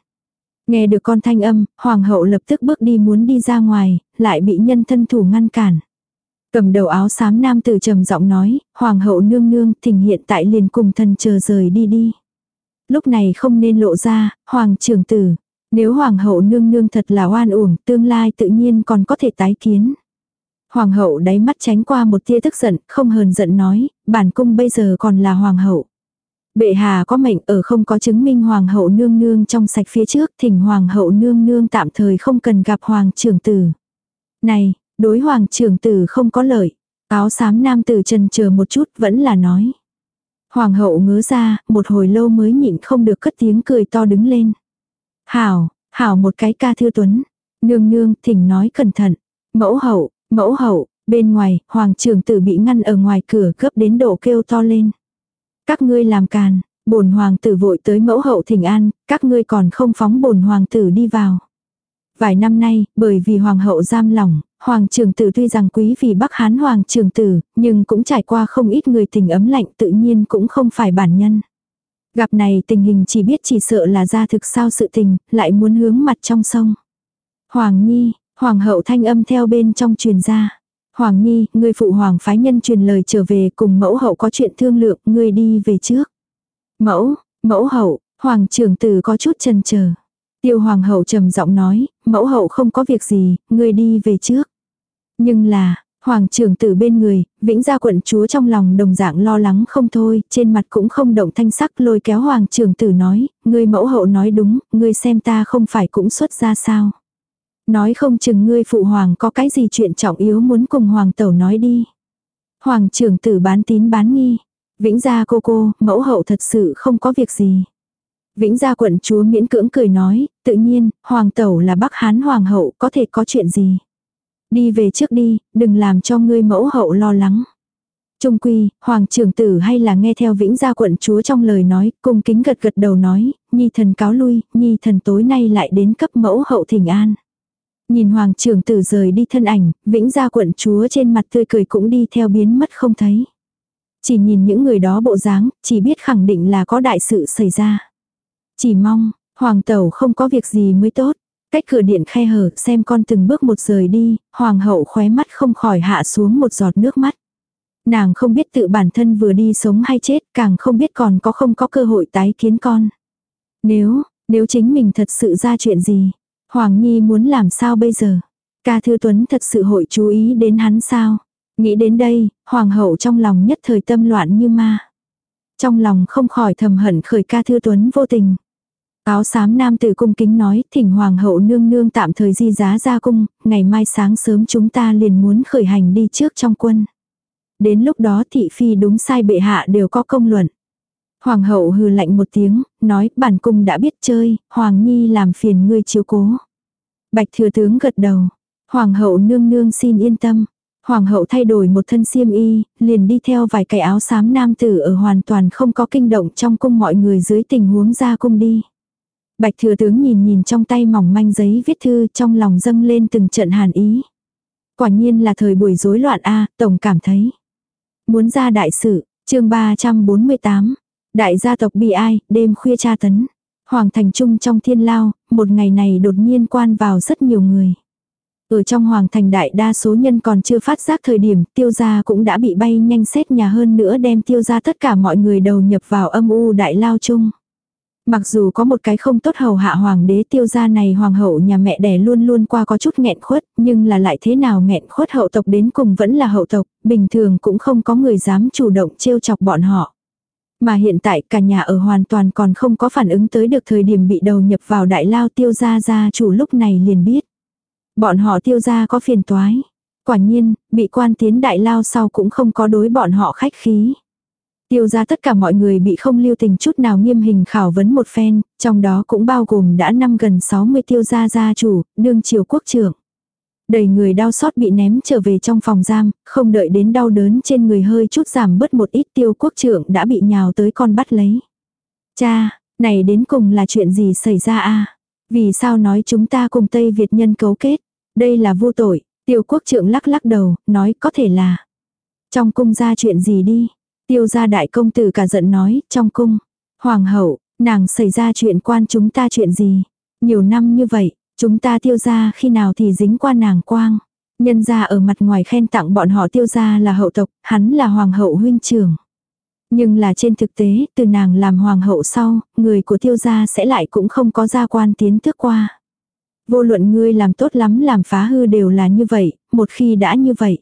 Nghe được con thanh âm, hoàng hậu lập tức bước đi muốn đi ra ngoài, lại bị nhân thân thủ ngăn cản. Cầm đầu áo xám nam tử trầm giọng nói, hoàng hậu nương nương thỉnh hiện tại liền cùng thân chờ rời đi đi. Lúc này không nên lộ ra, hoàng trưởng tử. Nếu hoàng hậu nương nương thật là oan uổng, tương lai tự nhiên còn có thể tái kiến. Hoàng hậu đáy mắt tránh qua một tia tức giận, không hờn giận nói, bản cung bây giờ còn là hoàng hậu. Bệ hạ có mệnh ở không có chứng minh hoàng hậu nương nương trong sạch phía trước, thỉnh hoàng hậu nương nương tạm thời không cần gặp hoàng trưởng tử. Này, đối hoàng trưởng tử không có lợi. Áo xám nam tử trần chờ một chút vẫn là nói. Hoàng hậu ngớ ra, một hồi lâu mới nhịn không được cất tiếng cười to đứng lên. Hảo, hảo một cái ca thư tuấn. Nương nương, thỉnh nói cẩn thận. Mẫu hậu, mẫu hậu, bên ngoài, hoàng trưởng tử bị ngăn ở ngoài cửa gấp đến độ kêu to lên. Các ngươi làm càn, bổn hoàng tử vội tới mẫu hậu thỉnh an, các ngươi còn không phóng bổn hoàng tử đi vào. Vài năm nay, bởi vì hoàng hậu giam lỏng, hoàng trưởng tử tuy rằng quý vì bắc hán hoàng trưởng tử, nhưng cũng trải qua không ít người tình ấm lạnh tự nhiên cũng không phải bản nhân. Gặp này tình hình chỉ biết chỉ sợ là ra thực sao sự tình, lại muốn hướng mặt trong sông. Hoàng Nhi, Hoàng hậu thanh âm theo bên trong truyền ra. Hoàng Nhi, người phụ hoàng phái nhân truyền lời trở về cùng mẫu hậu có chuyện thương lượng, người đi về trước. Mẫu, mẫu hậu, hoàng trưởng tử có chút chần chờ. Tiêu hoàng hậu trầm giọng nói, mẫu hậu không có việc gì, người đi về trước. Nhưng là, Hoàng trưởng tử bên người, vĩnh gia quận chúa trong lòng đồng dạng lo lắng không thôi, trên mặt cũng không động thanh sắc lôi kéo hoàng trưởng tử nói, ngươi mẫu hậu nói đúng, ngươi xem ta không phải cũng xuất ra sao. Nói không chừng ngươi phụ hoàng có cái gì chuyện trọng yếu muốn cùng hoàng tẩu nói đi. Hoàng trưởng tử bán tín bán nghi. Vĩnh gia cô cô, mẫu hậu thật sự không có việc gì. Vĩnh gia quận chúa miễn cưỡng cười nói, tự nhiên, hoàng tẩu là bắc hán hoàng hậu, có thể có chuyện gì. Đi về trước đi, đừng làm cho ngươi mẫu hậu lo lắng. Trung quy, hoàng trưởng tử hay là nghe theo vĩnh gia quận chúa trong lời nói, cung kính gật gật đầu nói, nhi thần cáo lui, nhi thần tối nay lại đến cấp mẫu hậu thỉnh an. Nhìn hoàng trưởng tử rời đi thân ảnh, vĩnh gia quận chúa trên mặt tươi cười cũng đi theo biến mất không thấy. Chỉ nhìn những người đó bộ dáng, chỉ biết khẳng định là có đại sự xảy ra. Chỉ mong, hoàng tẩu không có việc gì mới tốt. Cách cửa điện khe hở xem con từng bước một rời đi, hoàng hậu khóe mắt không khỏi hạ xuống một giọt nước mắt. Nàng không biết tự bản thân vừa đi sống hay chết, càng không biết còn có không có cơ hội tái kiến con. Nếu, nếu chính mình thật sự ra chuyện gì, Hoàng Nhi muốn làm sao bây giờ? Ca Thư Tuấn thật sự hội chú ý đến hắn sao? Nghĩ đến đây, Hoàng hậu trong lòng nhất thời tâm loạn như ma. Trong lòng không khỏi thầm hận khởi ca Thư Tuấn vô tình. Áo xám nam tử cung kính nói, thỉnh hoàng hậu nương nương tạm thời di giá ra cung, ngày mai sáng sớm chúng ta liền muốn khởi hành đi trước trong quân. Đến lúc đó thị phi đúng sai bệ hạ đều có công luận. Hoàng hậu hừ lạnh một tiếng, nói bản cung đã biết chơi, Hoàng Nhi làm phiền ngươi chiếu cố. Bạch thừa tướng gật đầu. Hoàng hậu nương nương xin yên tâm. Hoàng hậu thay đổi một thân xiêm y, liền đi theo vài cái áo xám nam tử ở hoàn toàn không có kinh động trong cung mọi người dưới tình huống ra cung đi. Bạch thừa tướng nhìn nhìn trong tay mỏng manh giấy viết thư trong lòng dâng lên từng trận hàn ý. Quả nhiên là thời buổi rối loạn A, tổng cảm thấy. Muốn ra đại sự, chương 348, Đại gia tộc bị ai, đêm khuya tra tấn. Hoàng thành trung trong thiên lao, một ngày này đột nhiên quan vào rất nhiều người. Ở trong hoàng thành đại đa số nhân còn chưa phát giác thời điểm tiêu gia cũng đã bị bay nhanh xét nhà hơn nữa đem tiêu gia tất cả mọi người đầu nhập vào âm u đại lao chung. Mặc dù có một cái không tốt hầu hạ hoàng đế tiêu gia này hoàng hậu nhà mẹ đẻ luôn luôn qua có chút nghẹn khuất, nhưng là lại thế nào nghẹn khuất hậu tộc đến cùng vẫn là hậu tộc, bình thường cũng không có người dám chủ động trêu chọc bọn họ. Mà hiện tại cả nhà ở hoàn toàn còn không có phản ứng tới được thời điểm bị đầu nhập vào đại lao tiêu gia gia chủ lúc này liền biết. Bọn họ tiêu gia có phiền toái. Quả nhiên, bị quan tiến đại lao sau cũng không có đối bọn họ khách khí. Tiêu ra tất cả mọi người bị không lưu tình chút nào nghiêm hình khảo vấn một phen, trong đó cũng bao gồm đã năm gần 60 tiêu gia gia chủ, đương triều quốc trưởng. Đầy người đau xót bị ném trở về trong phòng giam, không đợi đến đau đớn trên người hơi chút giảm bớt một ít tiêu quốc trưởng đã bị nhào tới con bắt lấy. Cha, này đến cùng là chuyện gì xảy ra a Vì sao nói chúng ta cùng Tây Việt nhân cấu kết? Đây là vô tội. Tiêu quốc trưởng lắc lắc đầu, nói có thể là. Trong cung ra chuyện gì đi? Tiêu gia đại công tử cả giận nói, trong cung. Hoàng hậu, nàng xảy ra chuyện quan chúng ta chuyện gì? Nhiều năm như vậy, chúng ta tiêu gia khi nào thì dính qua nàng quang. Nhân gia ở mặt ngoài khen tặng bọn họ tiêu gia là hậu tộc, hắn là hoàng hậu huynh trưởng. Nhưng là trên thực tế, từ nàng làm hoàng hậu sau, người của tiêu gia sẽ lại cũng không có gia quan tiến thức qua. Vô luận ngươi làm tốt lắm làm phá hư đều là như vậy, một khi đã như vậy.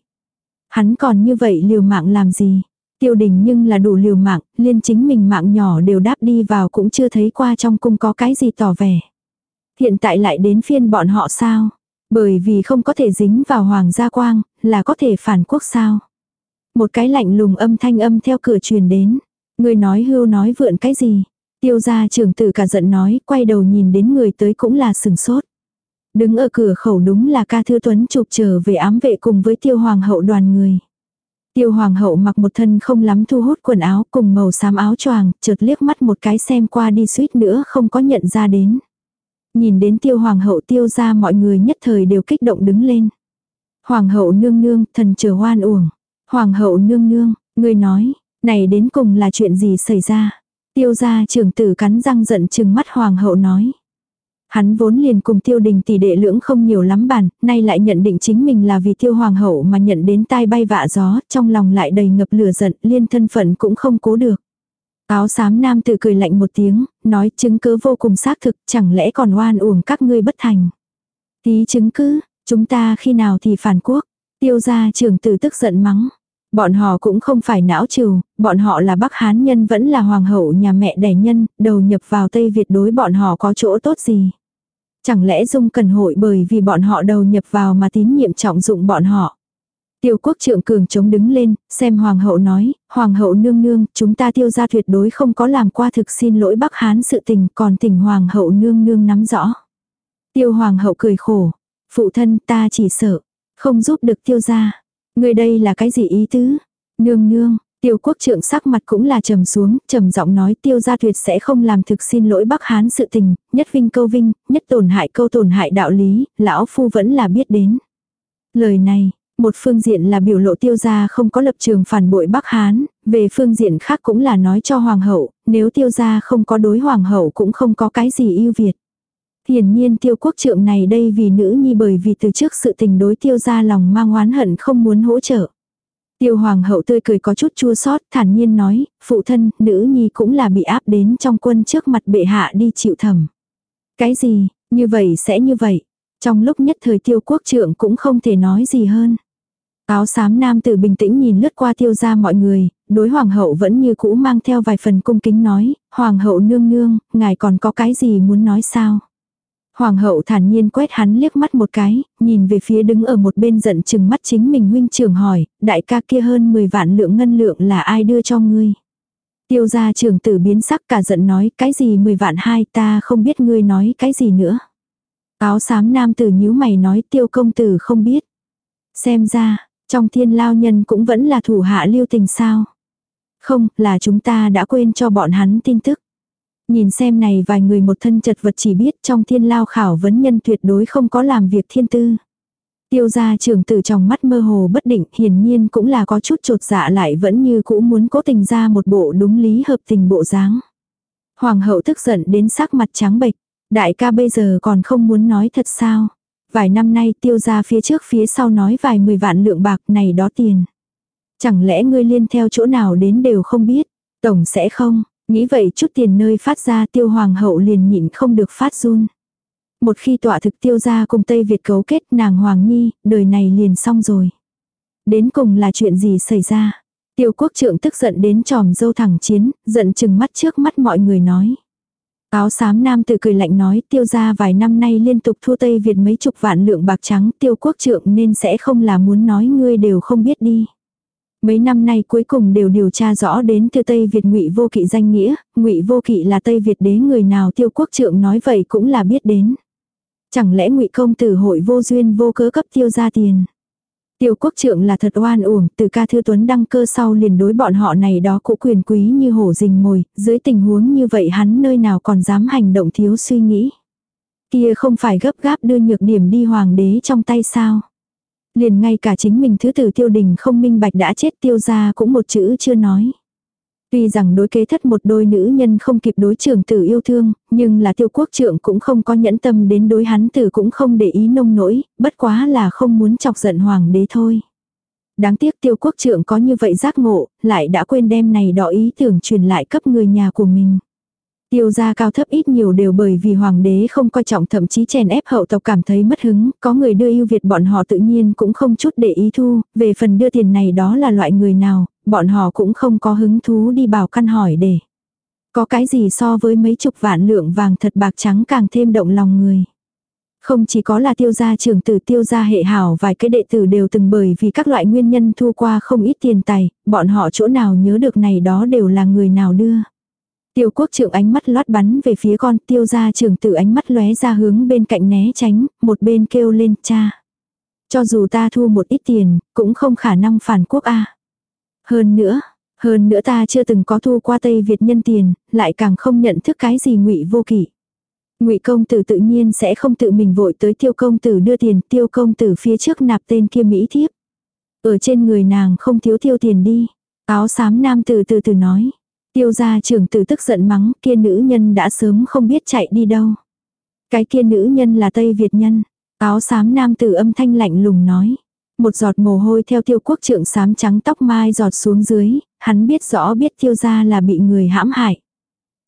Hắn còn như vậy liều mạng làm gì? Tiêu đình nhưng là đủ liều mạng, liên chính mình mạng nhỏ đều đáp đi vào cũng chưa thấy qua trong cung có cái gì tỏ vẻ. Hiện tại lại đến phiên bọn họ sao? Bởi vì không có thể dính vào hoàng gia quang, là có thể phản quốc sao? Một cái lạnh lùng âm thanh âm theo cửa truyền đến. Người nói hưu nói vượn cái gì? Tiêu gia trưởng tử cả giận nói, quay đầu nhìn đến người tới cũng là sừng sốt. Đứng ở cửa khẩu đúng là ca thư tuấn chụp trở về ám vệ cùng với tiêu hoàng hậu đoàn người. Tiêu hoàng hậu mặc một thân không lắm thu hút quần áo cùng màu xám áo choàng, chợt liếc mắt một cái xem qua đi suýt nữa không có nhận ra đến. Nhìn đến tiêu hoàng hậu tiêu ra mọi người nhất thời đều kích động đứng lên. Hoàng hậu nương nương, thần chờ hoan uổng. Hoàng hậu nương nương, người nói, này đến cùng là chuyện gì xảy ra. Tiêu gia trưởng tử cắn răng giận chừng mắt hoàng hậu nói. Hắn vốn liền cùng tiêu đình tỷ đệ lưỡng không nhiều lắm bản, nay lại nhận định chính mình là vì tiêu hoàng hậu mà nhận đến tai bay vạ gió, trong lòng lại đầy ngập lửa giận, liên thân phận cũng không cố được. Áo xám nam tự cười lạnh một tiếng, nói chứng cứ vô cùng xác thực, chẳng lẽ còn oan uổng các ngươi bất thành. Tí chứng cứ, chúng ta khi nào thì phản quốc, tiêu gia trưởng tử tức giận mắng. Bọn họ cũng không phải não trừ, bọn họ là Bắc Hán nhân vẫn là hoàng hậu nhà mẹ đẻ nhân, đầu nhập vào Tây Việt đối bọn họ có chỗ tốt gì. Chẳng lẽ Dung Cần hội bởi vì bọn họ đầu nhập vào mà tín nhiệm trọng dụng bọn họ. Tiêu quốc trượng cường chống đứng lên, xem hoàng hậu nói, hoàng hậu nương nương, chúng ta tiêu ra tuyệt đối không có làm qua thực xin lỗi Bắc Hán sự tình, còn tỉnh hoàng hậu nương nương nắm rõ. Tiêu hoàng hậu cười khổ, phụ thân ta chỉ sợ, không giúp được tiêu gia. Người đây là cái gì ý tứ? Nương nương, Tiêu quốc trượng sắc mặt cũng là trầm xuống, trầm giọng nói tiêu gia tuyệt sẽ không làm thực xin lỗi Bắc Hán sự tình, nhất vinh câu vinh, nhất tổn hại câu tổn hại đạo lý, lão phu vẫn là biết đến. Lời này, một phương diện là biểu lộ tiêu gia không có lập trường phản bội Bắc Hán, về phương diện khác cũng là nói cho hoàng hậu, nếu tiêu gia không có đối hoàng hậu cũng không có cái gì ưu việt. Hiển nhiên tiêu quốc trượng này đây vì nữ nhi bởi vì từ trước sự tình đối tiêu gia lòng mang oán hận không muốn hỗ trợ. Tiêu hoàng hậu tươi cười có chút chua xót thản nhiên nói, phụ thân, nữ nhi cũng là bị áp đến trong quân trước mặt bệ hạ đi chịu thầm Cái gì, như vậy sẽ như vậy. Trong lúc nhất thời tiêu quốc trưởng cũng không thể nói gì hơn. Áo xám nam tử bình tĩnh nhìn lướt qua tiêu ra mọi người, đối hoàng hậu vẫn như cũ mang theo vài phần cung kính nói, hoàng hậu nương nương, ngài còn có cái gì muốn nói sao? Hoàng hậu thản nhiên quét hắn liếc mắt một cái, nhìn về phía đứng ở một bên giận chừng mắt chính mình huynh trưởng hỏi, đại ca kia hơn 10 vạn lượng ngân lượng là ai đưa cho ngươi? Tiêu gia trưởng tử biến sắc cả giận nói cái gì 10 vạn hai ta không biết ngươi nói cái gì nữa. Áo xám nam tử nhíu mày nói tiêu công tử không biết. Xem ra, trong thiên lao nhân cũng vẫn là thủ hạ lưu tình sao. Không, là chúng ta đã quên cho bọn hắn tin tức. Nhìn xem này vài người một thân chật vật chỉ biết trong thiên lao khảo vấn nhân tuyệt đối không có làm việc thiên tư. Tiêu gia trưởng tử trong mắt mơ hồ bất định hiển nhiên cũng là có chút trột dạ lại vẫn như cũ muốn cố tình ra một bộ đúng lý hợp tình bộ dáng. Hoàng hậu tức giận đến sắc mặt trắng bệch. Đại ca bây giờ còn không muốn nói thật sao. Vài năm nay tiêu gia phía trước phía sau nói vài mười vạn lượng bạc này đó tiền. Chẳng lẽ ngươi liên theo chỗ nào đến đều không biết. Tổng sẽ không, nghĩ vậy chút tiền nơi phát ra tiêu hoàng hậu liền nhịn không được phát run. Một khi tọa thực tiêu ra cùng Tây Việt cấu kết nàng Hoàng Nhi, đời này liền xong rồi. Đến cùng là chuyện gì xảy ra? Tiêu quốc trượng tức giận đến tròm dâu thẳng chiến, giận chừng mắt trước mắt mọi người nói. Áo xám nam tự cười lạnh nói tiêu ra vài năm nay liên tục thua Tây Việt mấy chục vạn lượng bạc trắng tiêu quốc trượng nên sẽ không là muốn nói ngươi đều không biết đi. Mấy năm nay cuối cùng đều điều tra rõ đến từ Tây Việt ngụy vô kỵ danh nghĩa, ngụy vô kỵ là Tây Việt đế người nào tiêu quốc trượng nói vậy cũng là biết đến. Chẳng lẽ ngụy công tử hội vô duyên vô cớ cấp tiêu ra tiền. Tiêu quốc trượng là thật oan uổng, từ ca thư tuấn đăng cơ sau liền đối bọn họ này đó cũng quyền quý như hổ rình mồi, dưới tình huống như vậy hắn nơi nào còn dám hành động thiếu suy nghĩ. Kia không phải gấp gáp đưa nhược điểm đi hoàng đế trong tay sao. Liền ngay cả chính mình thứ tử tiêu đình không minh bạch đã chết tiêu ra cũng một chữ chưa nói. Tuy rằng đối kế thất một đôi nữ nhân không kịp đối trưởng tử yêu thương, nhưng là tiêu quốc trưởng cũng không có nhẫn tâm đến đối hắn tử cũng không để ý nông nỗi, bất quá là không muốn chọc giận hoàng đế thôi. Đáng tiếc tiêu quốc trưởng có như vậy giác ngộ, lại đã quên đem này đỏ ý tưởng truyền lại cấp người nhà của mình. Tiêu gia cao thấp ít nhiều đều bởi vì hoàng đế không coi trọng thậm chí chèn ép hậu tộc cảm thấy mất hứng, có người đưa yêu Việt bọn họ tự nhiên cũng không chút để ý thu, về phần đưa tiền này đó là loại người nào, bọn họ cũng không có hứng thú đi bảo căn hỏi để. Có cái gì so với mấy chục vạn lượng vàng thật bạc trắng càng thêm động lòng người. Không chỉ có là tiêu gia trưởng tử tiêu gia hệ hảo vài cái đệ tử đều từng bởi vì các loại nguyên nhân thu qua không ít tiền tài, bọn họ chỗ nào nhớ được này đó đều là người nào đưa. Tiêu quốc trưởng ánh mắt lót bắn về phía con tiêu gia trưởng tử ánh mắt lóe ra hướng bên cạnh né tránh, một bên kêu lên cha. Cho dù ta thu một ít tiền, cũng không khả năng phản quốc a Hơn nữa, hơn nữa ta chưa từng có thu qua Tây Việt nhân tiền, lại càng không nhận thức cái gì ngụy vô kỷ. Ngụy công tử tự nhiên sẽ không tự mình vội tới tiêu công tử đưa tiền, tiêu công tử phía trước nạp tên kia mỹ thiếp. Ở trên người nàng không thiếu tiêu tiền đi. Áo xám nam từ từ từ nói. Tiêu gia trưởng tử tức giận mắng kia nữ nhân đã sớm không biết chạy đi đâu. Cái kia nữ nhân là Tây Việt nhân. Áo xám nam tử âm thanh lạnh lùng nói. Một giọt mồ hôi theo tiêu quốc trưởng xám trắng tóc mai giọt xuống dưới, hắn biết rõ biết tiêu gia là bị người hãm hại.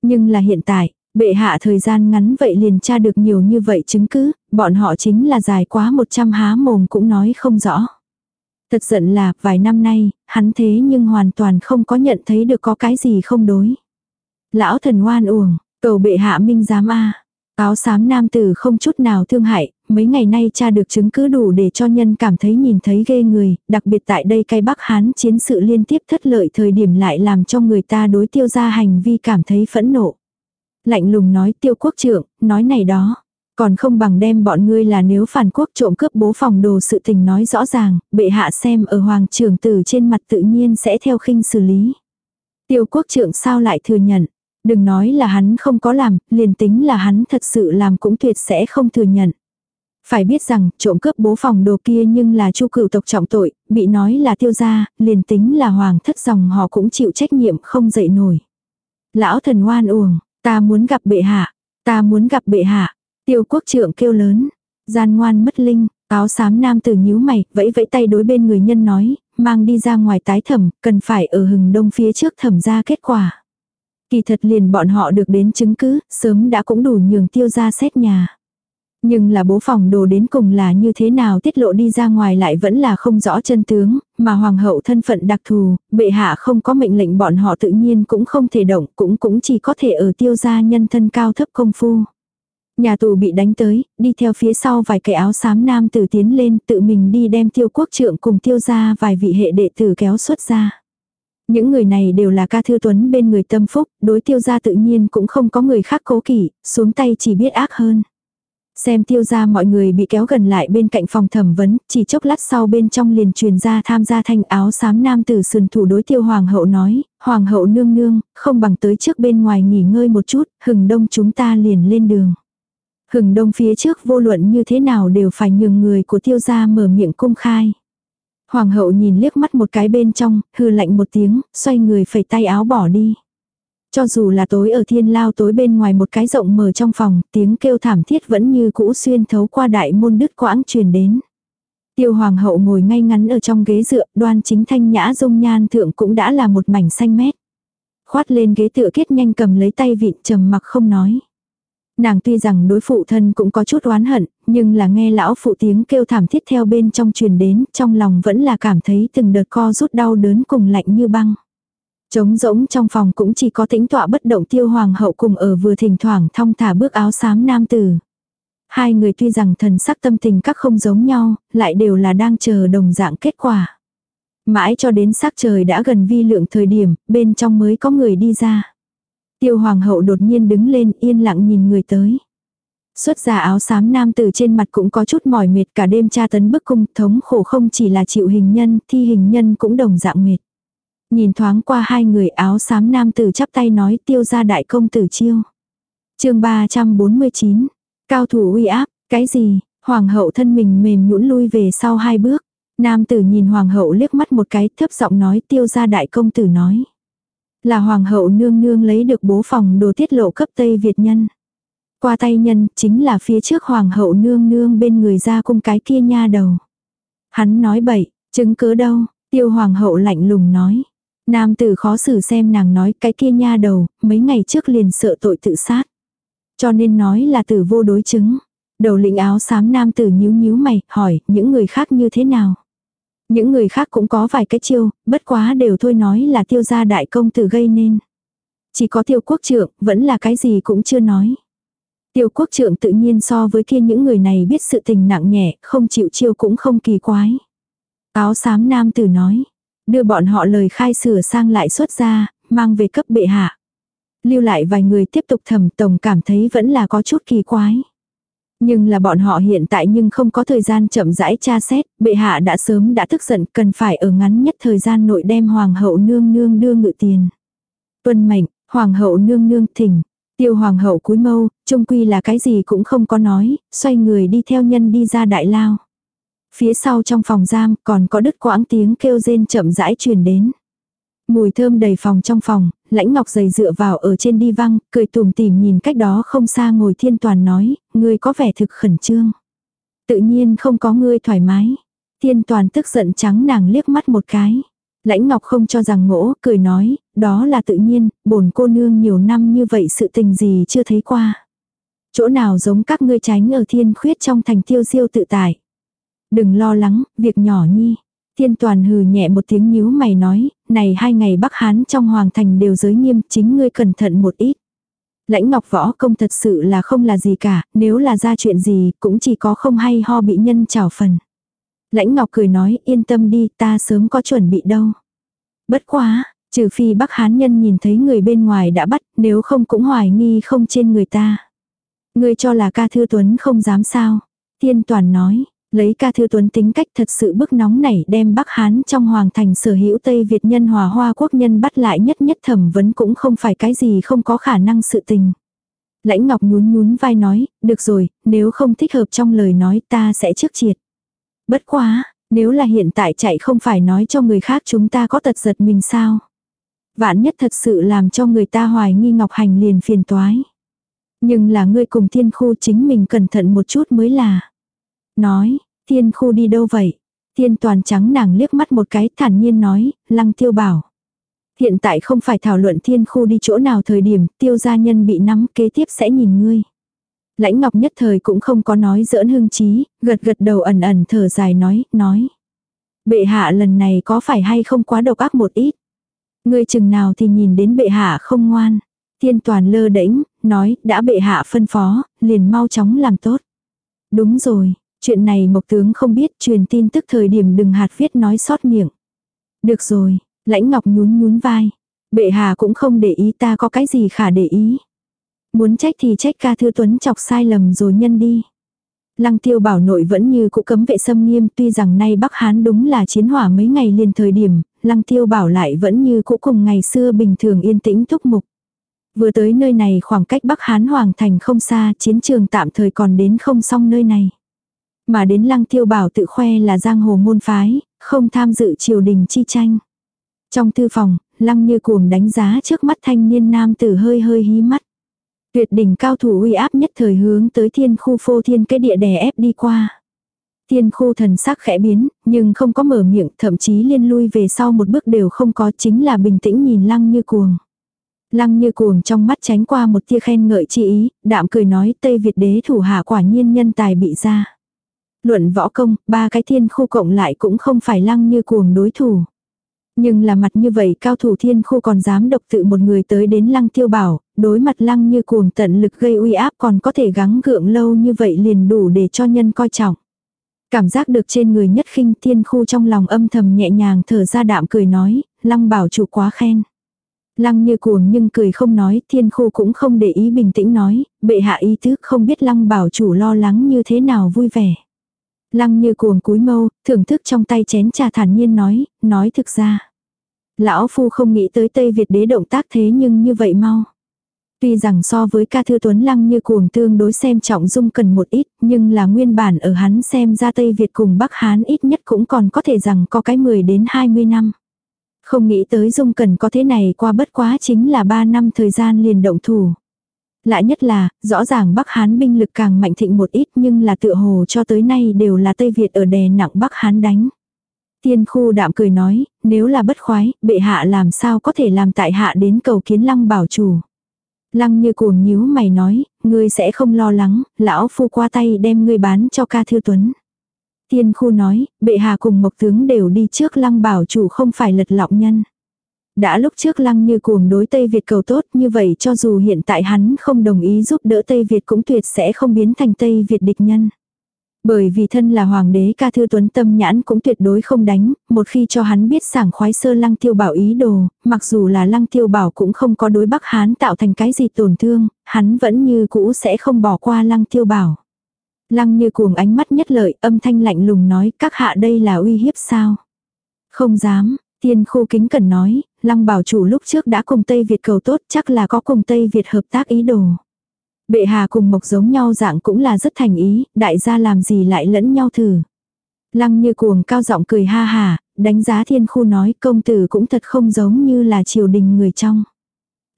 Nhưng là hiện tại, bệ hạ thời gian ngắn vậy liền tra được nhiều như vậy chứng cứ, bọn họ chính là dài quá một trăm há mồm cũng nói không rõ. Thật giận là, vài năm nay, hắn thế nhưng hoàn toàn không có nhận thấy được có cái gì không đối. Lão thần oan uổng, cầu bệ hạ minh giám a Áo xám nam tử không chút nào thương hại, mấy ngày nay cha được chứng cứ đủ để cho nhân cảm thấy nhìn thấy ghê người, đặc biệt tại đây cây Bắc Hán chiến sự liên tiếp thất lợi thời điểm lại làm cho người ta đối tiêu ra hành vi cảm thấy phẫn nộ. Lạnh lùng nói tiêu quốc trưởng, nói này đó. Còn không bằng đem bọn ngươi là nếu phản quốc trộm cướp bố phòng đồ sự tình nói rõ ràng, bệ hạ xem ở hoàng trưởng tử trên mặt tự nhiên sẽ theo khinh xử lý. Tiêu quốc trưởng sao lại thừa nhận, đừng nói là hắn không có làm, liền tính là hắn thật sự làm cũng tuyệt sẽ không thừa nhận. Phải biết rằng, trộm cướp bố phòng đồ kia nhưng là chu cửu tộc trọng tội, bị nói là tiêu gia, liền tính là hoàng thất dòng họ cũng chịu trách nhiệm không dậy nổi. Lão thần oan uổng, ta muốn gặp bệ hạ, ta muốn gặp bệ hạ, Tiêu quốc trưởng kêu lớn. Gian ngoan mất linh, áo xám nam tử nhíu mày, vẫy vẫy tay đối bên người nhân nói, mang đi ra ngoài tái thẩm, cần phải ở hừng đông phía trước thẩm ra kết quả. Kỳ thật liền bọn họ được đến chứng cứ, sớm đã cũng đủ nhường tiêu ra xét nhà. Nhưng là bố phòng đồ đến cùng là như thế nào tiết lộ đi ra ngoài lại vẫn là không rõ chân tướng, mà hoàng hậu thân phận đặc thù, bệ hạ không có mệnh lệnh bọn họ tự nhiên cũng không thể động, cũng cũng chỉ có thể ở tiêu gia nhân thân cao thấp công phu. Nhà tù bị đánh tới, đi theo phía sau vài cái áo xám nam tử tiến lên tự mình đi đem tiêu quốc trượng cùng tiêu ra vài vị hệ đệ tử kéo xuất ra. Những người này đều là ca thư tuấn bên người tâm phúc, đối tiêu ra tự nhiên cũng không có người khác cố kỵ, xuống tay chỉ biết ác hơn. Xem tiêu ra mọi người bị kéo gần lại bên cạnh phòng thẩm vấn, chỉ chốc lát sau bên trong liền truyền ra tham gia thanh áo xám nam tử sườn thủ đối tiêu hoàng hậu nói, hoàng hậu nương nương, không bằng tới trước bên ngoài nghỉ ngơi một chút, hừng đông chúng ta liền lên đường. Hừng đông phía trước vô luận như thế nào đều phải nhường người của tiêu gia mở miệng cung khai. Hoàng hậu nhìn liếc mắt một cái bên trong, hư lạnh một tiếng, xoay người phẩy tay áo bỏ đi. Cho dù là tối ở thiên lao tối bên ngoài một cái rộng mở trong phòng, tiếng kêu thảm thiết vẫn như cũ xuyên thấu qua đại môn đứt quãng truyền đến. Tiêu hoàng hậu ngồi ngay ngắn ở trong ghế dựa, đoan chính thanh nhã dung nhan thượng cũng đã là một mảnh xanh mét. Khoát lên ghế tựa kết nhanh cầm lấy tay vịn trầm mặc không nói. Nàng tuy rằng đối phụ thân cũng có chút oán hận, nhưng là nghe lão phụ tiếng kêu thảm thiết theo bên trong truyền đến, trong lòng vẫn là cảm thấy từng đợt co rút đau đớn cùng lạnh như băng. Trống rỗng trong phòng cũng chỉ có tĩnh tọa bất động tiêu hoàng hậu cùng ở vừa thỉnh thoảng thong thả bước áo xám nam tử. Hai người tuy rằng thần sắc tâm tình các không giống nhau, lại đều là đang chờ đồng dạng kết quả. Mãi cho đến sắc trời đã gần vi lượng thời điểm, bên trong mới có người đi ra. Tiêu hoàng hậu đột nhiên đứng lên yên lặng nhìn người tới. Xuất ra áo xám nam tử trên mặt cũng có chút mỏi mệt cả đêm tra tấn bức cung thống khổ không chỉ là chịu hình nhân, thi hình nhân cũng đồng dạng mệt. Nhìn thoáng qua hai người áo xám nam tử chắp tay nói tiêu ra đại công tử chiêu. chương 349, cao thủ uy áp, cái gì, hoàng hậu thân mình mềm nhũn lui về sau hai bước. Nam tử nhìn hoàng hậu liếc mắt một cái thấp giọng nói tiêu ra đại công tử nói. Là hoàng hậu nương nương lấy được bố phòng đồ tiết lộ cấp Tây Việt nhân. Qua tay nhân chính là phía trước hoàng hậu nương nương bên người ra cung cái kia nha đầu. Hắn nói bậy, chứng cứ đâu, tiêu hoàng hậu lạnh lùng nói. Nam tử khó xử xem nàng nói cái kia nha đầu, mấy ngày trước liền sợ tội tự sát. Cho nên nói là tử vô đối chứng. Đầu lĩnh áo xám nam tử nhíu nhíu mày, hỏi, những người khác như thế nào? Những người khác cũng có vài cái chiêu, bất quá đều thôi nói là tiêu gia đại công tử gây nên. Chỉ có tiêu quốc trưởng, vẫn là cái gì cũng chưa nói. Tiêu quốc trưởng tự nhiên so với kia những người này biết sự tình nặng nhẹ, không chịu chiêu cũng không kỳ quái. Áo xám nam tử nói, đưa bọn họ lời khai sửa sang lại xuất ra, mang về cấp bệ hạ. Lưu lại vài người tiếp tục thầm tổng cảm thấy vẫn là có chút kỳ quái. Nhưng là bọn họ hiện tại nhưng không có thời gian chậm rãi tra xét, bệ hạ đã sớm đã tức giận cần phải ở ngắn nhất thời gian nội đem hoàng hậu nương nương đưa ngự tiền. Tuân mệnh, hoàng hậu nương nương thỉnh. Tiêu hoàng hậu cúi mâu, trung quy là cái gì cũng không có nói, xoay người đi theo nhân đi ra đại lao. Phía sau trong phòng giam còn có đứt quãng tiếng kêu rên chậm rãi truyền đến. Mùi thơm đầy phòng trong phòng, lãnh ngọc dày dựa vào ở trên đi văng, cười tùm tìm nhìn cách đó không xa ngồi thiên toàn nói, ngươi có vẻ thực khẩn trương. Tự nhiên không có ngươi thoải mái. Thiên toàn tức giận trắng nàng liếc mắt một cái. Lãnh ngọc không cho rằng ngỗ, cười nói, đó là tự nhiên, bổn cô nương nhiều năm như vậy sự tình gì chưa thấy qua. Chỗ nào giống các ngươi tránh ở thiên khuyết trong thành tiêu diêu tự tại. Đừng lo lắng, việc nhỏ nhi. Thiên toàn hừ nhẹ một tiếng nhíu mày nói, này hai ngày Bắc Hán trong hoàng thành đều giới nghiêm, chính ngươi cẩn thận một ít. Lãnh ngọc võ công thật sự là không là gì cả, nếu là ra chuyện gì, cũng chỉ có không hay ho bị nhân trào phần. Lãnh ngọc cười nói, yên tâm đi, ta sớm có chuẩn bị đâu. Bất quá, trừ phi Bắc Hán nhân nhìn thấy người bên ngoài đã bắt, nếu không cũng hoài nghi không trên người ta. Ngươi cho là ca thư tuấn không dám sao. Thiên toàn nói, Lấy ca thư tuấn tính cách thật sự bức nóng nảy đem Bắc Hán trong hoàng thành sở hữu Tây Việt nhân hòa hoa quốc nhân bắt lại nhất nhất thẩm vấn cũng không phải cái gì không có khả năng sự tình. Lãnh Ngọc nhún nhún vai nói, được rồi, nếu không thích hợp trong lời nói ta sẽ trước triệt. Bất quá, nếu là hiện tại chạy không phải nói cho người khác chúng ta có tật giật mình sao. Vạn nhất thật sự làm cho người ta hoài nghi Ngọc Hành liền phiền toái. Nhưng là ngươi cùng thiên khu chính mình cẩn thận một chút mới là. Nói, thiên khu đi đâu vậy? Thiên toàn trắng nàng liếc mắt một cái thản nhiên nói, lăng tiêu bảo. Hiện tại không phải thảo luận thiên khu đi chỗ nào thời điểm tiêu gia nhân bị nắm kế tiếp sẽ nhìn ngươi. Lãnh ngọc nhất thời cũng không có nói giỡn hưng trí, gật gật đầu ẩn ẩn thở dài nói, nói. Bệ hạ lần này có phải hay không quá độc ác một ít. Ngươi chừng nào thì nhìn đến bệ hạ không ngoan. Thiên toàn lơ đễnh nói, đã bệ hạ phân phó, liền mau chóng làm tốt. Đúng rồi, Chuyện này Mộc Tướng không biết truyền tin tức thời điểm đừng hạt viết nói sót miệng. Được rồi, lãnh ngọc nhún nhún vai. Bệ hạ cũng không để ý ta có cái gì khả để ý. Muốn trách thì trách ca thư tuấn chọc sai lầm rồi nhân đi. Lăng tiêu bảo nội vẫn như cũ cấm vệ xâm nghiêm tuy rằng nay Bắc Hán đúng là chiến hỏa mấy ngày liền thời điểm, lăng tiêu bảo lại vẫn như cũ cùng ngày xưa bình thường yên tĩnh thúc mục. Vừa tới nơi này khoảng cách Bắc Hán Hoàng Thành không xa, chiến trường tạm thời còn đến không xong nơi này. Mà đến Lăng Tiêu Bảo tự khoe là giang hồ môn phái, không tham dự triều đình chi tranh. Trong thư phòng, Lăng như cuồng đánh giá trước mắt thanh niên nam tử hơi hơi hí mắt. Tuyệt đỉnh cao thủ uy áp nhất thời hướng tới thiên khu phô thiên cái địa đè ép đi qua. Thiên khu thần sắc khẽ biến, nhưng không có mở miệng, thậm chí liên lui về sau một bước đều không có chính là bình tĩnh nhìn lăng như cuồng. Lăng như cuồng trong mắt tránh qua một tia khen ngợi chi ý, đạm cười nói Tây Việt đế thủ hạ quả nhiên nhân tài bị ra. Luận võ công, ba cái thiên khu cộng lại cũng không phải lăng như cuồng đối thủ. Nhưng là mặt như vậy cao thủ thiên khu còn dám độc tự một người tới đến lăng tiêu bảo, đối mặt lăng như cuồng tận lực gây uy áp còn có thể gắng gượng lâu như vậy liền đủ để cho nhân coi trọng. Cảm giác được trên người nhất khinh thiên khu trong lòng âm thầm nhẹ nhàng thở ra đạm cười nói, lăng bảo chủ quá khen. Lăng như cuồng nhưng cười không nói, thiên khu cũng không để ý bình tĩnh nói, bệ hạ ý thức không biết lăng bảo chủ lo lắng như thế nào vui vẻ. Lăng như cuồng cúi mâu, thưởng thức trong tay chén trà thản nhiên nói, nói thực ra. Lão phu không nghĩ tới Tây Việt đế động tác thế nhưng như vậy mau. Tuy rằng so với ca thư tuấn lăng như cuồng tương đối xem trọng dung cần một ít, nhưng là nguyên bản ở hắn xem ra Tây Việt cùng Bắc Hán ít nhất cũng còn có thể rằng có cái 10 đến 20 năm. Không nghĩ tới dung cần có thế này qua bất quá chính là 3 năm thời gian liền động thủ lại nhất là, rõ ràng Bắc Hán binh lực càng mạnh thịnh một ít nhưng là tựa hồ cho tới nay đều là Tây Việt ở đè nặng Bắc Hán đánh. Tiên khu đạm cười nói, nếu là bất khoái, bệ hạ làm sao có thể làm tại hạ đến cầu kiến lăng bảo chủ. Lăng như cuồng nhíu mày nói, ngươi sẽ không lo lắng, lão phu qua tay đem ngươi bán cho ca thư tuấn. Tiên khu nói, bệ hạ cùng mộc tướng đều đi trước lăng bảo chủ không phải lật lọng nhân. Đã lúc trước lăng như cuồng đối Tây Việt cầu tốt như vậy cho dù hiện tại hắn không đồng ý giúp đỡ Tây Việt cũng tuyệt sẽ không biến thành Tây Việt địch nhân. Bởi vì thân là hoàng đế ca thư tuấn tâm nhãn cũng tuyệt đối không đánh, một khi cho hắn biết sảng khoái sơ lăng tiêu bảo ý đồ, mặc dù là lăng tiêu bảo cũng không có đối bắc hán tạo thành cái gì tổn thương, hắn vẫn như cũ sẽ không bỏ qua lăng tiêu bảo. Lăng như cuồng ánh mắt nhất lợi âm thanh lạnh lùng nói các hạ đây là uy hiếp sao. Không dám, tiên khu kính cần nói, lăng bảo chủ lúc trước đã cùng Tây Việt cầu tốt chắc là có cùng Tây Việt hợp tác ý đồ. Bệ hà cùng mộc giống nhau dạng cũng là rất thành ý, đại gia làm gì lại lẫn nhau thử. Lăng như cuồng cao giọng cười ha hà, đánh giá thiên khu nói công tử cũng thật không giống như là triều đình người trong.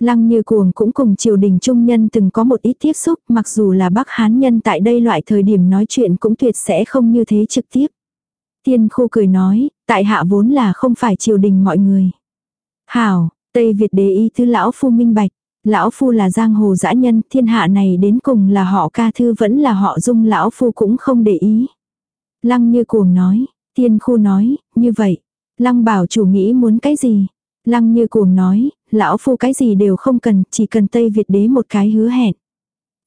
Lăng như cuồng cũng cùng triều đình trung nhân từng có một ít tiếp xúc mặc dù là bác hán nhân tại đây loại thời điểm nói chuyện cũng tuyệt sẽ không như thế trực tiếp. Thiên khu cười nói, tại hạ vốn là không phải triều đình mọi người. Hảo, Tây Việt đế y thư lão phu minh bạch. Lão phu là giang hồ dã nhân, thiên hạ này đến cùng là họ ca thư vẫn là họ dung lão phu cũng không để ý. Lăng như cuồng nói, tiên khu nói, như vậy. Lăng bảo chủ nghĩ muốn cái gì? Lăng như cuồng nói, lão phu cái gì đều không cần, chỉ cần Tây Việt đế một cái hứa hẹn.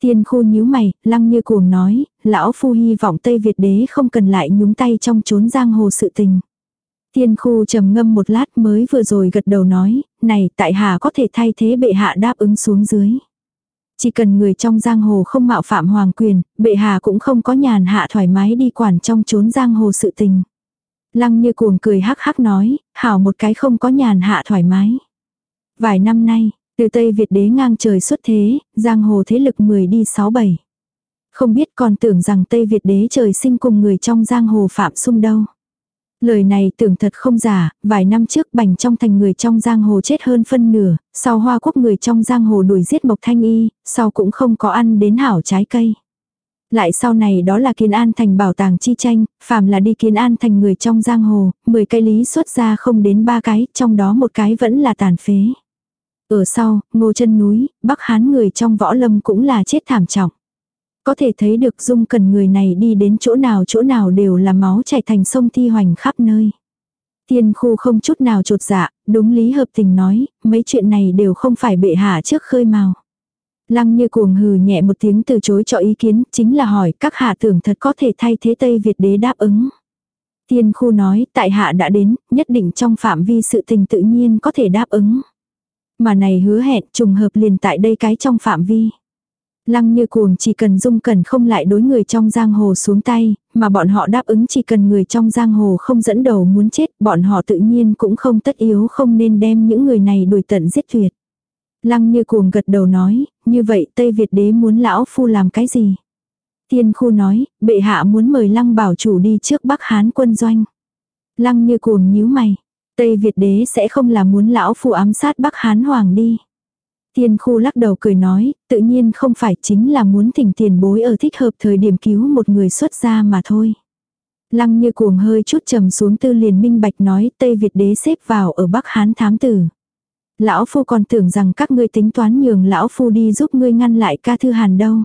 Tiên khu nhíu mày, lăng như cuồng nói, lão phu hy vọng Tây Việt đế không cần lại nhúng tay trong chốn giang hồ sự tình. Tiên khu trầm ngâm một lát mới vừa rồi gật đầu nói, này tại hạ có thể thay thế bệ hạ đáp ứng xuống dưới. Chỉ cần người trong giang hồ không mạo phạm hoàng quyền, bệ hạ cũng không có nhàn hạ thoải mái đi quản trong chốn giang hồ sự tình. Lăng như cuồng cười hắc hắc nói, hảo một cái không có nhàn hạ thoải mái. Vài năm nay, từ Tây Việt đế ngang trời xuất thế, giang hồ thế lực 10 đi 6 bảy. Không biết còn tưởng rằng Tây Việt đế trời sinh cùng người trong giang hồ phạm sung đâu. Lời này tưởng thật không giả, vài năm trước bành trong thành người trong giang hồ chết hơn phân nửa, sau hoa quốc người trong giang hồ đuổi giết Mộc Thanh Y, sau cũng không có ăn đến hảo trái cây. Lại sau này đó là kiến an thành bảo tàng chi tranh, phàm là đi kiến an thành người trong giang hồ, 10 cây lý xuất ra không đến ba cái, trong đó một cái vẫn là tàn phế. Ở sau, ngô chân núi, bắc hán người trong võ lâm cũng là chết thảm trọng. Có thể thấy được dung cần người này đi đến chỗ nào chỗ nào đều là máu chảy thành sông thi hoành khắp nơi. Tiên khu không chút nào trột dạ, đúng lý hợp tình nói, mấy chuyện này đều không phải bệ hạ trước khơi mào. Lăng như cuồng hừ nhẹ một tiếng từ chối cho ý kiến, chính là hỏi các hạ tưởng thật có thể thay thế Tây Việt đế đáp ứng. Tiên khu nói, tại hạ đã đến, nhất định trong phạm vi sự tình tự nhiên có thể đáp ứng. Mà này hứa hẹn trùng hợp liền tại đây cái trong phạm vi. Lăng như cuồng chỉ cần dung cần không lại đối người trong giang hồ xuống tay, mà bọn họ đáp ứng chỉ cần người trong giang hồ không dẫn đầu muốn chết, bọn họ tự nhiên cũng không tất yếu không nên đem những người này đuổi tận giết tuyệt. Lăng như cuồng gật đầu nói, như vậy Tây Việt đế muốn lão phu làm cái gì? Tiên khu nói, bệ hạ muốn mời lăng bảo chủ đi trước Bắc Hán quân doanh. Lăng như cuồng nhíu mày. Tây Việt đế sẽ không là muốn lão phu ám sát Bắc Hán hoàng đi. Tiên khu lắc đầu cười nói, tự nhiên không phải chính là muốn thỉnh tiền bối ở thích hợp thời điểm cứu một người xuất gia mà thôi. Lăng như cuồng hơi chút trầm xuống tư liền minh bạch nói Tây Việt đế xếp vào ở Bắc Hán thám tử. Lão phu còn tưởng rằng các ngươi tính toán nhường lão phu đi giúp ngươi ngăn lại ca thư hàn đâu.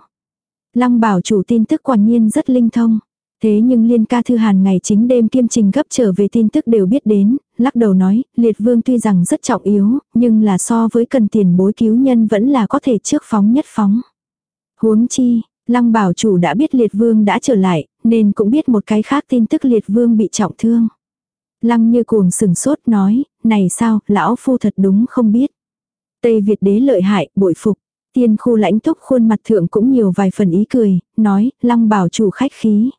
Lăng bảo chủ tin tức quả nhiên rất linh thông. Thế nhưng liên ca thư hàn ngày chính đêm kiêm trình gấp trở về tin tức đều biết đến, lắc đầu nói, liệt vương tuy rằng rất trọng yếu, nhưng là so với cần tiền bối cứu nhân vẫn là có thể trước phóng nhất phóng. Huống chi, lăng bảo chủ đã biết liệt vương đã trở lại, nên cũng biết một cái khác tin tức liệt vương bị trọng thương. Lăng như cuồng sừng sốt nói, này sao, lão phu thật đúng không biết. Tây Việt đế lợi hại, bội phục. Tiên khu lãnh túc khuôn mặt thượng cũng nhiều vài phần ý cười, nói, lăng bảo chủ khách khí.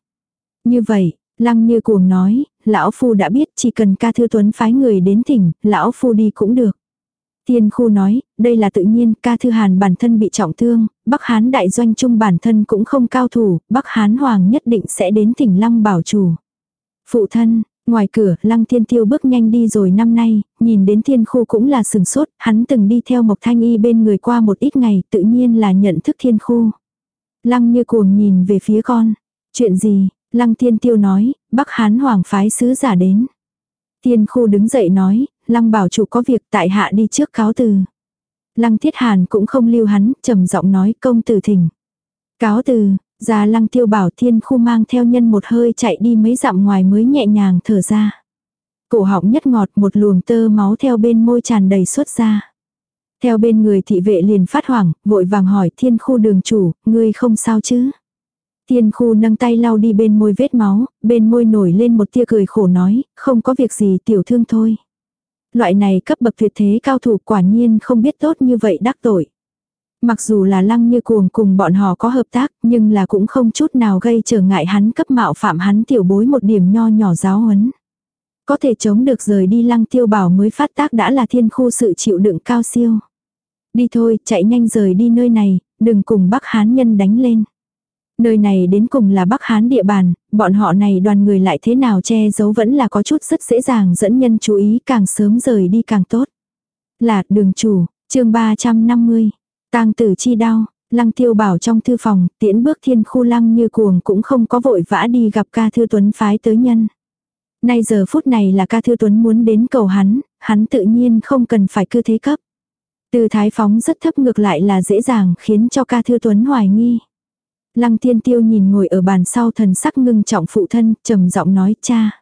Như vậy, lăng như cuồng nói, lão phu đã biết chỉ cần ca thư tuấn phái người đến thỉnh, lão phu đi cũng được. Tiên khu nói, đây là tự nhiên, ca thư hàn bản thân bị trọng thương, Bắc Hán đại doanh trung bản thân cũng không cao thủ, Bắc Hán hoàng nhất định sẽ đến thỉnh lăng bảo chủ. Phụ thân, ngoài cửa, lăng thiên tiêu bước nhanh đi rồi năm nay, nhìn đến thiên khu cũng là sừng sốt, hắn từng đi theo Mộc Thanh Y bên người qua một ít ngày, tự nhiên là nhận thức thiên khu. Lăng như cuồng nhìn về phía con. Chuyện gì, Lăng thiên tiêu nói, Bắc Hán hoàng phái sứ giả đến. Thiên khu đứng dậy nói, lăng bảo chủ có việc tại hạ đi trước cáo từ. Lăng thiết hàn cũng không lưu hắn, trầm giọng nói công tử thỉnh. Cáo từ, ra lăng tiêu bảo thiên khu mang theo nhân một hơi chạy đi mấy dặm ngoài mới nhẹ nhàng thở ra. Cổ họng nhất ngọt một luồng tơ máu theo bên môi tràn đầy xuất ra. Theo bên người thị vệ liền phát hoảng, vội vàng hỏi thiên khu đường chủ, ngươi không sao chứ? Thiên khu nâng tay lau đi bên môi vết máu, bên môi nổi lên một tia cười khổ nói, không có việc gì tiểu thương thôi. Loại này cấp bậc tuyệt thế cao thủ quả nhiên không biết tốt như vậy đắc tội. Mặc dù là lăng như cuồng cùng bọn họ có hợp tác nhưng là cũng không chút nào gây trở ngại hắn cấp mạo phạm hắn tiểu bối một điểm nho nhỏ giáo huấn. Có thể chống được rời đi lăng tiêu bảo mới phát tác đã là thiên khu sự chịu đựng cao siêu. Đi thôi, chạy nhanh rời đi nơi này, đừng cùng bác hán nhân đánh lên. Nơi này đến cùng là Bắc Hán địa bàn, bọn họ này đoàn người lại thế nào che giấu vẫn là có chút rất dễ dàng dẫn nhân chú ý càng sớm rời đi càng tốt. Là đường chủ, chương 350, tang tử chi đau lăng tiêu bảo trong thư phòng, tiễn bước thiên khu lăng như cuồng cũng không có vội vã đi gặp ca thư tuấn phái tới nhân. Nay giờ phút này là ca thư tuấn muốn đến cầu hắn, hắn tự nhiên không cần phải cư thế cấp. Từ thái phóng rất thấp ngược lại là dễ dàng khiến cho ca thư tuấn hoài nghi. Lăng thiên tiêu nhìn ngồi ở bàn sau thần sắc ngưng trọng phụ thân, trầm giọng nói cha.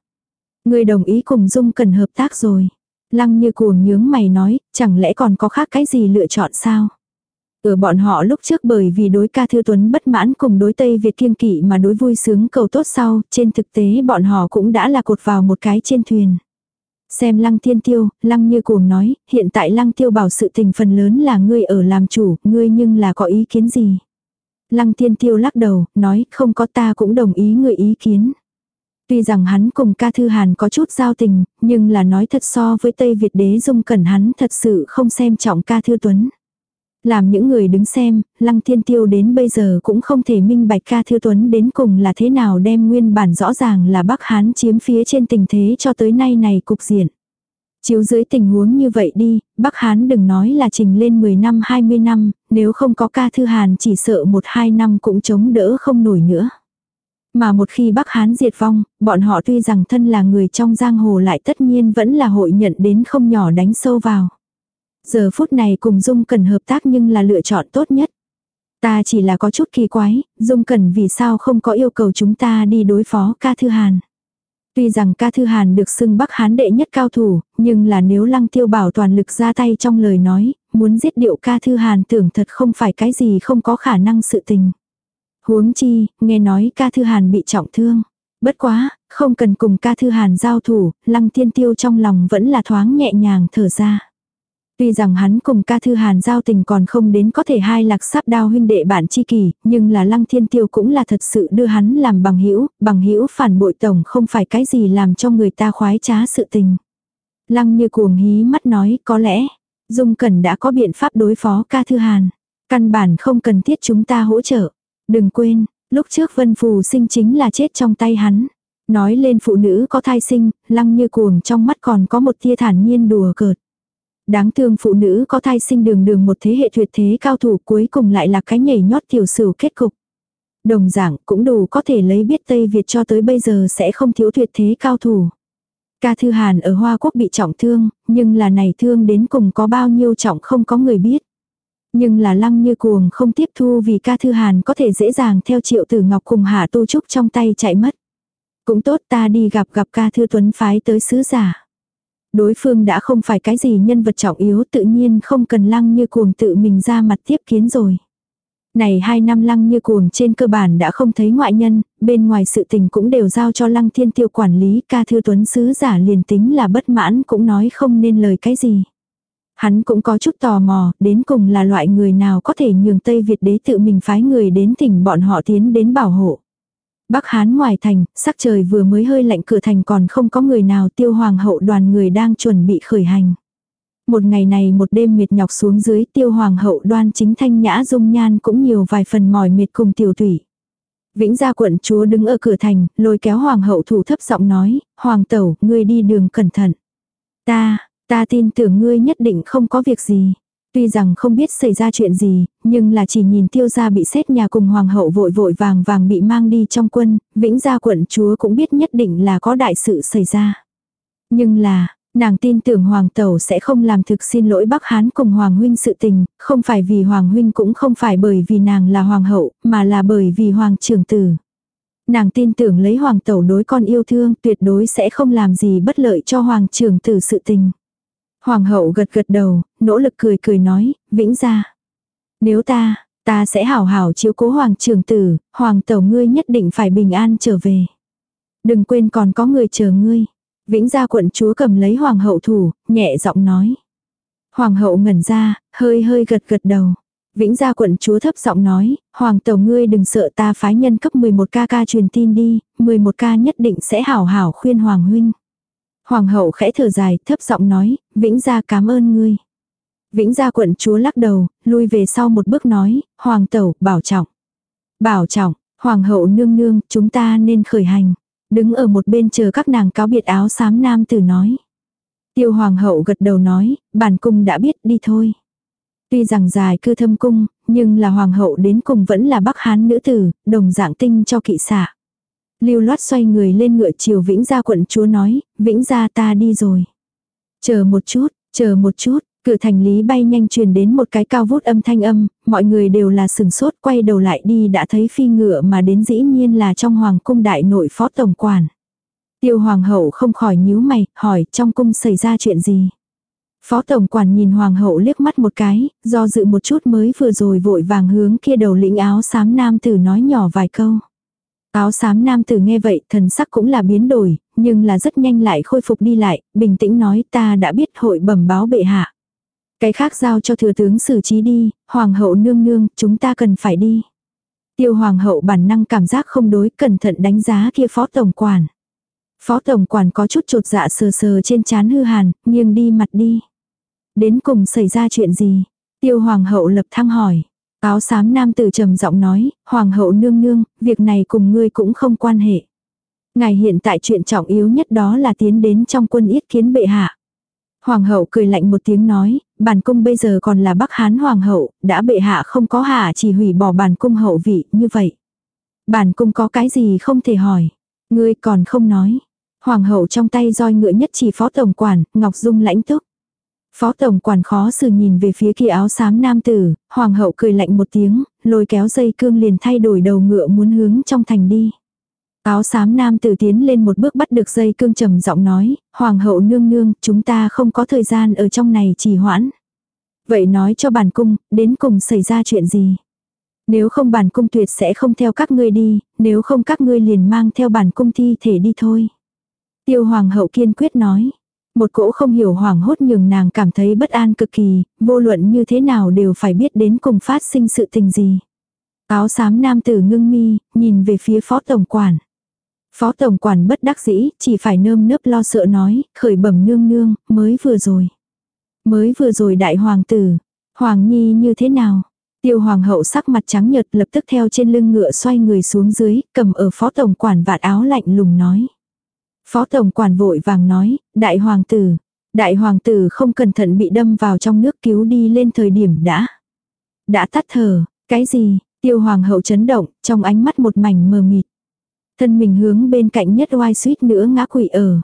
Người đồng ý cùng Dung cần hợp tác rồi. Lăng như cuồng nhướng mày nói, chẳng lẽ còn có khác cái gì lựa chọn sao? Ở bọn họ lúc trước bởi vì đối ca thư tuấn bất mãn cùng đối Tây Việt kiêng kỵ mà đối vui sướng cầu tốt sau, trên thực tế bọn họ cũng đã là cột vào một cái trên thuyền. Xem lăng thiên tiêu, lăng như cuồng nói, hiện tại lăng tiêu bảo sự tình phần lớn là ngươi ở làm chủ, ngươi nhưng là có ý kiến gì? Lăng thiên tiêu lắc đầu, nói không có ta cũng đồng ý người ý kiến. Tuy rằng hắn cùng ca thư hàn có chút giao tình, nhưng là nói thật so với Tây Việt đế dung cẩn hắn thật sự không xem trọng ca thư tuấn. Làm những người đứng xem, lăng thiên tiêu đến bây giờ cũng không thể minh bạch ca thư tuấn đến cùng là thế nào đem nguyên bản rõ ràng là Bắc Hán chiếm phía trên tình thế cho tới nay này cục diện. Chiếu dưới tình huống như vậy đi, Bắc Hán đừng nói là trình lên 10 năm 20 năm, nếu không có ca thư Hàn chỉ sợ 1-2 năm cũng chống đỡ không nổi nữa. Mà một khi Bắc Hán diệt vong, bọn họ tuy rằng thân là người trong giang hồ lại tất nhiên vẫn là hội nhận đến không nhỏ đánh sâu vào. Giờ phút này cùng Dung Cần hợp tác nhưng là lựa chọn tốt nhất. Ta chỉ là có chút kỳ quái, Dung Cần vì sao không có yêu cầu chúng ta đi đối phó ca thư Hàn. Tuy rằng ca thư hàn được xưng Bắc Hán đệ nhất cao thủ, nhưng là nếu lăng tiêu bảo toàn lực ra tay trong lời nói, muốn giết điệu ca thư hàn tưởng thật không phải cái gì không có khả năng sự tình. Huống chi, nghe nói ca thư hàn bị trọng thương. Bất quá, không cần cùng ca thư hàn giao thủ, lăng tiên tiêu trong lòng vẫn là thoáng nhẹ nhàng thở ra. Tuy rằng hắn cùng ca thư hàn giao tình còn không đến có thể hai lạc sắp đao huynh đệ bạn chi kỷ, nhưng là lăng thiên tiêu cũng là thật sự đưa hắn làm bằng hữu bằng hữu phản bội tổng không phải cái gì làm cho người ta khoái trá sự tình. Lăng như cuồng hí mắt nói có lẽ, Dung Cẩn đã có biện pháp đối phó ca thư hàn. Căn bản không cần thiết chúng ta hỗ trợ. Đừng quên, lúc trước Vân Phù sinh chính là chết trong tay hắn. Nói lên phụ nữ có thai sinh, lăng như cuồng trong mắt còn có một tia thản nhiên đùa cợt. Đáng thương phụ nữ có thai sinh đường đường một thế hệ tuyệt thế cao thủ cuối cùng lại là cái nhảy nhót tiểu sử kết cục. Đồng dạng cũng đủ có thể lấy biết Tây Việt cho tới bây giờ sẽ không thiếu tuyệt thế cao thủ. Ca Thư Hàn ở Hoa Quốc bị trọng thương, nhưng là này thương đến cùng có bao nhiêu trọng không có người biết. Nhưng là lăng như cuồng không tiếp thu vì ca Thư Hàn có thể dễ dàng theo triệu tử ngọc cùng hạ tu trúc trong tay chạy mất. Cũng tốt ta đi gặp gặp ca Thư Tuấn phái tới sứ giả. Đối phương đã không phải cái gì nhân vật trọng yếu tự nhiên không cần lăng như cuồng tự mình ra mặt tiếp kiến rồi. Này hai năm lăng như cuồng trên cơ bản đã không thấy ngoại nhân, bên ngoài sự tình cũng đều giao cho lăng thiên tiêu quản lý ca thư tuấn sứ giả liền tính là bất mãn cũng nói không nên lời cái gì. Hắn cũng có chút tò mò, đến cùng là loại người nào có thể nhường Tây Việt đế tự mình phái người đến tỉnh bọn họ tiến đến bảo hộ. Bắc Hán ngoài thành, sắc trời vừa mới hơi lạnh cửa thành còn không có người nào tiêu hoàng hậu đoàn người đang chuẩn bị khởi hành. Một ngày này một đêm mệt nhọc xuống dưới tiêu hoàng hậu đoan chính thanh nhã dung nhan cũng nhiều vài phần mỏi mệt cùng tiểu thủy. Vĩnh gia quận chúa đứng ở cửa thành, lôi kéo hoàng hậu thủ thấp giọng nói, hoàng tẩu, ngươi đi đường cẩn thận. Ta, ta tin tưởng ngươi nhất định không có việc gì. Tuy rằng không biết xảy ra chuyện gì, nhưng là chỉ nhìn tiêu gia bị xét nhà cùng hoàng hậu vội vội vàng vàng bị mang đi trong quân, vĩnh gia quận chúa cũng biết nhất định là có đại sự xảy ra. Nhưng là, nàng tin tưởng hoàng tẩu sẽ không làm thực xin lỗi Bắc Hán cùng hoàng huynh sự tình, không phải vì hoàng huynh cũng không phải bởi vì nàng là hoàng hậu, mà là bởi vì hoàng trưởng tử. Nàng tin tưởng lấy hoàng tẩu đối con yêu thương tuyệt đối sẽ không làm gì bất lợi cho hoàng trưởng tử sự tình. Hoàng hậu gật gật đầu, nỗ lực cười cười nói, vĩnh ra. Nếu ta, ta sẽ hảo hảo chiếu cố hoàng trường tử, hoàng tẩu ngươi nhất định phải bình an trở về. Đừng quên còn có người chờ ngươi. Vĩnh gia quận chúa cầm lấy hoàng hậu thủ, nhẹ giọng nói. Hoàng hậu ngẩn ra, hơi hơi gật gật đầu. Vĩnh gia quận chúa thấp giọng nói, hoàng tẩu ngươi đừng sợ ta phái nhân cấp 11 ca ca truyền tin đi, 11 ca nhất định sẽ hảo hảo khuyên hoàng huynh. Hoàng hậu khẽ thở dài, thấp giọng nói, Vĩnh gia cảm ơn ngươi. Vĩnh gia quận chúa lắc đầu, lui về sau một bước nói, Hoàng tẩu, bảo trọng. Bảo trọng, Hoàng hậu nương nương, chúng ta nên khởi hành. Đứng ở một bên chờ các nàng cáo biệt áo xám nam tử nói. Tiêu hoàng hậu gật đầu nói, bản cung đã biết đi thôi. Tuy rằng dài cư thâm cung, nhưng là hoàng hậu đến cùng vẫn là bắc hán nữ tử, đồng dạng tinh cho kỵ xạ. Lưu loát xoay người lên ngựa chiều Vĩnh Gia quận chúa nói, Vĩnh Gia ta đi rồi. Chờ một chút, chờ một chút, cửa thành lý bay nhanh truyền đến một cái cao vút âm thanh âm, mọi người đều là sừng sốt quay đầu lại đi đã thấy phi ngựa mà đến dĩ nhiên là trong hoàng cung đại nội phó tổng quản. Tiêu hoàng hậu không khỏi nhíu mày, hỏi trong cung xảy ra chuyện gì. Phó tổng quản nhìn hoàng hậu liếc mắt một cái, do dự một chút mới vừa rồi vội vàng hướng kia đầu lĩnh áo xám nam tử nói nhỏ vài câu. Áo xám nam tử nghe vậy, thần sắc cũng là biến đổi, nhưng là rất nhanh lại khôi phục đi lại, bình tĩnh nói ta đã biết hội bẩm báo bệ hạ. Cái khác giao cho thừa tướng xử trí đi, hoàng hậu nương nương, chúng ta cần phải đi. Tiêu hoàng hậu bản năng cảm giác không đối, cẩn thận đánh giá kia phó tổng quản. Phó tổng quản có chút trột dạ sờ sờ trên chán hư hàn, nghiêng đi mặt đi. Đến cùng xảy ra chuyện gì? Tiêu hoàng hậu lập thăng hỏi. Áo xám nam tử trầm giọng nói, hoàng hậu nương nương, việc này cùng ngươi cũng không quan hệ. Ngài hiện tại chuyện trọng yếu nhất đó là tiến đến trong quân yết kiến bệ hạ. Hoàng hậu cười lạnh một tiếng nói, bản cung bây giờ còn là Bắc Hán hoàng hậu, đã bệ hạ không có hạ chỉ hủy bỏ bản cung hậu vị như vậy. Bản cung có cái gì không thể hỏi. Ngươi còn không nói. Hoàng hậu trong tay roi ngựa nhất chỉ phó tổng quản, Ngọc Dung lãnh túc. Phó tổng quản khó xử nhìn về phía kia áo xám nam tử, hoàng hậu cười lạnh một tiếng, lôi kéo dây cương liền thay đổi đầu ngựa muốn hướng trong thành đi. Áo xám nam tử tiến lên một bước bắt được dây cương trầm giọng nói, hoàng hậu nương nương, chúng ta không có thời gian ở trong này trì hoãn. Vậy nói cho bản cung, đến cùng xảy ra chuyện gì? Nếu không bản cung tuyệt sẽ không theo các ngươi đi, nếu không các ngươi liền mang theo bản cung thi thể đi thôi. Tiêu hoàng hậu kiên quyết nói. Một cỗ không hiểu hoảng hốt nhường nàng cảm thấy bất an cực kỳ, vô luận như thế nào đều phải biết đến cùng phát sinh sự tình gì. Áo xám nam tử ngưng mi, nhìn về phía phó tổng quản. Phó tổng quản bất đắc dĩ, chỉ phải nơm nớp lo sợ nói, khởi bẩm nương nương, mới vừa rồi. Mới vừa rồi đại hoàng tử, hoàng nhi như thế nào? Tiêu hoàng hậu sắc mặt trắng nhợt lập tức theo trên lưng ngựa xoay người xuống dưới, cầm ở phó tổng quản vạt áo lạnh lùng nói. Phó tổng quản vội vàng nói, đại hoàng tử, đại hoàng tử không cẩn thận bị đâm vào trong nước cứu đi lên thời điểm đã. Đã tắt thở, cái gì, tiêu hoàng hậu chấn động, trong ánh mắt một mảnh mờ mịt. Thân mình hướng bên cạnh nhất oai suýt nữa ngã quỵ ở.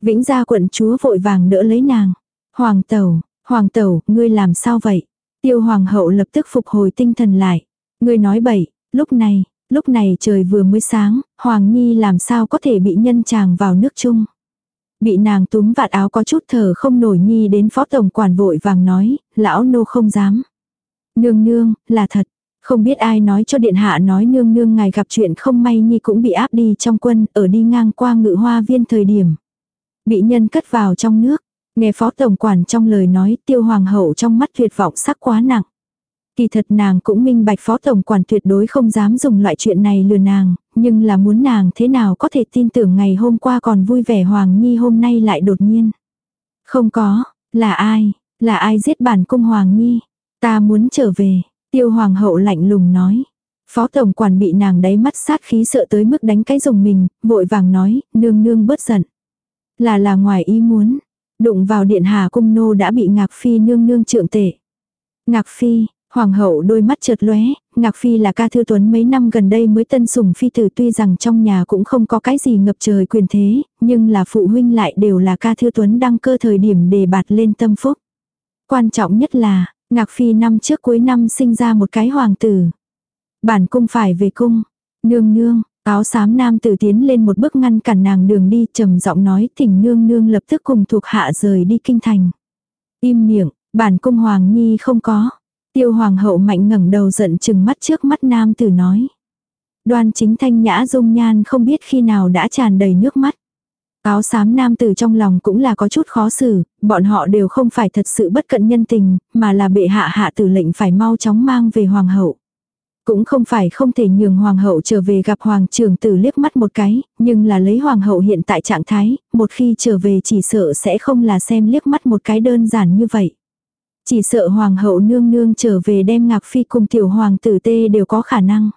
Vĩnh gia quận chúa vội vàng đỡ lấy nàng. Hoàng tẩu, hoàng tẩu, ngươi làm sao vậy? Tiêu hoàng hậu lập tức phục hồi tinh thần lại. Ngươi nói bậy, lúc này, lúc này trời vừa mới sáng, Hoàng Nhi làm sao có thể bị nhân chàng vào nước chung. Bị nàng túm vạt áo có chút thở không nổi Nhi đến phó tổng quản vội vàng nói, lão nô không dám. Nương nương, là thật. Không biết ai nói cho điện hạ nói nương nương ngài gặp chuyện không may Nhi cũng bị áp đi trong quân, ở đi ngang qua ngự hoa viên thời điểm. Bị nhân cất vào trong nước. Nghe phó tổng quản trong lời nói tiêu hoàng hậu trong mắt tuyệt vọng sắc quá nặng. Kỳ thật nàng cũng minh bạch phó tổng quản tuyệt đối không dám dùng loại chuyện này lừa nàng, nhưng là muốn nàng thế nào có thể tin tưởng ngày hôm qua còn vui vẻ Hoàng Nhi hôm nay lại đột nhiên. Không có, là ai, là ai giết bản cung Hoàng Nhi, ta muốn trở về, tiêu hoàng hậu lạnh lùng nói. Phó tổng quản bị nàng đáy mắt sát khí sợ tới mức đánh cái dùng mình, vội vàng nói, nương nương bớt giận. Là là ngoài ý muốn, đụng vào điện hà cung nô đã bị ngạc phi nương nương trượng tể Ngạc phi, Hoàng hậu đôi mắt chợt lóe, Ngạc Phi là ca thư tuấn mấy năm gần đây mới tân sủng phi tử tuy rằng trong nhà cũng không có cái gì ngập trời quyền thế, nhưng là phụ huynh lại đều là ca thư tuấn đăng cơ thời điểm để bạt lên tâm phúc. Quan trọng nhất là, Ngạc Phi năm trước cuối năm sinh ra một cái hoàng tử. Bản cung phải về cung. Nương nương, áo xám nam tử tiến lên một bước ngăn cản nàng đường đi trầm giọng nói thỉnh nương nương lập tức cùng thuộc hạ rời đi kinh thành. Im miệng, bản cung hoàng nhi không có. Tiêu hoàng hậu mạnh ngẩng đầu giận chừng mắt trước mắt nam tử nói. Đoan chính thanh nhã dung nhan không biết khi nào đã tràn đầy nước mắt. Áo xám nam tử trong lòng cũng là có chút khó xử, bọn họ đều không phải thật sự bất cận nhân tình, mà là bệ hạ hạ tử lệnh phải mau chóng mang về hoàng hậu. Cũng không phải không thể nhường hoàng hậu trở về gặp hoàng trưởng tử liếc mắt một cái, nhưng là lấy hoàng hậu hiện tại trạng thái, một khi trở về chỉ sợ sẽ không là xem liếc mắt một cái đơn giản như vậy. Chỉ sợ hoàng hậu nương nương trở về đem ngạc phi cùng tiểu hoàng tử tê đều có khả năng.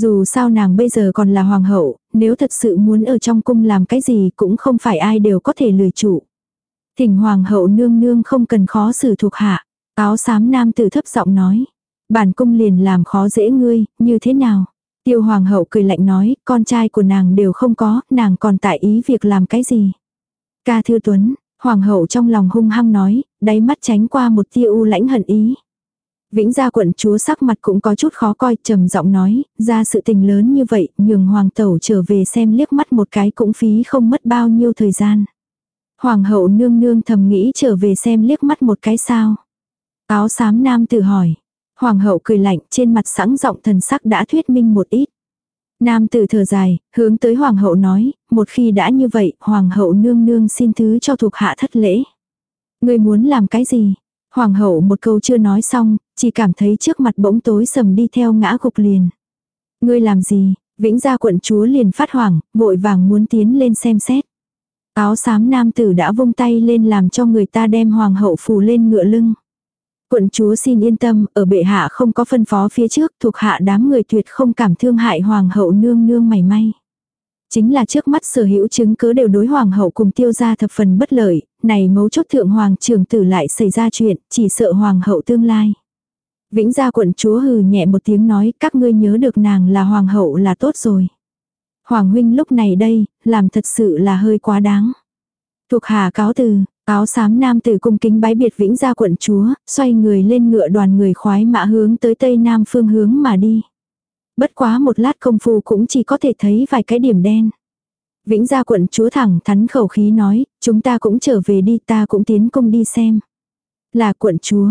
Dù sao nàng bây giờ còn là hoàng hậu, nếu thật sự muốn ở trong cung làm cái gì cũng không phải ai đều có thể lười chủ. Thỉnh hoàng hậu nương nương không cần khó xử thuộc hạ. Áo xám nam tử thấp giọng nói. Bản cung liền làm khó dễ ngươi, như thế nào? Tiêu hoàng hậu cười lạnh nói, con trai của nàng đều không có, nàng còn tại ý việc làm cái gì? Ca thư tuấn, Hoàng hậu trong lòng hung hăng nói, đáy mắt tránh qua một tia u lãnh hận ý. Vĩnh gia quận chúa sắc mặt cũng có chút khó coi, trầm giọng nói, ra sự tình lớn như vậy, nhường hoàng tẩu trở về xem liếc mắt một cái cũng phí không mất bao nhiêu thời gian. Hoàng hậu nương nương thầm nghĩ trở về xem liếc mắt một cái sao. Áo xám nam tự hỏi. Hoàng hậu cười lạnh trên mặt sẵn giọng thần sắc đã thuyết minh một ít. Nam tử thở dài, hướng tới hoàng hậu nói, một khi đã như vậy, hoàng hậu nương nương xin thứ cho thuộc hạ thất lễ. Người muốn làm cái gì? Hoàng hậu một câu chưa nói xong, chỉ cảm thấy trước mặt bỗng tối sầm đi theo ngã gục liền. Ngươi làm gì? Vĩnh gia quận chúa liền phát hoảng, vội vàng muốn tiến lên xem xét. Áo xám nam tử đã vung tay lên làm cho người ta đem hoàng hậu phù lên ngựa lưng. Quận chúa xin yên tâm, ở bệ hạ không có phân phó phía trước, thuộc hạ đám người tuyệt không cảm thương hại hoàng hậu nương nương mảy may. Chính là trước mắt sở hữu chứng cứ đều đối hoàng hậu cùng tiêu ra thập phần bất lợi, này mấu chốt thượng hoàng trường tử lại xảy ra chuyện, chỉ sợ hoàng hậu tương lai. Vĩnh gia quận chúa hừ nhẹ một tiếng nói các ngươi nhớ được nàng là hoàng hậu là tốt rồi. Hoàng huynh lúc này đây, làm thật sự là hơi quá đáng. Thuộc hạ cáo từ, Áo xám nam tử cung kính bái biệt vĩnh gia quận chúa, xoay người lên ngựa đoàn người khoái mã hướng tới tây nam phương hướng mà đi. Bất quá một lát công phu cũng chỉ có thể thấy vài cái điểm đen. Vĩnh gia quận chúa thẳng thắn khẩu khí nói, chúng ta cũng trở về đi ta cũng tiến cung đi xem. Là quận chúa,